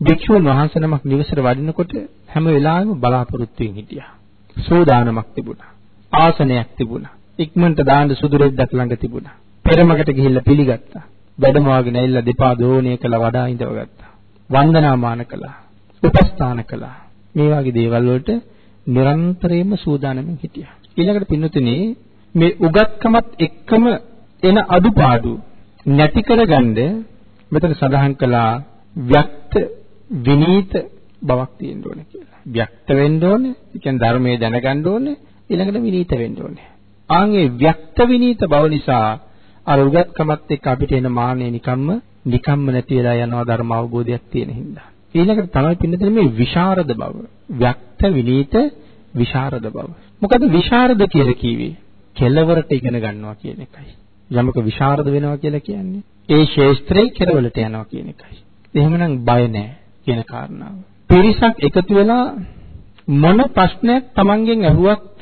භික්ෂුන් වහන්සේ නමක් නිවසට වඩිනකොට හැම වෙලාවෙම බලාපොරොත්තුෙන් හිටියා. සෝදානමක් තිබුණා. ආසනයක් තිබුණා. ඉක්මනට දාන්න සුදුරෙද්දක් ළඟ තිබුණා. පෙරමකට ගිහිල්ලා පිළිගත්තා. වැඩමවාගෙන ඇවිල්ලා දෙපා දෝණය කළා වඩා ඉඳවගත්තා. වන්දනාමාන කළා. උපස්ථාන කළා. මේ වගේ දේවල් වලට නිරන්තරයෙන්ම සූදානම්ෙන් හිටියා. ඊළඟට පින්නතුනේ මේ උගත්කමත් එක්කම එන අඩුපාඩු නැති කරගන්න මෙතන සඳහන් කළා ව්‍යක්ත විනීත බවක් තියෙන්න ඕනේ කියලා. ව්‍යක්ත වෙන්න ඕනේ, ඒ කියන්නේ ධර්මයේ දැනගන්න ඕනේ, ඊළඟට විනීත වෙන්න ඕනේ. ආන්ගේ ව්‍යක්ත විනීත බව නිසා අර උගත්කමත් එක්ක අපිට එන මානෙ නිකම්ම නිකම්ම නැති වෙලා යනවා ධර්ම අවබෝධයක් තියෙන හින්දා. ඊළඟට තමයි පින්නතේ මේ විශාරද බව. ව්‍යක්ත විනීත විශාරද බව. මොකද විශාරද කියලා කිව්වේ? කෙලවරට ඉගෙන ගන්නවා කියන එකයි. යමක විශාරද වෙනවා කියලා කියන්නේ ඒ ශේස්ත්‍රයේ කෙලවලට යනවා කියන එකයි. එහෙමනම් බය නැහැ කියන කාරණාව. පිරිසක් එකතු වෙලා මොන ප්‍රශ්නයක් Tamanගෙන් අහුවත්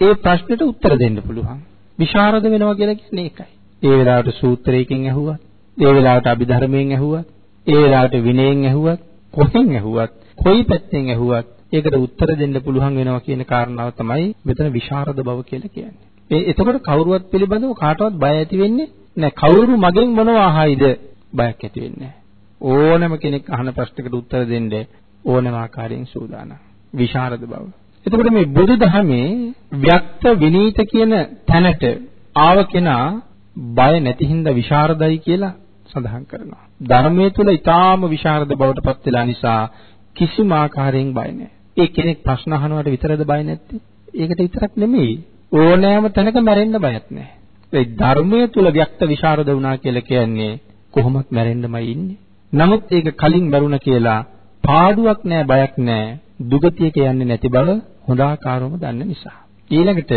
ඒ ප්‍රශ්නෙට උත්තර දෙන්න පුළුවන්. විශාරද වෙනවා කියලා කියන්නේ ඒකයි. ඒ වෙලාවට සූත්‍රයකින් ඇහුවත්, ඒ වෙලාවට අභිධර්මයෙන් ඇහුවත්, ඒ වෙලාවට විනයෙන් ඇහුවත්, කොහෙන් ඇහුවත්, කොයි පැත්තෙන් ඇහුවත් ඒකට උත්තර දෙන්න පුළුවන් වෙනවා කියන කාරණාව තමයි මෙතන විශාරද බව කියලා කියන්නේ. ඒ එතකොට කවුරුවත් පිළිබඳව කාටවත් බය ඇති වෙන්නේ නැහැ. කවුරු මගෙන් මොනවා අහයිද බයක් ඇති වෙන්නේ ඕනම කෙනෙක් අහන ප්‍රශ්නකට උත්තර දෙන්න ඕනම ආකාරයෙන් සූදානම්. විශාරද බව. එතකොට මේ බුදුදහමේ ව්‍යක්ත විනීත කියන තැනට ආව කෙනා බය නැති හින්දා විශාරදයි කියලා සඳහන් කරනවා. ධර්මයේ තුල ඊටාම විශාරද බවට පත් වෙලා නිසා කිසිම ආකාරයෙන් බය නැහැ. ඒ කෙනෙක් ප්‍රශ්න අහනවට විතරද බය නැත්තේ? ඒකට විතරක් නෙමෙයි. ඕනෑම තැනක මැරෙන්න බයක් නැහැ. ඒ ධර්මයේ තුල ව්‍යක්ත විශාරද වුණා කියලා කියන්නේ කොහොමත් මැරෙන්නමයි ඉන්නේ. නමුත් ඒක කලින් මරුණ කියලා පාඩුවක් නැහැ බයක් නැහැ. දුගතියක යන්නේ නැති බව හොඳ ආකාරවම දන්න නිසා. ඊළඟට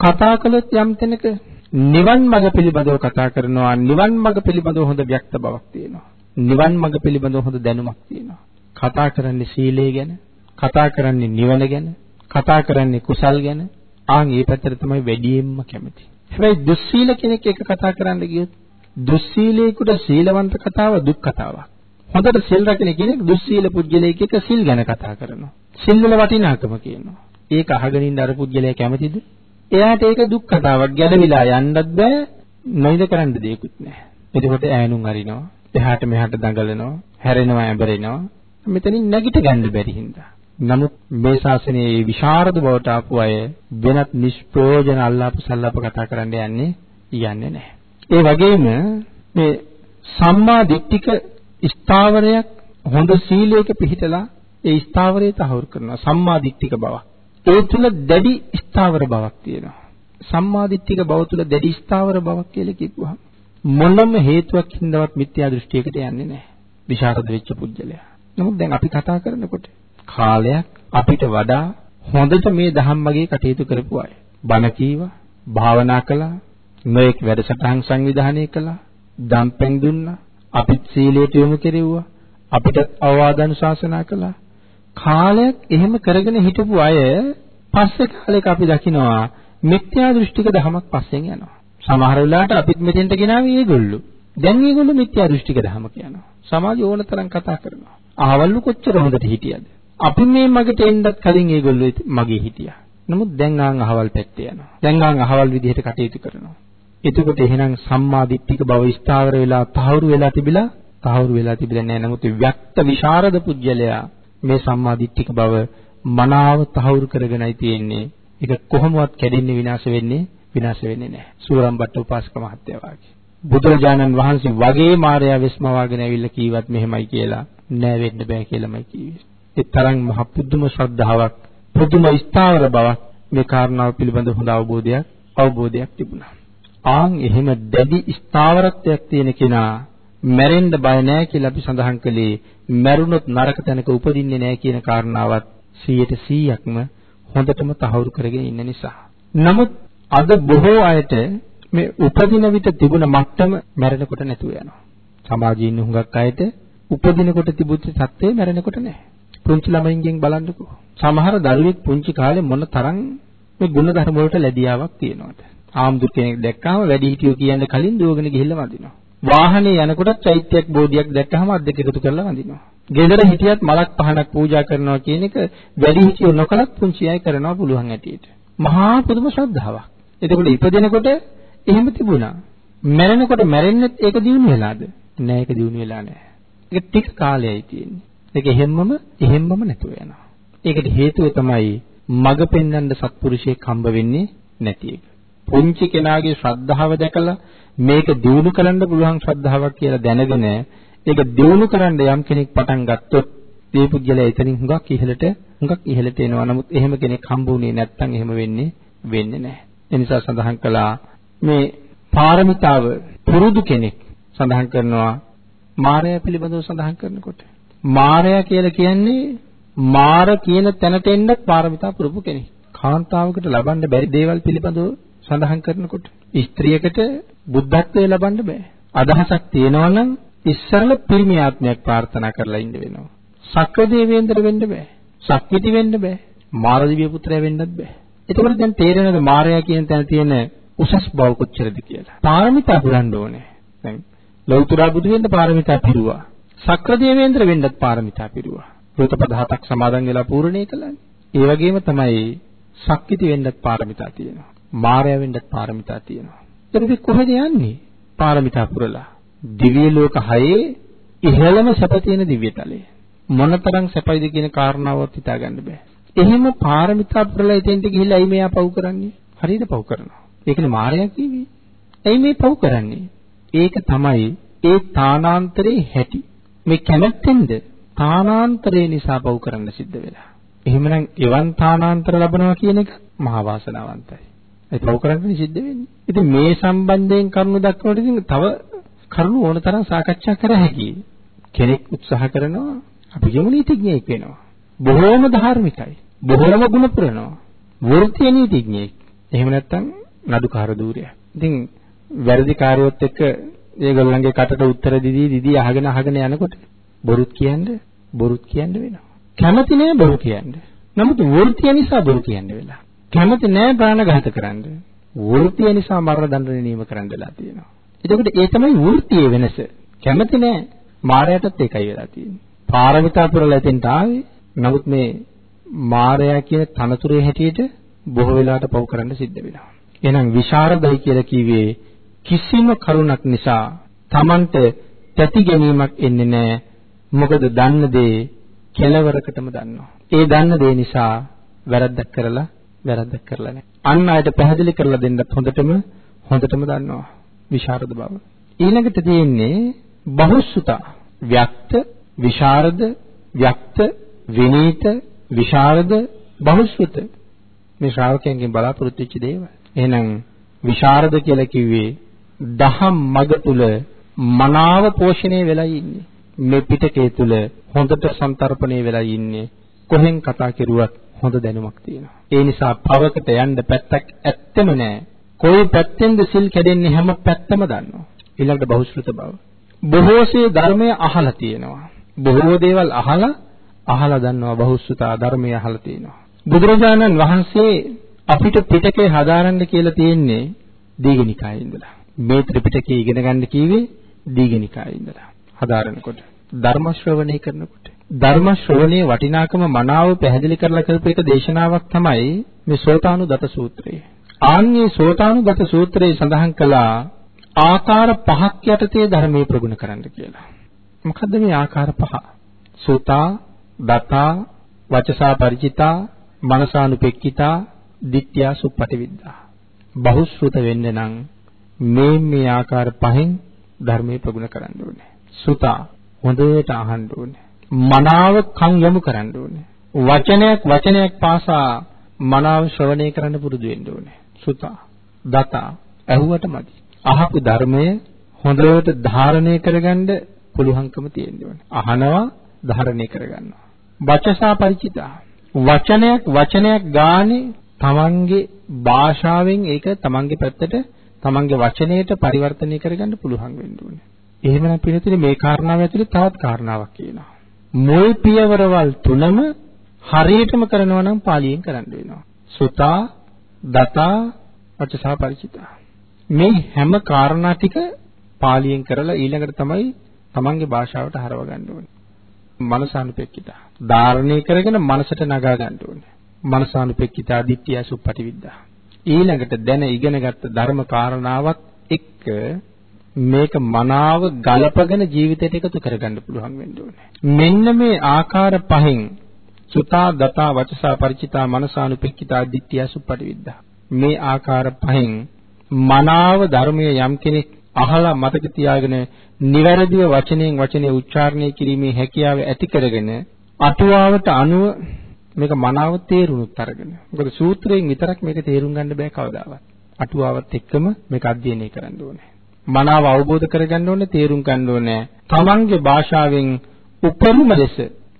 කතා කළොත් යම් තැනක නිවන් මඟ පිළිබඳව කතා කරනවා නිවන් මඟ පිළිබඳව හොඳ ව්‍යක්ත බවක් තියෙනවා. නිවන් මඟ පිළිබඳව හොඳ දැනුමක් තියෙනවා. කතා කරන්නේ සීලය ගැන, කතා කරන්නේ නිවන ගැන, කතා කරන්නේ කුසල් ගැන. ආන් මේ පැත්තට තමයි වැඩියෙන්ම කැමති. හැබැයි දුස්සීල කෙනෙක් එක කතා කරන්න ගියොත් දුස්සීලේකට සීලවන්ත කතාව දුක් කතාවක්. හොඳට සිල් රකින්න කෙනෙක් දුස්සීල පුද්ගලයෙක් එක්ක සිල් ගැන කතා කරනවා. සිල් වල වටිනාකම කියනවා. ඒක අහගෙන ඉන්න අර පුද්ගලයා කැමතිද? එයාට ඒක දුක් කතාවක් ගැළවිලා යන්නත් බෑ නොයිද කරන්න දෙයක්වත් නැහැ. එතකොට ඈනුම් අරිනවා. එහාට මෙහාට දඟලනවා, හැරෙනවා, ඇඹරෙනවා. මෙතනින් නැගිට ගන්න බැරි හින්දා. නමුත් මේ ශාසනයේ විශාරද බවට ආපු අය වෙනත් නිෂ්ප්‍රයෝජන අල්ලාප සල්ලාප කතා කරන්න යන්නේ යන්නේ නැහැ. ඒ වගේම මේ සම්මා දිට්ඨික ස්ථාවරයක් හොඳ සීලයක පිහිටලා ඒ ස්ථාවරය තහවුරු කරනවා සම්මා දිට්ඨික බව. ඒ තුල දැඩි ස්ථාවර බවක් තියෙනවා. සම්මා දිට්ඨික බව තුල දැඩි ස්ථාවර බවක් කියලා කිව්වහම මොනම හේතුවක් හින්දාවත් මිත්‍යා දෘෂ්ටියකට යන්නේ නැහැ. විශාරද වෙච්ච පුජ්‍යලයා. නමුත් දැන් අපි කතා කරනකොට කාලයක් අපිට වඩා හොඳට මේ ධම්මගේ කටයුතු කරපු අය. බණ කීවා, භාවනා කළා, මේක වැඩසටහන් සංවිධානය කළා, දම්පැන් දුන්නා, අපිත් සීලයට යොමු කෙරෙව්වා, අපිට අවවාද අනුශාසනා කළා. කාලයක් එහෙම කරගෙන හිටපු අය පස්සේ කාලයක අපි දකිනවා මිත්‍යා දෘෂ්ටික ධමයක් පස්සෙන් යනවා. සමහර වෙලාවට අපිත් මෙතෙන්ට ගෙනාවේ ඒගොල්ලෝ. දැන් මේගොල්ලෝ මිත්‍යා දෘෂ්ටික ධම කියනවා. සමාජය ඕන තරම් කතා කරනවා. ආවල්ලු කොච්චර හොඳට හිටියද? අපි මේ මගට එන්නත් කලින් ඒගොල්ලෝ මගේ හිටියා. නමුත් දැන් ආන් අහවල් පැත්තේ යනවා. දැන් ආන් අහවල් විදිහට කටයුතු කරනවා. එතකොට එහෙනම් සම්මා දිට්ඨික බව ස්ථාවර වෙලා තහවුරු වෙලා තිබිලා තහවුරු වෙලා තිබිලා නැහැ. නමුත් ව්‍යක්ත විශාරද පුජ්‍යලයා මේ සම්මා දිට්ඨික බව මනාව තහවුරු කරගෙනයි තියෙන්නේ. ඒක කොහොමවත් කැඩෙන්නේ විනාශ වෙන්නේ විනාශ වෙන්නේ නැහැ. සූරම්බට්ට උපාසක මහත්තයා වාගේ. බුදුරජාණන් වහන්සේ වගේ මාර්යා වෙස්මවාගෙන ඇවිල්ලා කීවත් මෙහෙමයි කියලා නෑ වෙන්න බෑ කියලාමයි කිව්වේ. ඒ තරම් මහ පුදුම ශ්‍රද්ධාවක්, පුදුම ස්ථාවර බවක් මේ කාරණාව පිළිබඳ හොඳ අවබෝධයක් අවබෝධයක් තිබුණා. ආන් එහෙම දැඩි ස්ථාවරත්වයක් තියෙන කෙනා මැරෙන්න බය නැහැ කියලා අපි සඳහන් කළේ මැරුණොත් නරක තැනක උපදින්නේ නැහැ කියන කාරණාවත් 100%ක්ම හොඳටම තහවුරු කරගෙන ඉන්න නිසා. නමුත් අද බොහෝ අයට මේ උපදින විට තිබුණ මට්ටම මැරෙනකොට නැතුව යනවා. සමාජයේ ඉන්න හුඟක් අයට උපදිනකොට තිබුච්ච සත්‍යය මැරෙනකොට නැහැ. පුංචි ළමයින්ගෙන් බලන්නකෝ. සමහර දරුවෙක් පුංචි කාලේ මොන තරම් මේ ගුණධර්ම වලට ලැබියාවක් තියෙනවද? ආම්දුර කෙනෙක් දැක්කම වැඩි හිටියෝ කියන්නේ කලින් දුවගෙන ගිහිල්ලා වඳිනවා. වාහනේ යනකොට චෛත්‍යයක් බෝධියක් දැක්කම අත් දෙක එකතු කරලා වඳිනවා. ගෙදර හිටියත් මලක් පහනක් පූජා කරනවා කියන එක වැඩි හිටියෝ නොකලත් පුංචි අය කරනවා පුළුවන් ඇටියට. මහා පුදුම ශ්‍රද්ධාවක්. එතකොට ඉපදෙනකොට එහෙම තිබුණා. මැරෙනකොට මැරෙන්නෙත් ඒක දිනු වෙලාද? නෑ ඒක දිනු වෙලා නෑ. ඒක ටික කාලයයි තියෙන්නේ. ඒක එහෙම්මම එහෙම්මම නැතුව යනවා. ඒකට හේතුව තමයි මග පෙන්වන්න සත්පුරුෂයෙක් හම්බ වෙන්නේ නැති එක. පුංචි කෙනාගේ ශ්‍රද්ධාව දැකලා මේක දිනු කරන්න පුළුවන් ශ්‍රද්ධාවක් කියලා දැනගෙන ඒක දිනු කරන්න යම් කෙනෙක් පටන් ගත්තොත් මේ පුද්ගලයා එතනින් හුඟක් ඉහළට හුඟක් ඉහළට එනවා. නමුත් එහෙම කෙනෙක් හම්බුනේ නැත්නම් එහෙම වෙන්නේ වෙන්නේ නැහැ. ඒ නිසා සඳහන් කළා මේ පාරමිතාව පුරුදු කෙනෙක් සඳහන් කරනවා මායя පිළිබඳව සඳහන් කරනකොට මායя කියලා කියන්නේ මාර කියන තැනට එන්න පාරමිතා පුරුපු කෙනෙක්. කාන්තාවකට ලබන්න බැරි දේවල් පිළිබඳව සඳහන් කරනකොට ස්ත්‍රියකට බුද්ධත්වයේ ලබන්න බෑ. අදහසක් තියෙනවා නම් ඉස්සරල පිරිමි ආත්මයක් ප්‍රාර්ථනා කරලා ඉන්න වෙනවා. සක්‍ර දේවේන්ද්‍ර වෙන්න බෑ. සක්විති වෙන්න බෑ. මාරදිව්‍ය පුත්‍රයා වෙන්නත් බෑ. එතකොට දැන් තේරෙනවද මාරයා කියන තැන තියෙන උසස් බව කොච්චරද කියලා. පාරමිතා පුරන්න ඕනේ. දැන් ලෞතර බුදු වෙන්න පාරමිතා පිරුවා. සක්‍ර දේවේන්ද්‍ර වෙන්නත් පාරමිතා පිරුවා. රුතපද හතක් සමාදන් වෙලා පූර්ණේ කළානේ. ඒ වගේම තමයි ශක්තිති වෙන්නත් පාරමිතා තියෙනවා. මායя වෙන්නත් පාරමිතා තියෙනවා. එතකොට කොහෙද යන්නේ? පාරමිතා පුරලා. දිව්‍ය ලෝක හයේ ඉහළම සැප තියෙන දිව්‍ය තලයේ. මොනතරම් සැපයිද කියන කාරණාවත් හිතා ගන්න බෑ. එහෙම පාරමිතා පුරලා එතෙන්ට ගිහිල්ලා ඇයි මෙයා පව් කරන්නේ? හරියට පව් කරනවා. ඒකනේ මායя කිව්වේ. ඇයි මේ පව් කරන්නේ? ඒක තමයි ඒ තානාන්තරේ හැටි. මේ කැමැත්තෙන්ද තානාන්තරේ නිසා පව් කරන්න සිද්ධ වෙලා. එහෙමනම් එවන් තානාන්තර ලැබනවා කියන එක මහා වාසනාවන්තයි. ඒ පව් කරන්න සිද්ධ වෙන්නේ. ඉතින් මේ සම්බන්ධයෙන් කරුණු දක්වනකොට ඉතින් තව කරුණු ඕන තරම් සාකච්ඡා කර හැකියි. කෙනෙක් උත්සාහ කරනවා අපි කියමු නීතිඥයෙක් වෙනවා. බොහෝම ධාර්මිකයි. බොහෝම ගුණ පුරනවා. වෘත්තීය නීතිඥයෙක්. එහෙම නැත්නම් නඩුකාර දූරයක්. ඉතින් වැරදි කාර්යොත් එක්ක ඒගොල්ලන්ගේ කටට උත්තර දීදී දීදී අහගෙන අහගෙන යනකොට බොරුත් කියන්නේ බොරුත් කියන්න වෙනවා. කැමති නෑ බොරු කියන්න. නමුත් වෘත්තිය නිසා බොරු කියන්න වෙලා. කැමති නෑ ප්‍රාණඝාත කරන්න. වෘත්තිය නිසා මරණ දඬුවම නියම කරන්න වෙලා තියෙනවා. එතකොට ඒ තමයි වෘත්තියේ වෙනස. කැමති නෑ මායයටත් ඒකයි වෙලා තියෙන්නේ. පාරමිතා පුරලා එතෙන්ට ආවේ. නමුත් මේ මායя කියන තනතුරේ හැටියට බොහෝ වෙලාවට පව් කරන්න සිද්ධ වෙනවා. එහෙනම් විශාරදයි කියලා කිව්වේ කිසිම කරුණක් නිසා Tamanට තැති ගැනීමක් එන්නේ නැහැ. මොකද දන්න දේ කෙලවරකටම දන්නවා. ඒ දන්න දේ නිසා වැරද්දක් කරලා වැරද්දක් කරලා නැහැ. අන් අයට පැහැදිලි කරලා දෙන්නත් හොඳටම හොඳටම දන්නවා. විශාරද බව. ඊළඟට තියෙන්නේ බහුසුතා. ව්‍යක්ත, විශාරද, ව්‍යක්ත, විනීත, විශාරද, බහුසුත. මේ ශ්‍රාවකයන්ගෙන් බලාපොරොත්තු වෙච්ච දේවල්. එහෙනම් විශාරද කියලා කිව්වේ දහම් මග තුල මනාව පෝෂණය වෙලා ඉන්නේ. මේ පිටකේ තුල හොඳට සන්තරපණය වෙලා ඉන්නේ. කොහෙන් කතා කරුවත් හොඳ දැනුමක් තියෙනවා. ඒ නිසා පවකට යන්න පැත්තක් ඇත්තෙම නැහැ. කොයි පැත්තෙන්ද සිල් කැඩෙන්නේ හැම පැත්තම දන්නවා. ඊළඟට බහුශ්‍රත බව. බොහෝසේ ධර්මය අහලා තියෙනවා. බොහෝ දේවල් අහලා අහලා දන්නවා බහුශ්‍රතා ධර්මය අහලා තියෙනවා. බුදුරජාණන් වහන්සේ අපිට පිටකේ හදාරන්න කියලා තියෙන්නේ දීඝනිකායේ ඉඳලා. මේ ත්‍රිපිටකය ඉගෙන ගන්න කිව්වේ දීඝනිකායේ ඉඳලා. හදාරනකොට ධර්ම ශ්‍රවණය කරනකොට ධර්ම ශ්‍රවණයේ වටිනාකම මනාව පැහැදිලි කරලා කරපු එක දේශනාවක් තමයි මේ සෝතානුදත සූත්‍රය. ආන්ගේ සෝතානුදත සූත්‍රයේ සඳහන් කළා ආකාර පහක් යටතේ ධර්මයේ ප්‍රගුණ කරන්න කියලා. මොකද්ද මේ ආකාර පහ? සෝතා, දතා, වචසා ಪರಿචිතා, මනසානුපෙක්කිතා, ditthiya suppatividdha. බහුශ්‍රුත වෙන්න නම් මේ මේ ආකාර පහෙන් ධර්මයේ ප්‍රගුණ කරන්න ඕනේ. සුතා හොඳට අහන්න ඕනේ. මනාව කන් යොමු කරන්න ඕනේ. වචනයක් වචනයක් පාසා මනාව ශ්‍රවණය කරන්න පුරුදු වෙන්න ඕනේ. සුතා දතා ඇහුවට මදි. අහපු ධර්මය හොඳට ධාරණය කරගන්න පුළුවන්කම තියෙන්න ඕනේ. අහනවා ධාරණය කරගන්නවා. වචසා ಪರಿචිතා වචනයක් වචනයක් ගානේ තමන්ගේ භාෂාවෙන් ඒක තමන්ගේ පැත්තට තමන්ගේ වචනයට පරිවර්තනය කරගන්න පුළුවන් වෙන්න ඕනේ. එහෙමනම් පිළිතුරේ මේ කාරණාව ඇතුලේ තවත් කාරණාවක් කියනවා. මුල් පියවරවල් තුනම හරියටම කරනවා නම් පාලියෙන් කරන්න වෙනවා. සුතා, දතා, වචසා ಪರಿචිතා. මේ හැම කාරණා ටික පාලියෙන් කරලා ඊළඟට තමයි තමන්ගේ භාෂාවට හරව ගන්න ඕනේ. මනසානුපෙක්කිතා. ධාරණය කරගෙන මනසට නගා ගන්න ඕනේ. මනසානුපෙක්කිතා දිට්ඨිය සුප්පටිවිද්දා. ඊළඟට දැන ඉගෙනගත්ත ධර්ම කාරණාවත් එක්ක මේක මනාව ගලපගෙන ජීවිතයට එකතු කරගන්න පුළුවන් වෙන්න ඕනේ. මෙන්න මේ ආකාර පහෙන් සුතා දතා වචසා ಪರಿචිතා මනසානුපෙක්කිතා දිට්ඨිය සුප්පටිවිද්දා. මේ ආකාර පහෙන් මනාව ධර්මයේ යම් කෙනෙක් අහලා මතක තියාගෙන නිවැරදිව වචනයෙන් වචනේ උච්චාරණය කිරීමේ හැකියාව ඇති කරගෙන අටුවාවට අනුව මේක මනාව තේරුණුත් අරගෙන. මොකද සූත්‍රයෙන් විතරක් මේක තේරුම් ගන්න බෑ කවදාවත්. අටුවාවත් එක්කම මේක අධ්‍යයනය කරන්න ඕනේ. මනාව අවබෝධ කරගන්න ඕනේ, තේරුම් ගන්න ඕනේ. තමන්ගේ භාෂාවෙන් උපරිම ලෙස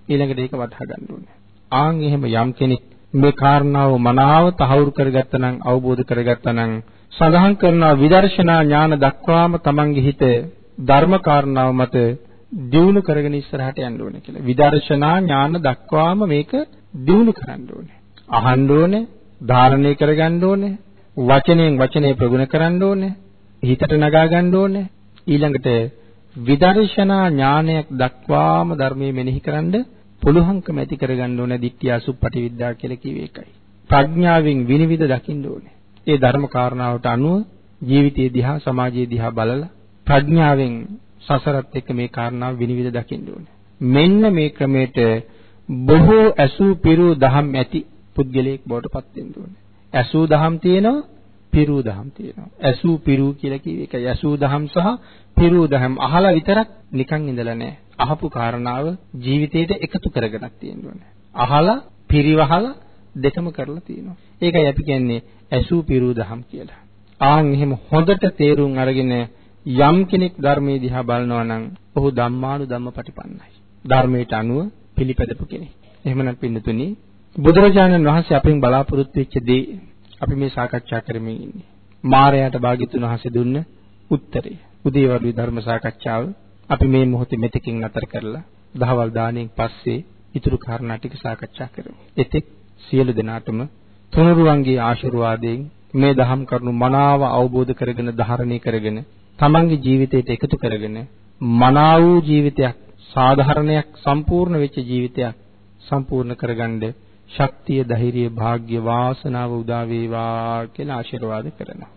ඊළඟට ඒක වටහා ගන්න ඕනේ. ආන් එහෙම යම් කෙනෙක් මේ කාරණාව මනාව තහවුරු කරගත්තා නම් අවබෝධ කරගත්තා නම් සඳහන් කරනවා විදර්ශනා ඥාන දක්වාම තමන්ගේ හිත ධර්ම කාරණාව මත දියුණු කරගෙන ඉස්සරහට යන්න ඕනේ කියලා. විදර්ශනා ඥාන දක්වාම මේක දියුණු කරන්න ඕනේ. අහන්න ඕනේ, ධාරණය කරගන්න ඕනේ, වචනයෙන් වචනේ ප්‍රගුණ කරන්න ඕනේ, හිතට නගා ගන්න ඕනේ. ඊළඟට විදර්ශනා ඥානයක් දක්වාම ධර්මයේ මෙනෙහි කරන්න පුළුවන්කම ඇති කරගන්න ඕනේ දිට්ඨිය සුප්පටි විද්‍යා කියලා කිව්වේ ඒකයි. ප්‍රඥාවෙන් විනිවිද දකින්න ඕනේ. ඒ ධර්ම කාරණාවට අනුව ජීවිතයේ දිහා සමාජයේ දිහා බලලා ප්‍රඥාවෙන් සසරත් එක්ක මේ කාරණාව විනිවිද දකින්න ඕනේ. මෙන්න මේ ක්‍රමයට බොහෝ ඇසූ පිරූ දහම් ඇති පුද්ගලයෙක් බවට පත් වෙන්න ඕනේ. ඇසූ දහම් තියෙනවා, පිරූ දහම් තියෙනවා. ඇසූ පිරූ කියලා කිව්වේ ඒකයි. ඇසූ දහම් සහ පිරූ දහම් අහලා විතරක් නිකන් ඉඳලා නැහැ. අහපු කාරණාව ජීවිතේට එකතු කරගෙනක් තියෙන්න ඕනේ. අහලා පිරිවහලා දෙකම කරලා තියෙනවා. ඒකයි අපි කියන්නේ ඇසූ පිරූ දහම් කියලා. ආන් එහෙම හොඳට තේරුම් අරගෙන යම් කෙනෙක් ධර්මයේ දිහා බලනවා නම් ඔහු ධම්මානු ධම්මපටිපන්නයි. ධර්මයට අනුව පිළිපැදපු කෙනෙක්. එහෙමනම් පින්නතුනි බුදුරජාණන් වහන්සේ අපෙන් බලාපොරොත්තු වෙච්ච දේ අපි මේ සාකච්ඡා කරමින් ඉන්නේ. මාරයාට භාග්‍යතුන් වහන්සේ දුන්න උත්තරය. උදේවරුේ ධර්ම සාකච්ඡාව අපි මේ මොහොතේ මෙතකින් නතර කරලා දහවල් දාණයෙන් පස්සේ ඊතුරු කාරණා ටික සාකච්ඡා කරමු. එතෙක් සියලු දෙනාටම තුනුරුවන්ගේ ආශිර්වාදයෙන් මේ දහම් කරුණු මනාව අවබෝධ කරගෙන ධාරණය කරගෙන තමන්ගේ ජීවිතයට එකතු කරගෙන මනා වූ ජීවිතයක් සාධාරණයක් සම්පූර්ණ වෙච්ච ජීවිතයක් සම්පූර්ණ කරගන්න ශක්තිය ධෛර්යය වාග්ය වාසනාව උදා වේවා කියලා ආශිර්වාද කරනවා.